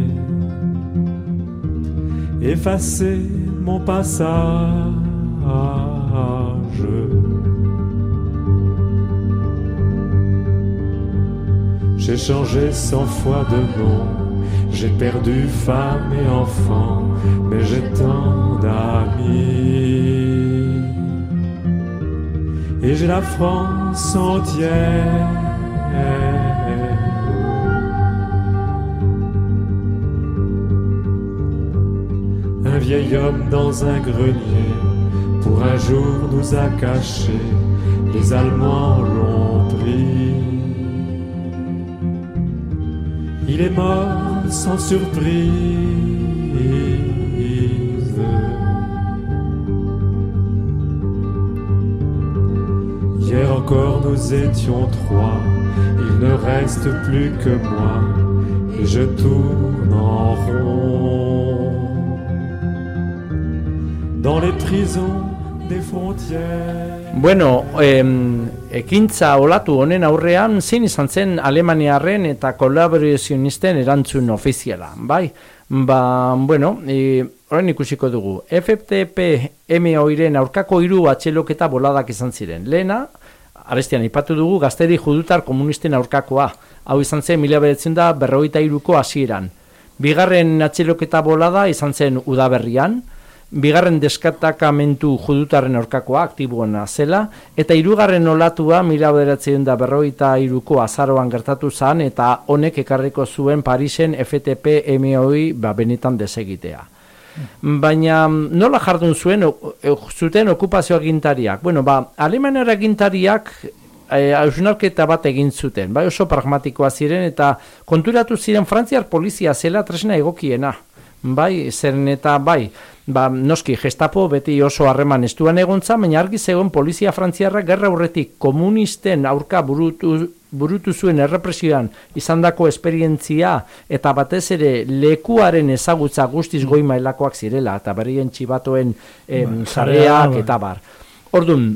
V: Effacez mon passage. J'ai changé cent fois de nom, j'ai perdu femme et enfant, mais j'ai tant d'amis. Et j'ai la France entière. Un vieil homme dans un grenier, pour un jour nous a cachés, les Allemands l'ont pris. Il est mort sans surprise. Hier encore nous étions trois, il ne reste plus que moi, et je tourne en rond. Dans les prisons.
L: Bueno, em, ekintza olatu honen aurrean zein izan zen Alemaniarren eta kolaborazionisten erantzun ofiziala, bai? Ba, bueno, e, orain ikusiko dugu. FTP MOiren aurkako hiru atxeloketa boladak izan ziren. Lehena, arestian ipatu dugu gaztedi judutar komunisten aurkakoa. Hau izan zen mila beretzen da berrogeita iruko hasieran. Bigarren atxeloketa bolada izan zen udaberrian, bigarren deskatakamentu judutarren aurkakoa aktiboena zela, eta hirugarren olatua mila beratzen da berrogeita iruko azaroan gertatu zan, eta honek ekarriko zuen Parisen FTP MOI ba, benetan desegitea. Baina nola jardun zuen zuten okupazio agintariak? Bueno, ba, Alemaniara agintariak e, hausnarketa bat egin zuten, bai oso pragmatikoa ziren eta konturatu ziren Frantziar polizia zela tresna egokiena. Bai, zeren eta bai, ba, noski gestapo beti oso harreman estuan egontza, baina argi zegoen polizia frantziarra gerra aurretik komunisten aurka burutu, burutu zuen errepresioan izandako esperientzia eta batez ere lekuaren ezagutza guztiz goi mailakoak zirela eta berrien txibatoen em, sareak
E: sarea, bai.
L: eta bar. Ordun,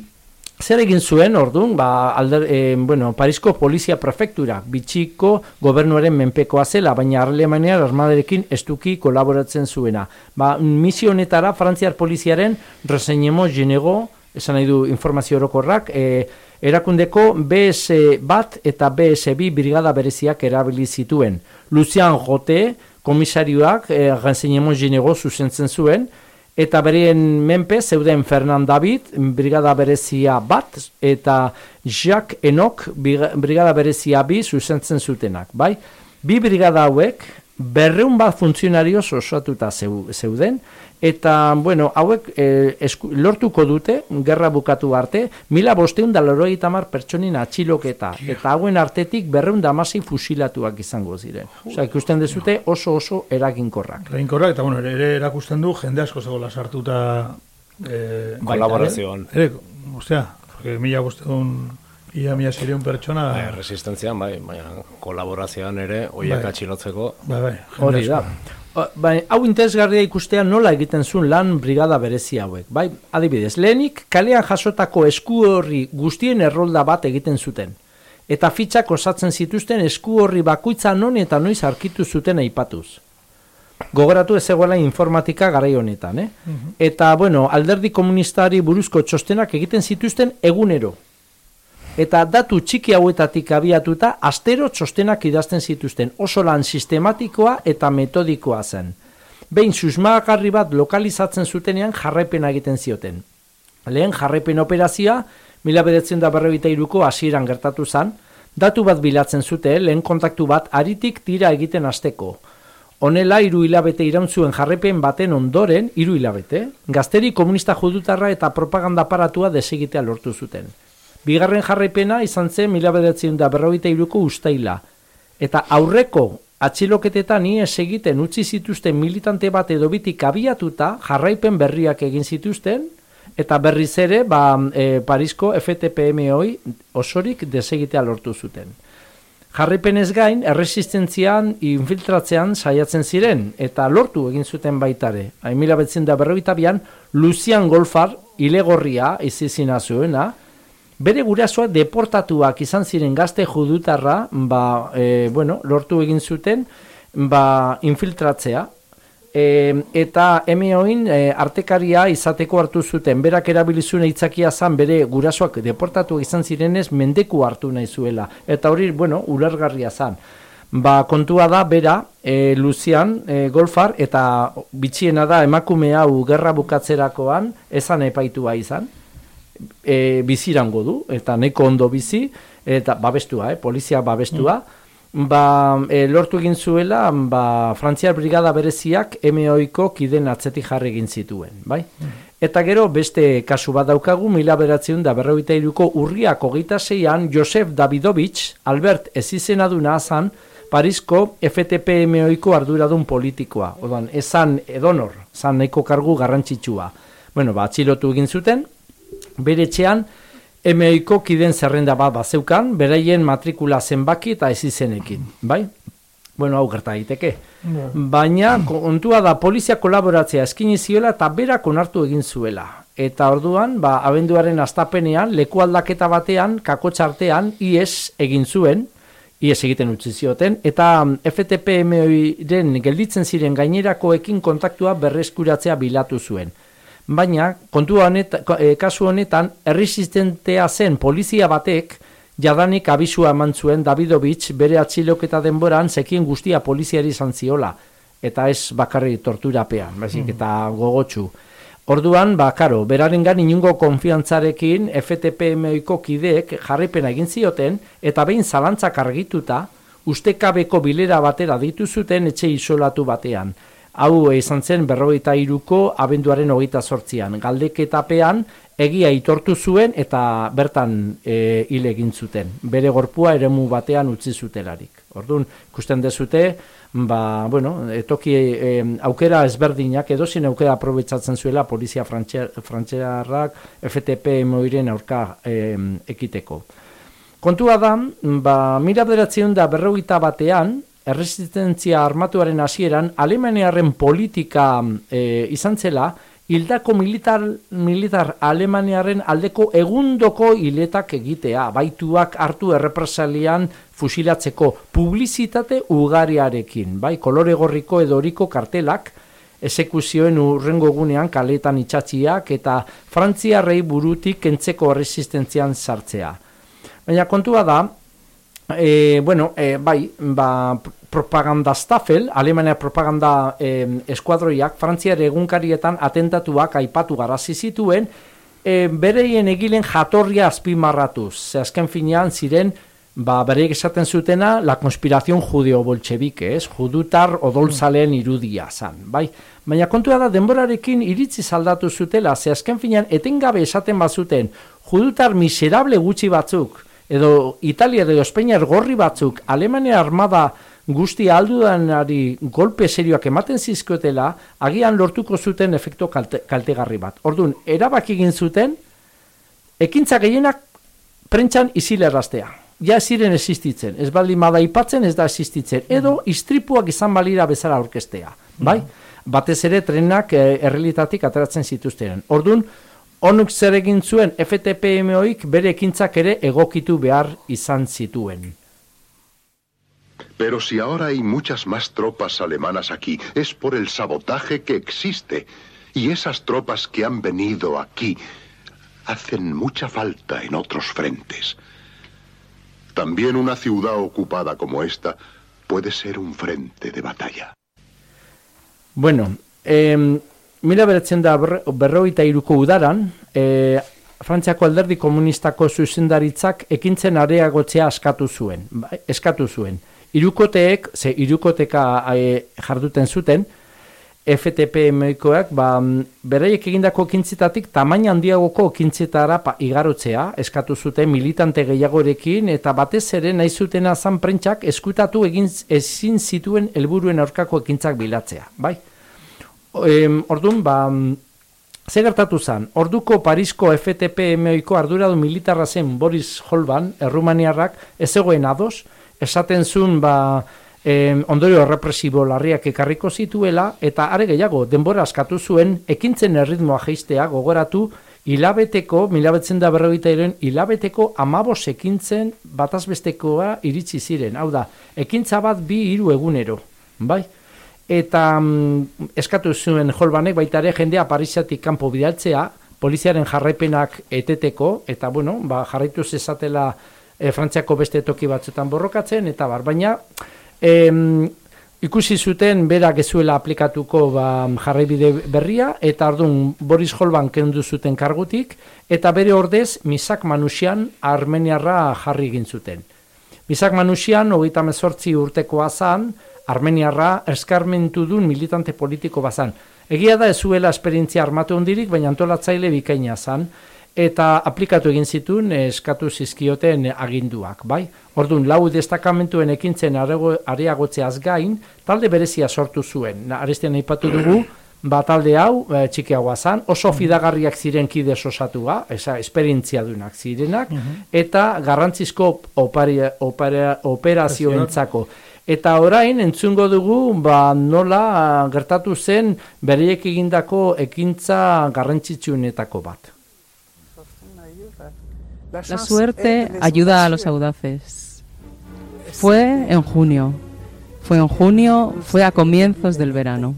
L: Zer egin zuen, ordun, ba, alder, eh, bueno, Parisko polizia prefektura, bitxiko gobernuaren menpekoa zela, baina Alemania armadarekin estuki kolaboratzen zuena. Ba, misio honetara Frantziar poliziaren reseñemo genego, esan nahi du informazio orokorrak, eh, erakundeko BS bat eta BS2 brigada bereziak erabili zituen. Lucian Jote, komisarioak eh, renseñemo genego zuzentzen zuen, eta bereen menpe zeuden Fernand David, brigada berezia bat, eta Jacques biga- brigada berezia bi zuzentzen zutenak, bai? Bi brigada hauek, berreun bat funtzionarioz osatuta zeu, zeuden, eta, bueno, hauek eh, esku, lortuko dute, gerra bukatu arte, mila bosteun da hamar pertsonin atxiloketa, eta hauen artetik berreun da hamasei fusilatuak izango ziren. Osea, ikusten dezute oso oso eraginkorrak.
E: Eraginkorrak, eta bueno, ere, erakusten du jende asko zegoela sartuta eh,
D: Kolaborazioan.
E: Ere, osea, porque mila bosteun, ia mila zireun pertsona,
D: Bai, resistentzian, bai, baina kolaborazioan ere, oiek
E: Bai.
D: atxilotzeko.
E: bai, bai,
L: Hori da. Bai, hau interesgarria ikustea nola egiten zuen lan brigada berezi hauek. Bai, adibidez, lehenik kalean jasotako esku horri guztien errolda bat egiten zuten. Eta fitxak osatzen zituzten esku horri bakoitza non eta noiz arkitu zuten aipatuz. Gogoratu ez zegoela informatika garai honetan, eh? Eta, bueno, alderdi komunistari buruzko txostenak egiten zituzten egunero. Eta datu txiki hauetatik abiatuta, astero txostenak idazten zituzten, oso lan sistematikoa eta metodikoa zen. Behin susmagarri bat lokalizatzen zutenean jarraipena egiten zioten. Lehen jarraipen operazioa, mila beretzen da berrogeita iruko hasieran gertatu zen, datu bat bilatzen zute, lehen kontaktu bat aritik tira egiten hasteko. Honela, hiru hilabete irauntzuen jarraipen baten ondoren, hiru hilabete, gazteri komunista judutarra eta propaganda aparatua desegitea lortu zuten. Bigarren jarraipena izan zen mila bedertzen da berrogeita iruko ustaila. Eta aurreko atxiloketetan ies egiten utzi zituzten militante bat edo bitik abiatuta jarraipen berriak egin zituzten, eta berriz ere ba, e, Parisko FTPMOI osorik desegitea lortu zuten. Jarraipenez gain, erresistentzian infiltratzean saiatzen ziren, eta lortu egin zuten baitare. Hain mila betzen da berrogeita bian, Lucian Golfar, ilegorria izizina zuena, bere gurasoak deportatuak izan ziren gazte judutarra, ba, e, bueno, lortu egin zuten, ba, infiltratzea, e, eta MOin e, artekaria izateko hartu zuten, berak erabilizuna itzakia zan bere gurasoak deportatu izan zirenez mendeku hartu nahi zuela, eta hori, bueno, ulergarria zan. Ba, kontua da, bera, e, Lucian, e, Golfar, eta bitxiena da emakume hau gerra bukatzerakoan, ezan epaitua izan, e, bizirango du, eta nahiko ondo bizi, eta babestua, eh, polizia babestua, ba, e, lortu egin zuela, ba, Frantziar Brigada bereziak MOiko kiden atzetik jarri egin zituen, bai? Eta gero beste kasu bat daukagu, mila beratzen da berroita iruko urriak hogeita zeian, Josef Davidovich, Albert ezizenaduna azan, Parisko FTP-MOiko arduradun politikoa. Odan, esan edonor, zan nahiko kargu garrantzitsua. Bueno, ba, atxilotu egin zuten, bere etxean, MOiko kiden zerrenda bat bazeukan, beraien matrikula zenbaki eta ezizenekin, bai? Bueno, hau gerta daiteke. Baina, kontua da, polizia kolaboratzea eskini ziola eta berak onartu egin zuela. Eta orduan, ba, abenduaren astapenean, leku aldaketa batean, kakotxartean, IES egin zuen, IES egiten utzi zioten, eta FTP-MOiren gelditzen ziren gainerakoekin kontaktua berreskuratzea bilatu zuen. Baina, kontua honet, e, kasu honetan, erresistentea zen polizia batek, jadanik abisua eman zuen Davidovich bere atxiloketa denboran zekin guztia poliziari izan ziola, eta ez bakarri torturapean, baizik, eta gogotsu. Orduan, ba, karo, beraren gan inungo konfiantzarekin FTP-MOiko kideek jarripena egin zioten, eta behin zalantzak argituta, ustekabeko bilera batera ditu zuten etxe isolatu batean. Hau izan zen berrogeita iruko abenduaren hogeita sortzian. Galdeketapean egia itortu zuen eta bertan e, hil egin zuten. Bere gorpua eremu batean utzi zutelarik. Orduan, ikusten dezute, ba, bueno, etoki e, aukera ezberdinak edo zin aukera aprobetsatzen zuela polizia frantxerarrak FTP moiren aurka e, ekiteko. Kontua da, ba, mila beratzen da berrogeita batean, erresistentzia armatuaren hasieran Alemaniarren politika e, izan zela, hildako militar, militar Alemaniaren aldeko egundoko hiletak egitea, baituak hartu errepresalian fusilatzeko publizitate ugariarekin, bai, kolore gorriko edo horiko kartelak, esekuzioen urrengo egunean kaletan itxatziak eta frantziarrei burutik kentzeko resistentzian sartzea. Baina kontua da, e, bueno, e, bai, ba, propaganda stafel, Alemania propaganda e, eskuadroiak, Frantziare egunkarietan atentatuak aipatu garazi zituen, e, bereien egilen jatorria azpimarratuz. Ze azken finean ziren, ba, bereiek esaten zutena, la conspiración judeo-bolchevike, ez? Judutar odolzaleen irudia zan, bai? Baina kontua da, denborarekin iritzi zaldatu zutela, ze azken finean, etengabe esaten bazuten, judutar miserable gutxi batzuk, edo Italia edo Espainiar gorri batzuk Alemania armada guzti aldudanari golpe serioak ematen zizkotela, agian lortuko zuten efekto kalte, kaltegarri bat. Orduan, erabak egin zuten, ekintza gehienak prentxan izilerraztea. Ja ez ziren existitzen, ez baldin bada ipatzen ez da existitzen, edo istripuak izan balira bezala orkestea. Bai? Batez ere trenak eh, errealitatik ateratzen zituzten. Orduan, Zer egin zuen FTPMOik bere ekintzak ere egokitu behar izan zituen.
U: Pero si ahora hay muchas más tropas alemanas aquí, es por el sabotaje que existe. Y esas tropas que han venido aquí hacen mucha falta en otros frentes. También una ciudad ocupada como esta puede ser un frente de batalla.
L: Bueno, eh, mila beratzen da berroita iruko udaran, e, Frantziako alderdi komunistako zuzendaritzak ekintzen areagotzea eskatu zuen. Bai, eskatu zuen. Irukoteek, ze irukoteka e, jarduten zuten, FTP-moikoak, ba, beraiek egindako kintzitatik tamaina handiagoko kintzitara pa, igarotzea, eskatu zuten militante gehiagorekin, eta batez ere nahi zuten azan prentsak eskutatu egin ezin zituen helburuen aurkako ekintzak bilatzea. Bai? Em, orduan, ba, ze gertatu zen, orduko Parisko FTP-MOiko arduradu militarra zen Boris Holban, errumaniarrak, ez egoen ados, esaten zuen, ba, em, ondorio represibo larriak ekarriko zituela, eta are gehiago, denbora askatu zuen, ekintzen erritmoa geistea gogoratu, hilabeteko, milabetzen da berrogeita iren, hilabeteko amabos ekintzen batazbestekoa iritsi ziren. Hau da, ekintza bat bi hiru egunero, bai? Eta mm, eskatu zuen jolbanek baita ere jendea Parisiatik kanpo bidaltzea, poliziaren jarraipenak eteteko, eta bueno, ba, jarraitu zezatela e, Frantziako beste toki batzutan borrokatzen, eta bar, baina em, ikusi zuten berak ezuela aplikatuko ba, jarraibide berria, eta ardun Boris Holban kendu zuten kargutik, eta bere ordez Misak Manusian Armeniarra jarri egin zuten. Misak Manusian, hogeita mezortzi urtekoa zan, Armeniarra eskarmentu duen militante politiko bazan. Egia da ezuela esperientzia armatu hondirik, baina antolatzaile bikaina zan, eta aplikatu egin zituen eh, eskatu zizkioten aginduak, bai? Orduan, lau destakamentuen ekintzen areagotzeaz gain, talde berezia sortu zuen. Arestian aipatu dugu, ba talde hau, e, txikiagoa zan, oso fidagarriak ziren kide osatua, esa esperientzia duenak zirenak, eta garrantzizko opari, opera, operazioentzako. Eta orain entzungo dugu ba, nola gertatu zen berriek egindako ekintza garrantzitsuenetako bat.
F: La suerte ayuda a los audaces. Fue en junio. Fue en junio, fue a comienzos del verano.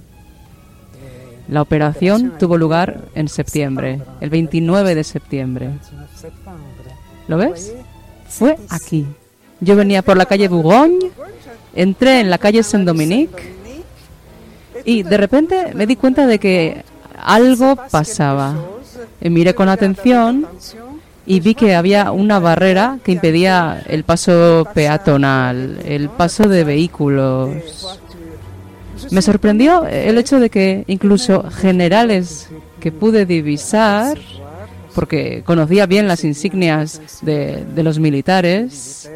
F: La operación tuvo lugar en septiembre, el 29 de septiembre. ¿Lo ves? Fue aquí. Yo venía por la calle Bougogne, entré en la calle Saint-Dominique y de repente me di cuenta de que algo pasaba. Miré con atención y vi que había una barrera que impedía el paso peatonal, el paso de vehículos. Me sorprendió el hecho de que incluso generales que pude divisar, porque conocía bien las insignias de los militares,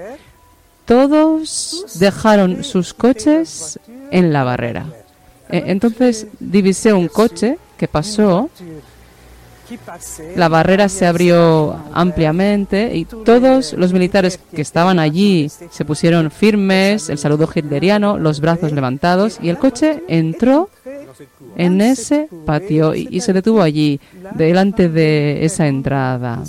F: todos dejaron sus coches en la barrera. Eh, Entonces divisé un coche que pasó la barrera se abrió ampliamente y todos los militares que estaban allí se pusieron firmes, el saludo hitleriano, los brazos levantados y el coche entró en ese patio y, y se detuvo allí, delante de esa entrada.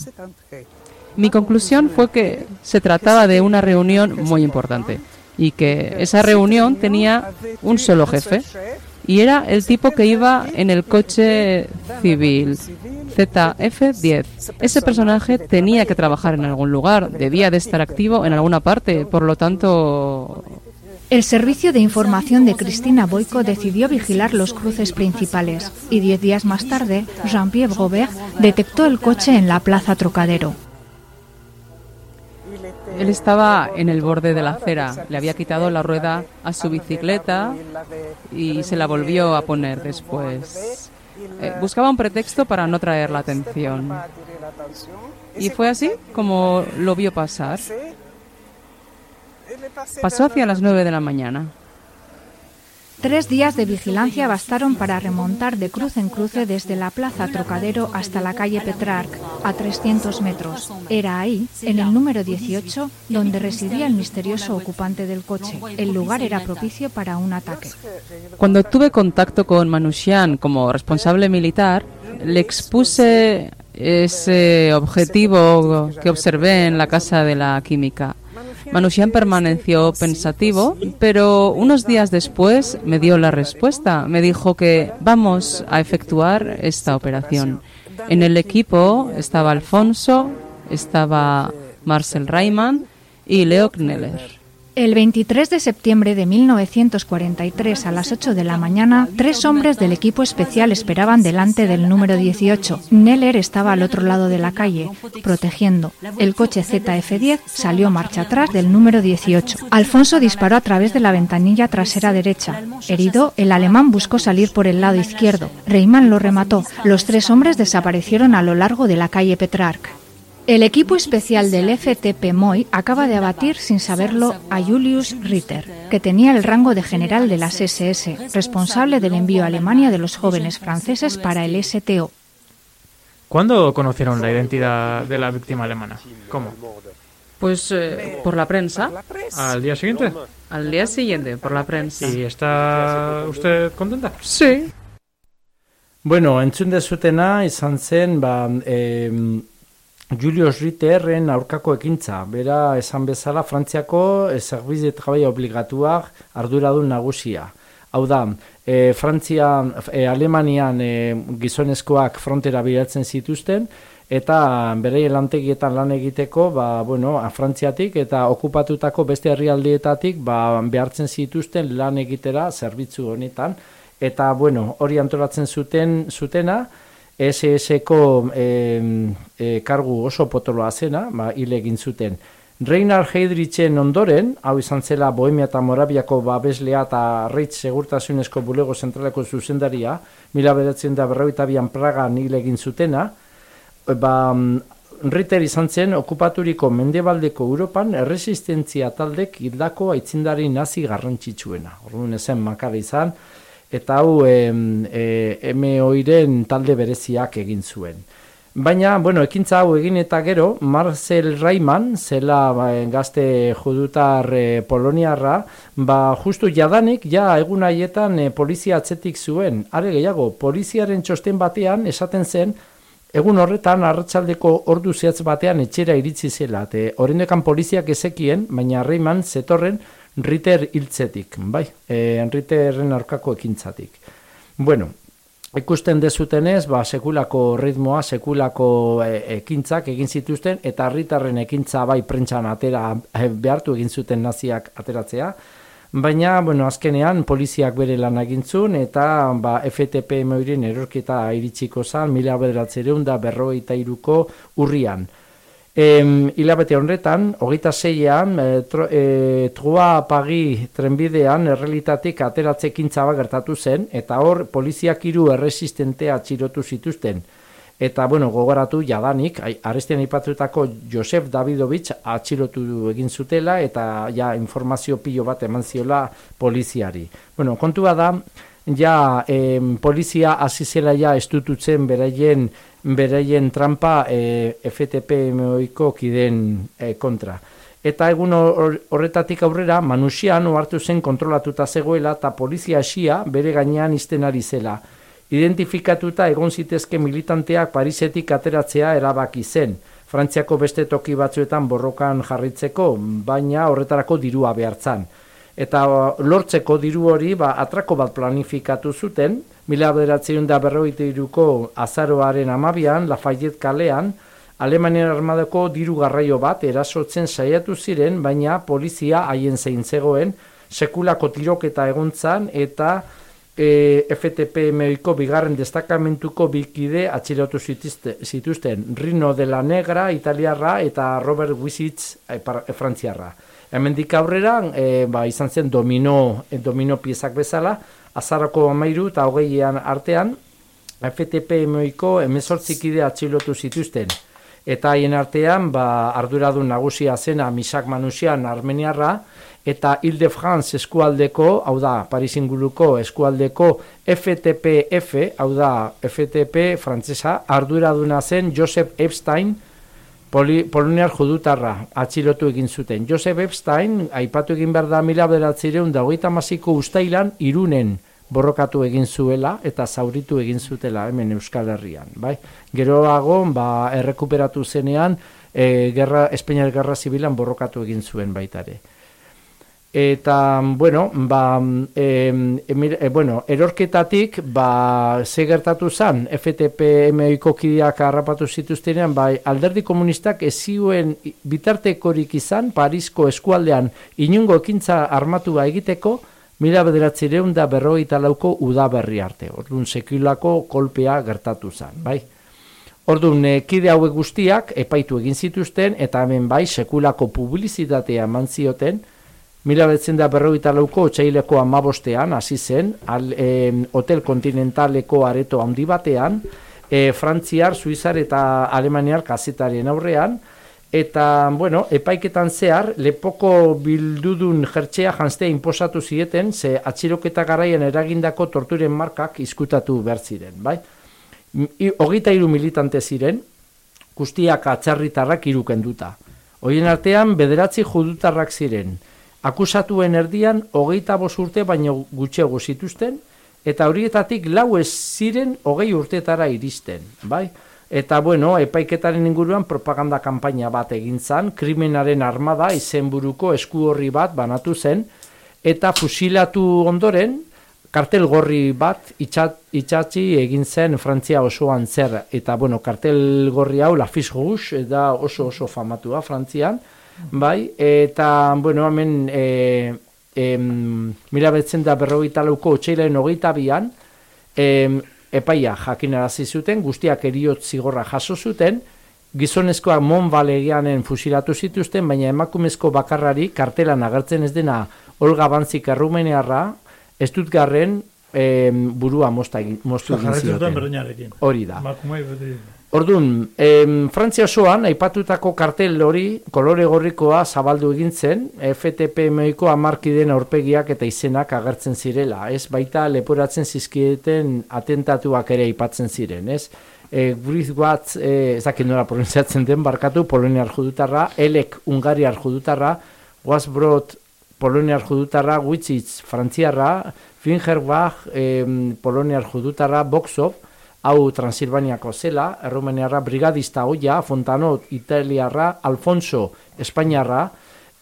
F: Mi conclusión fue que se trataba de una reunión muy importante y que esa reunión tenía un solo jefe y era el tipo que iba en el coche civil. ZF-10. Ese personaje tenía que trabajar en algún lugar, debía de estar activo en alguna parte, por lo tanto...
W: El servicio de información de Cristina Boico decidió vigilar los cruces principales y diez días más tarde, Jean-Pierre Robert detectó el coche en la Plaza Trocadero.
F: Él estaba en el borde de la acera, le había quitado la rueda a su bicicleta y se la volvió a poner después. Eh, buscaba un pretexto para no traer la atención. Y fue así como lo vio pasar. Pasó hacia las nueve de la mañana.
W: Tres días de vigilancia bastaron para remontar de cruce en cruce desde la Plaza Trocadero hasta la calle Petrarch, a 300 metros. Era ahí, en el número 18, donde residía el misterioso ocupante del coche. El lugar era propicio para un ataque.
F: Cuando tuve contacto con Manushian como responsable militar, le expuse ese objetivo que observé en la Casa de la Química. Manushian permaneció pensativo, pero unos días después me dio la respuesta. Me dijo que vamos a efectuar esta operación. En el equipo estaba Alfonso, estaba Marcel Reimann y Leo Kneller.
W: El 23 de septiembre de 1943 a las 8 de la mañana, tres hombres del equipo especial esperaban delante del número 18. Neller estaba al otro lado de la calle, protegiendo. El coche ZF-10 salió marcha atrás del número 18. Alfonso disparó a través de la ventanilla trasera derecha. Herido, el alemán buscó salir por el lado izquierdo. Reimann lo remató. Los tres hombres desaparecieron a lo largo de la calle Petrarch. El equipo especial del FTP Moy acaba de abatir sin saberlo a Julius Ritter, que tenía el rango de general de las SS, responsable del envío a Alemania de los jóvenes franceses para el STO.
B: ¿Cuándo conocieron la identidad de la víctima alemana? ¿Cómo?
F: Pues eh, por la prensa.
B: ¿Al día siguiente?
F: Al día siguiente, por la prensa.
B: ¿Y está usted contenta?
F: Sí.
L: Bueno, entzun dezutena izan zen, ba, eh, Julius Ritterren aurkako ekintza. Bera, esan bezala, Frantziako eh, Service de Travail obligatuak arduradun nagusia. Hau da, e, Frantzia, e, Alemanian e, gizonezkoak frontera biratzen zituzten, eta bere lantegietan lan egiteko, ba, bueno, Frantziatik eta okupatutako beste herrialdeetatik ba, behartzen zituzten lan egitera zerbitzu honetan, eta bueno, hori antolatzen zuten zutena, SS-ko e, e, kargu oso potoloa zena, ba, hile egin zuten. Reinhard Heydrichen ondoren, hau izan zela Bohemia eta Morabiako babeslea eta Reitz segurtasunezko bulego zentraleko zuzendaria, mila beratzen da berroita bian Praga hile egin zutena, ba, Ritter izan zen okupaturiko mendebaldeko Europan erresistentzia taldek hildako aitzindari nazi garrantzitsuena. Orduan ezen makara izan, eta hau e, e, MOiren talde bereziak egin zuen. Baina, bueno, ekintza hau egin eta gero, Marcel Raiman, zela ba, gazte judutar e, poloniarra, ba, justu jadanik, ja egun haietan e, polizia atzetik zuen. Are gehiago, poliziaren txosten batean esaten zen, egun horretan arratsaldeko ordu zehatz batean etxera iritsi zela. Te, poliziak ezekien, baina Raiman zetorren Ritter hiltzetik, bai, e, Ritterren aurkako ekintzatik. Bueno, ikusten dezutenez, ba, sekulako ritmoa, sekulako e, ekintzak egin zituzten, eta herritarren ekintza bai prentxan atera e, behartu egin zuten naziak ateratzea, baina, bueno, azkenean poliziak bere lan egintzun, eta ba, FTP moirin erorketa iritsiko zan, mila bederatzereun da berroita iruko urrian. Hilabete horretan, hogeita zeian, e, tro, e, Trua Pagi trenbidean errealitatik ateratze bat gertatu zen, eta hor poliziak hiru erresistentea txirotu zituzten. Eta, bueno, gogoratu jadanik, arestian ipatutako Josef Davidovich atxilotu egin zutela, eta ja informazio pilo bat eman ziola poliziari. Bueno, kontua da, ja em, polizia hasi zela ja estututzen beraien beraien trampa e, FTP moiko kiden e, kontra. Eta egun horretatik aurrera, Manusian ohartu zen kontrolatuta zegoela eta polizia esia bere gainean izten ari zela. Identifikatuta egon zitezke militanteak Parisetik ateratzea erabaki zen. Frantziako beste toki batzuetan borrokan jarritzeko, baina horretarako dirua behartzan. Eta lortzeko diru hori ba, atrako bat planifikatu zuten, mila bederatzen da berroite iruko azaroaren amabian, Lafayette kalean, Alemanian armadako diru garraio bat erasotzen saiatu ziren, baina polizia haien zein zegoen, sekulako tiroketa egontzan eta e, FTP meiko bigarren destakamentuko bikide atxilotu zituzten, Rino de la Negra, italiarra, eta Robert Wisitz, e, e, frantziarra. Hemen aurrera, e, ba, izan zen domino, e, domino piezak bezala, azarako amairu eta hogeian artean, FTP emoiko emezortzikide atxilotu zituzten. Eta haien artean, ba, arduradun nagusia zena Misak Manusian Armeniarra, eta Ile-de-France eskualdeko, hau da, Paris inguruko eskualdeko FTP-F, hau da, FTP frantzesa, arduraduna zen Joseph Epstein, Poli, Poloniar judutarra atxilotu egin zuten. Joseph Epstein, aipatu egin behar da mila beratzireun da hogeita maziko ustailan irunen borrokatu egin zuela eta zauritu egin zutela hemen Euskal Herrian. Bai? Geroago, ba, errekuperatu zenean, e, gerra, Espainiar Gerra Zibilan borrokatu egin zuen baitare. Eta, bueno, ba, e, e, bueno, erorketatik, ba, ze gertatu zan, FTP MOiko kideak harrapatu zituztenean, bai, alderdi komunistak ez ziuen bitartekorik izan, Parisko eskualdean inungo ekintza armatua egiteko, mila bederatzireun da berroi talauko udaberri arte. Orduan, sekilako kolpea gertatu zan, bai. Orduan, e, kide hauek guztiak epaitu egin zituzten, eta hemen bai, sekulako publizitatea eman zioten, Mila betzen da berroita lauko otxaileko amabostean, hasi zen, al, hotel kontinentaleko areto handi batean, e, Frantziar, Suizar eta Alemaniar kazetarien aurrean, eta, bueno, epaiketan zehar, lepoko bildudun jertxea janztea inposatu zieten, ze atxiroketa garaian eragindako torturen markak izkutatu behar ziren, bai? Hogeita hiru militante ziren, guztiak atxarritarrak irukenduta. Hoien artean, bederatzi judutarrak ziren, akusatuen erdian hogeita bos urte baino gutxego zituzten, eta horietatik lau ez ziren hogei urtetara iristen, bai? Eta bueno, epaiketaren inguruan propaganda kanpaina bat egin zan, krimenaren armada izenburuko esku horri bat banatu zen, eta fusilatu ondoren, kartel gorri bat itxat, itxatzi egin zen Frantzia osoan zer. Eta, bueno, kartel gorri hau, la Fiche Rouge, da oso oso famatua Frantzian, bai, eta, bueno, hemen, e, em, mila betzen da berrogeita lauko otxeilen hogeita bian, em, epaia jakinarazi zuten, guztiak eriot zigorra jaso zuten, gizonezkoa mon balegianen fusilatu zituzten, baina emakumezko bakarrari kartelan agertzen ez dena Olga Bantzik errumeniarra, ez dut garren em, burua mosta, moztu egin zioten. Hori da. Orduan, Frantzia osoan, aipatutako kartel hori, kolore gorrikoa zabaldu egin zen, FTP-moiko amarkiden aurpegiak eta izenak agertzen zirela, ez? Baita leporatzen zizkieten atentatuak ere aipatzen ziren, ez? E, Griswatz, e, ez dakit nola pronuntziatzen den, barkatu, poloniar judutarra, Elek ungariar judutarra, Wasbrot poloniar judutarra, Witzitz frantziarra, Fingerbach em, poloniar judutarra, Boksov, hau Transilvaniako zela, errumeniarra brigadista oia, Fontanot italiarra, Alfonso espainiarra,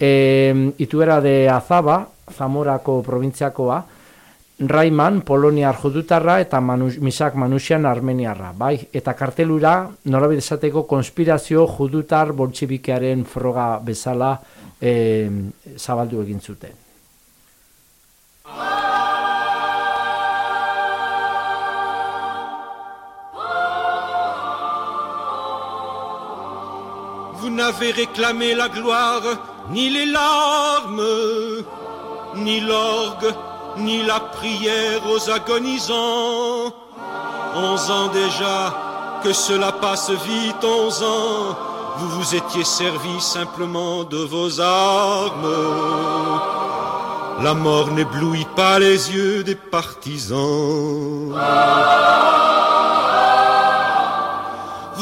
L: e, ituera de Azaba, Zamorako provintziakoa, Raiman, poloniar judutarra eta Manu, Misak Manusian armeniarra, bai? Eta kartelura, norabide esateko konspirazio judutar boltsibikearen froga bezala e, zabaldu egin zuten.
X: Vous n'avez réclamé la gloire, ni les larmes, ni l'orgue, ni la prière aux agonisants. Onze ans déjà, que cela passe vite, onze ans, vous vous étiez servi simplement de vos armes. La mort n'éblouit pas les yeux des partisans.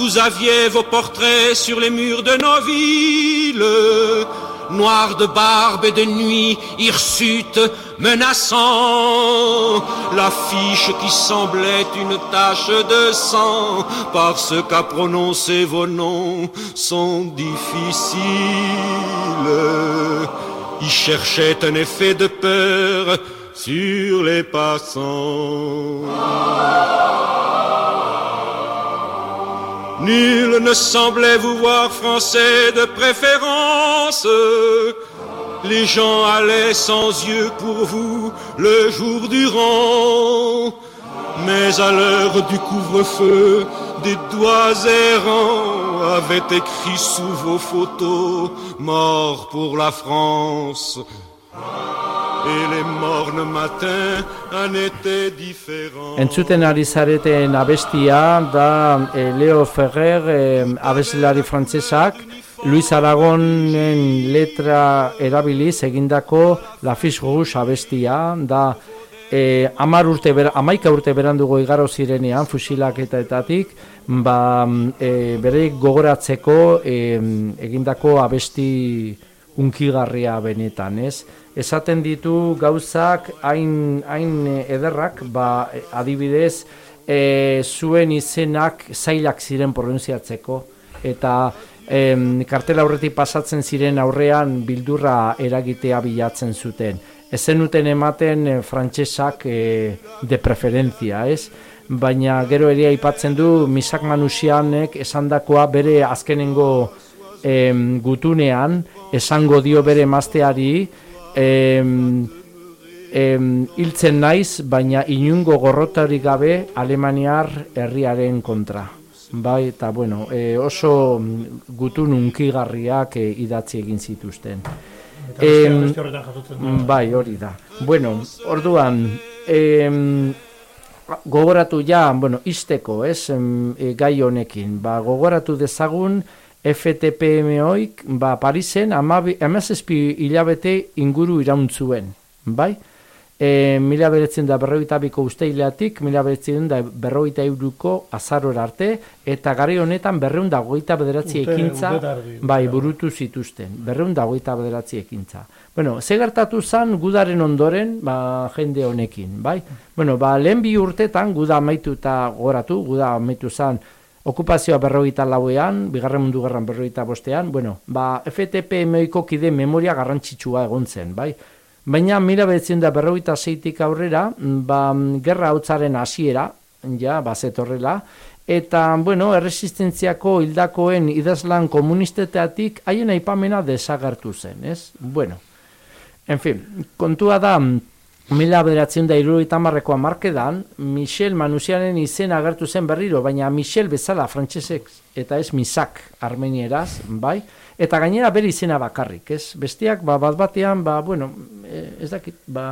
X: Vous aviez vos portraits sur les murs de nos villes, noirs de barbe et de nuit, hirsutes, menaçants. L'affiche qui semblait une tache de sang, parce qu'à prononcer vos noms sont difficiles. Ils cherchaient un effet de peur sur les passants. Nul ne semblait vous voir français de préférence. Les gens allaient sans yeux pour vous le jour durant. Mais à l'heure du couvre-feu, des doigts errants avaient écrit sous vos photos Mort pour la France. Et les mornes matins en étaient différents.
L: Entzuten ari zareten abestia da eh, Leo Ferrer eh, abeslari frantsesak Luis Aragonen letra erabiliz egindako La Fiche abestia da eh, amar urte ber, amaika urte berandugo igaro zirenean fusilaketaetatik ba, eh, bere gogoratzeko eh, egindako abesti unkigarria benetan, ez? Esaten ditu gauzak hain, hain ederrak, ba, adibidez, e, zuen izenak zailak ziren pronuntziatzeko, eta em, kartela aurretik pasatzen ziren aurrean bildurra eragitea bilatzen zuten. Ezen uten ematen frantsesak e, de preferentzia, ez? Baina gero ere aipatzen du Misak Manusianek esandakoa bere azkenengo em, gutunean esango dio bere mazteari em, em, hiltzen naiz, baina inungo gorrotarik gabe Alemaniar herriaren kontra. Bai, eta bueno, e, oso gutun unkigarriak e, idatzi egin zituzten.
E: Eta
L: Em,
E: horretan
L: bai, hori da. Bueno, orduan, em, gogoratu ja, bueno, isteko, ez, em, e, gai honekin, ba, gogoratu dezagun FTPMOik, ba, Parisen, amazazpi hilabete inguru irauntzuen, bai? E, mila beretzen da berroita biko usteileatik, mila beretzen da berroita euruko azarora arte, eta gari honetan berreun da goita bederatzi ekintza, bai, burutu zituzten, berreun da goita bederatzi ekintza. Bueno, ze gertatu zan gudaren ondoren, ba, jende honekin, bai? Bueno, ba, lehen bi urtetan guda amaitu eta goratu, guda amaitu zan okupazioa berrogeita lauean, bigarren mundu gerran berrogeita bostean, bueno, ba, FTP-moiko kide memoria garrantzitsua egon zen, bai? Baina mila betzen da berrogeita zeitik aurrera, ba, gerra hautzaren hasiera, ja, bazetorrela, eta, bueno, erresistentziako hildakoen idazlan komunisteteatik haien aipamena desagertu zen, ez? Bueno, en fin, kontua da, Mila bederatzen da irurogeita marreko amarkedan, Michel Manusianen izen agertu zen berriro, baina Michel bezala frantsesek eta ez misak armenieraz, bai? Eta gainera bere izena bakarrik, ez? Bestiak, ba, bat batean, ba, bueno, eh, ez dakit, ba,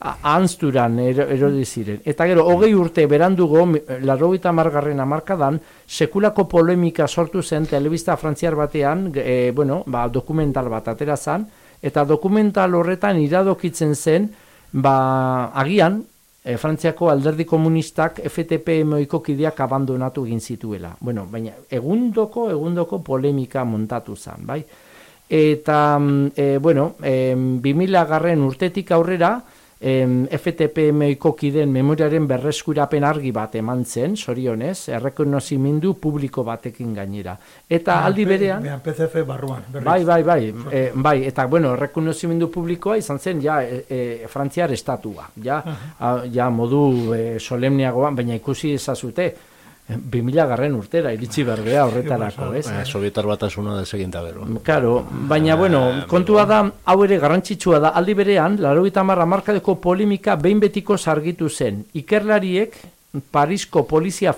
L: ahanzturan ero, erori ziren. Eta gero, hogei urte berandugo, mi- larrogeita margarren amarkadan, sekulako polemika sortu zen telebista frantziar batean, e, bueno, ba, dokumental bat atera zen, eta dokumental horretan iradokitzen zen, ba, agian, e, Frantziako alderdi komunistak FTP-moiko kideak abandonatu egin zituela. Bueno, baina egundoko, egundoko polemika montatu zen, bai? Eta, e, bueno, e, 2000 garren urtetik aurrera, em, FTP-moiko kideen memoriaren berreskurapen argi bat eman zen, sorionez, errekonozimendu publiko batekin gainera. Eta aldi berean...
E: Behan PCF barruan. berriz.
L: Bai, bai, bai, e, bai, eta bueno, rekonozimendu publikoa izan zen ja e, e, Frantziar estatua, ja, a, ja modu e, solemniagoan, baina ikusi ezazute, 2000 garren urtera iritsi berbea horretarako, ez?
D: Eh, Sobietar batasuna deseginta gero.
L: Claro, baina bueno, kontua da, hau ere garrantzitsua da, aldi berean, laro marra markadeko polemika behin betiko sargitu zen. Ikerlariek Parisko polizia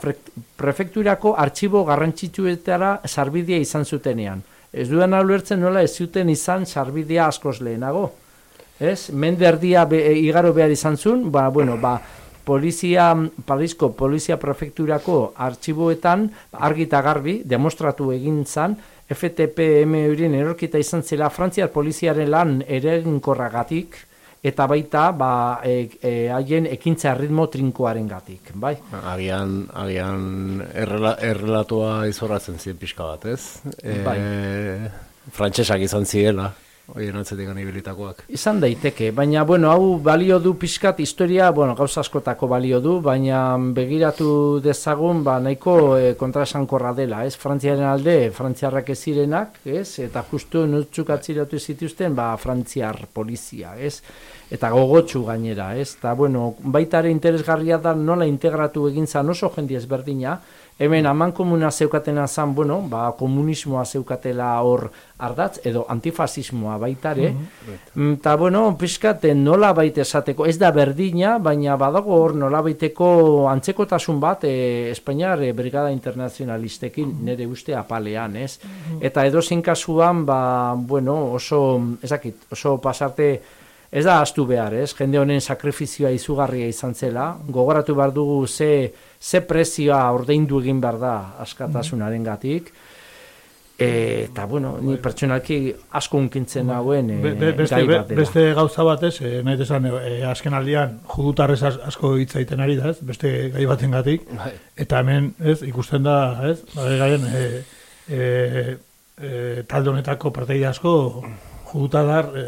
L: prefekturako artxibo garrantzitsuetara sarbidea izan zutenean. Ez dudan ulertzen nola ez zuten izan sarbidea askoz lehenago. Ez? Mende erdia be, e, igaro behar izan zuen, ba, bueno, ba, polizia, Parisko polizia prefekturako artxiboetan argi eta garbi demostratu egin zan FTPM erorkita izan zela Frantziar poliziaren lan ereginkorragatik eta baita ba, e, e, haien ekintza ritmo trinkoaren gatik, bai?
D: Agian, agian errela, errelatua izorratzen ziren pixka bat, ez? E,
L: Bai.
D: Frantsesak izan ziela, horien atzetik ibilitakoak.
L: Izan daiteke, baina bueno, hau balio du pixkat historia, bueno, gauza askotako balio du, baina begiratu dezagun, ba, nahiko e, kontraesankorra dela, ez? Frantziaren alde, frantziarrak ez zirenak, ez? Eta justu nutzuk atziratu zituzten, ba, frantziar polizia, ez? Eta gogotsu gainera, ez? Eta, bueno, baita ere interesgarria da nola integratu egin zan oso jende ezberdina, hemen aman komuna zeukatena zan, bueno, ba, komunismoa zeukatela hor ardatz, edo antifasismoa baitare, mm eta, bueno, pixkat nola baita esateko, ez da berdina, baina badago hor nola baiteko antzekotasun bat, e, Espainiar e, Brigada Internazionalistekin, nire uste apalean, ez? Eta edozein kasuan, ba, bueno, oso, ezakit, oso pasarte, Ez da astu behar, ez? Jende honen sakrifizioa izugarria izan zela. Gogoratu behar dugu ze, ze prezioa ordeindu egin behar da askatasunaren gatik. eta, bueno, ni pertsonalki asko unkintzen nagoen e,
E: Be- be- beste,
L: gai bat dela.
E: beste gauza batez, e, nahi desan, e, azken aldian judutarrez as- asko hitz egiten ari da, ez? beste gai baten gatik.
D: Bai.
E: Eta hemen, ez, ikusten da, ez, gaien, e, e, e, talde honetako parteide asko judutar, e,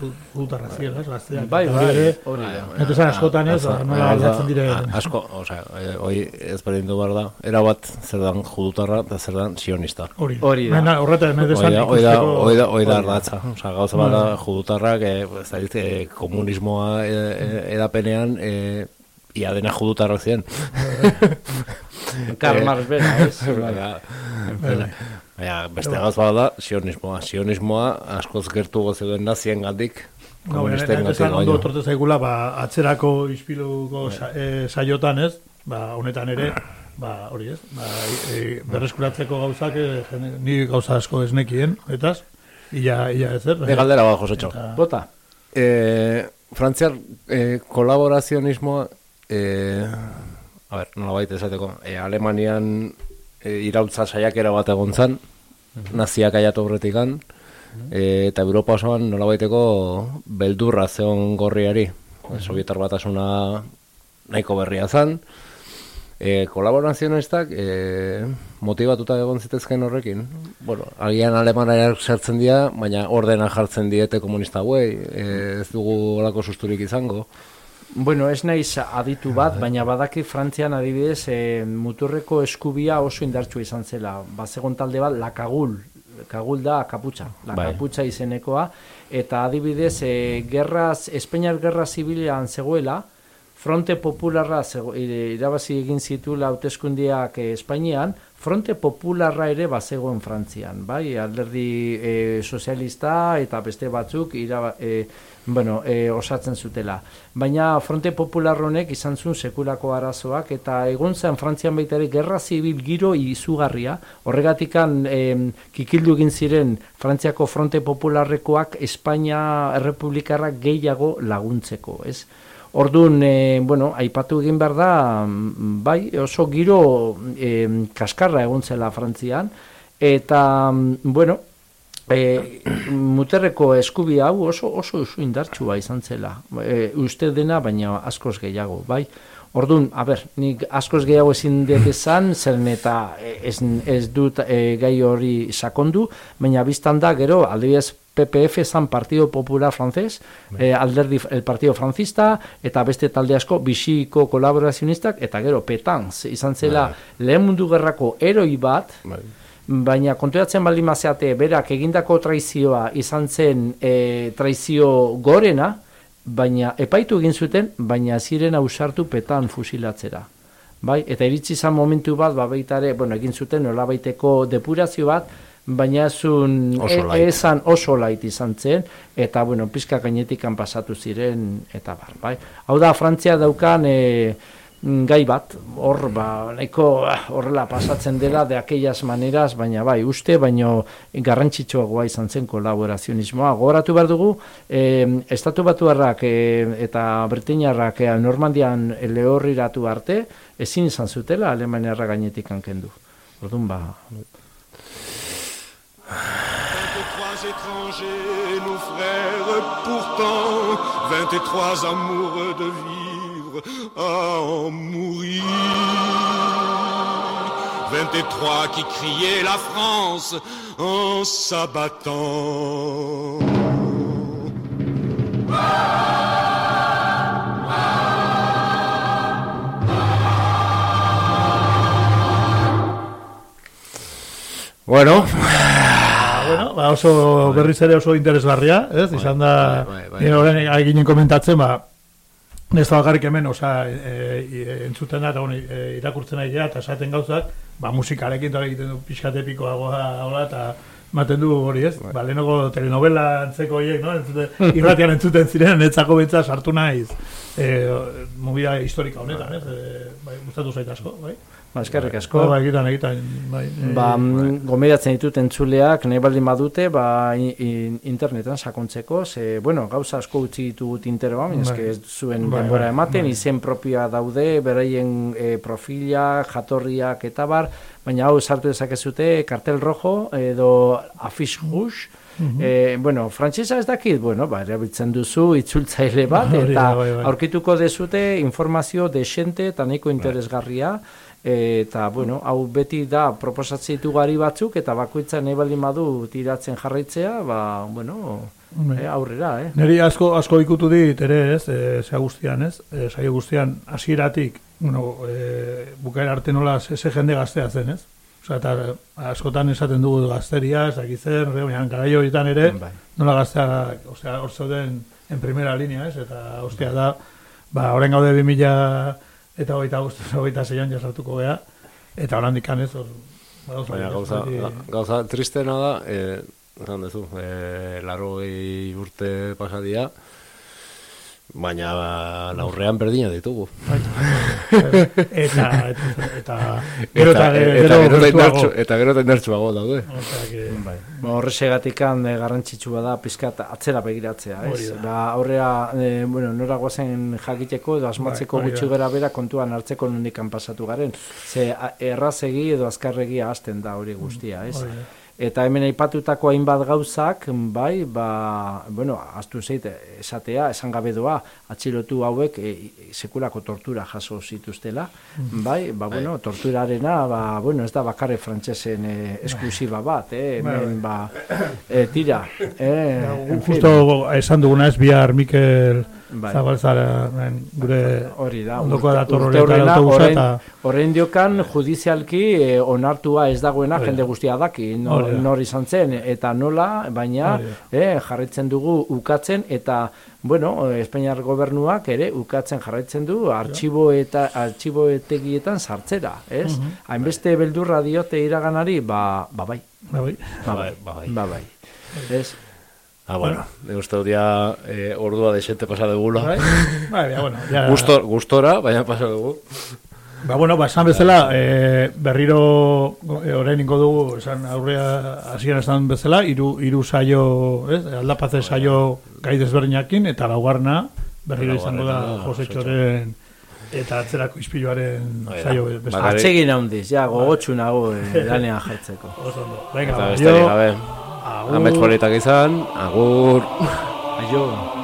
E: ju- judutarra ziela, ez, gazteak.
L: Bai, bai, hori da.
E: desan askotan ez, nola aldatzen diren.
D: A- Asko, osea, eh, hoi ez berdindu behar da, erabat zer dan judutarra eta zer dan sionista.
E: Hori da. Hori da. Horretan
D: da,
E: ikusteko-
D: hoi da,
E: hori da.
D: ardatza. Osea, gauza bat da
E: Bai.
D: judutarrak, eh, ez da, eh, komunismoa eh, eh, edapenean, eh, ia dena judutarrak ziren.
L: Karl Marx bera, ez? *laughs*
D: Baina,
L: Bai.
D: beste gauz bat da, sionismoa. Sionismoa askoz gertu gozeuden nazien gandik,
E: No,
D: komunisten
E: baina,
D: gandik
E: ondo
D: baino.
E: etorte zaigula, ba, atzerako ispiluko sa, e, saiotan ez, ba, honetan ere, ba, hori ez, ba, e, berreskuratzeko gauzak, e, ni gauza asko ez nekien, etaz, ia, ia ez er.
D: Be galdera bat, Josetxo.
E: Eta-
L: Bota.
D: Eh, Frantziar eh, kolaborazionismoa, eh, a ber, nola baita esateko, eh, Alemanian eh, irautza saiakera bat egon zan, naziak aiatu horretikan, eh, eta Europa osoan nola baiteko beldurra zeon gorriari. Sovietar batasuna nahiko berria zan, E, kolaborazionistak e, motivatuta egon zitezken horrekin. Bueno, agian alemanarak sartzen dira, baina ordena jartzen diete komunista hauei, e, ez dugu olako susturik izango.
L: Bueno, ez naiz aditu bat, baina badaki Frantzian adibidez e, muturreko eskubia oso indartsua izan zela. Bazegon talde bat lakagul kagul da kaputxa, la
D: Bai.
L: izenekoa, eta adibidez, e, gerraz, Espainiar Gerra Zibilean zegoela, Fronte Popularra zego, irabazi egin zituela hauteskundeak eh, Espainian, Fronte Popularra ere bazegoen Frantzian, bai, alderdi eh, sozialista eta beste batzuk iraba, eh, bueno, eh, osatzen zutela. Baina Fronte Popular honek izan zuen sekulako arazoak eta egon zen Frantzian baita ere gerra zibil giro izugarria, horregatikan eh, kikildu egin ziren Frantziako Fronte Popularrekoak Espainia Errepublikarra gehiago laguntzeko, ez? Orduan, e, bueno, aipatu egin behar da, mm, bai, oso giro e, kaskarra egon zela Frantzian, eta, mm, bueno, e, muterreko eskubi hau oso oso oso indartsua izan zela. E, uste dena, baina askoz gehiago, bai. Orduan, a ber, nik askoz gehiago ezin dut esan, zeren eta e, ez, ez dut e, gai hori sakondu, baina biztan da, gero, aldibidez PPF zan Partido Popular Francés, eh, alderdi el Partido Francista, eta beste talde asko bisiko kolaborazionistak, eta gero Petanz, izan zela lehen mundu gerrako eroi bat, baina kontuatzen baldin mazeate, berak egindako traizioa izan zen e, traizio gorena, baina epaitu egin zuten, baina ziren ausartu petan fusilatzera. Bai, eta iritsi izan momentu bat, ba baitare, bueno, egin zuten nolabaiteko depurazio bat, baina zun
D: Oso
L: e- esan oso lait izan zen, eta bueno, pizka gainetikan pasatu ziren, eta bar, bai. Hau da, Frantzia daukan e, gai bat, hor, ba, nahiko ah, horrela pasatzen dela de aquellas maneras, baina bai, uste, baino garrantzitsuagoa izan zen kolaborazionismoa. Gogoratu behar dugu, eh, estatu batuarrak eh, eta Britainiarrak eh, Normandian lehorriratu arte, ezin izan zutela Alemaniarra gainetik kendu. Orduan ba,
X: 23 étrangers, nos frères, pourtant 23 amoureux de vivre à en mourir. 23 qui criaient la France en s'abattant.
D: Bueno,
E: bueno, ba oso berriz ere oso interesgarria, ez? Izan da,
D: bai, bai, bai.
E: eginen komentatzen, ba, ez da bakarrik hemen, osea, e, e, entzuten da, eta e, irakurtzen ari eta esaten gauzak, ba, musikarekin eta egiten du pixkat epikoagoa, hola, eta ematen du hori, ez? Ba, lehenoko telenovela antzeko horiek, no? Entzute, irratian entzuten ziren, netzako bentsa sartu naiz, e, movida historika honetan, ez? E, bai, gustatu zait asko, bai?
L: Ba, eskerrik asko.
E: Ba, egitan, egitan, bai.
L: Ba, mm, gomendatzen ditut entzuleak nahi baldin badute, ba, i- i- internetan sakontzeko, ze, bueno, gauza asko utzi ditut interoan,
E: Bai.
L: eske ez zuen
E: Bai,
L: denbora
E: bai,
L: ematen,
E: bai.
L: izen propioa daude, beraien e, profila, jatorriak eta bar, baina hau sartu dezakezute, kartel rojo edo afish rouge,
E: Mhm.
L: Eh, bueno, frantsesa ez dakit, bueno, ba, erabiltzen duzu itzultzaile bat, *laughs* eta
E: bai, bai.
L: aurkituko dezute informazio desente eta nahiko interesgarria, eta, bueno, hau beti da proposatzen ditu gari batzuk, eta bakoitza nahi baldin badu tiratzen jarraitzea, ba, bueno, eh, aurrera, eh?
E: Neri asko asko ikutu dit ere, ez, e, zea guztian, ez? E, saio guztian hasieratik, bueno, e, bukaera arte nola ze, jende gaztea zen, ez? Osea, eta askotan esaten dugu gazteria, ez dakit zer, baina garaio horietan ere,
L: Bai.
E: nola gaztea, osea, hor zeuden en primera línea, ez? Eta ostia da, ba, orain gaude 2000 eta hogeita bost, *laughs* hogeita zeian jasartuko gea, eta oraindik ez,
D: Baina
E: bai,
D: gauza, gauza tristena da, eh, esan duzu, eh, laro urte pasadia, baina ba, laurrean berdina ditugu.
E: eta, eta, eta, gero eta,
D: eta,
E: gero,
D: eta, gero, eta, indartsu- eta gero eta indartsuago daude.
E: Osea, que,
L: Bai. Ba, horrexegatikan e, garrantzitsua da pizkat atzera begiratzea, ez?
E: da.
L: Ba, aurrea, e, bueno, nora guazen jakiteko edo asmatzeko
E: Bai,
L: gutxi gara bera kontuan hartzeko nondikan pasatu garen. Ze a- errazegi edo azkarregi hasten da hori guztia, ez? Eta hemen aipatutako hainbat gauzak, bai, ba, bueno, astu zeit, esatea, esan gabe doa, atxilotu hauek e, sekulako tortura jaso zituztela, bai, ba, bueno, torturarena, ba, bueno, ez da bakarre frantsesen e, esklusiba bat, eh,
E: Bai,
L: hemen, ba, e, tira, eh, en fin.
E: Justo esan duguna ez bihar Mikel
L: Bai.
E: Zabaltzara, men, gure
L: Hori da,
E: ondokoa
L: urte-
E: dator horretara
L: orain diokan judizialki eh, onartua ez dagoena
E: Hori da.
L: jende guztia daki, no,
E: Hori da.
L: nor izan zen, eta nola, baina eh, jarraitzen dugu ukatzen, eta, bueno, Espainiar gobernuak ere ukatzen jarraitzen du artxibo eta artxiboetegietan sartzera, ez?
E: Mhm.
L: Hainbeste beldurra diote iraganari, ba, ba bai.
E: Ba bai.
L: Ba bai,
D: Ba bai.
L: ba bai. Ez?
D: Ah, bueno, bueno. uste dut ja eh, ordua desente pasa dugula.
E: Bai, bai, ja, bueno, ja-
D: Gustor, gustora, baina pasa dugu.
E: Ba, bueno, ba, esan bezala, e, berriro e, orain ingo dugu, esan aurrea hasieran esan bezala, iru, iru saio, ez, aldapaze saio gai desberdinakin, eta laugarna berriro izango da Jose Txoren eta atzerako
D: da.
E: saio beste.
Y: Atsegin handiz, ja, gogotsu nago eh, *laughs* lanean jartzeko.
E: Oso ondo. Venga,
D: Eta besterik gabe.
E: agur.
D: Amets politak izan, agur.
Y: Aio.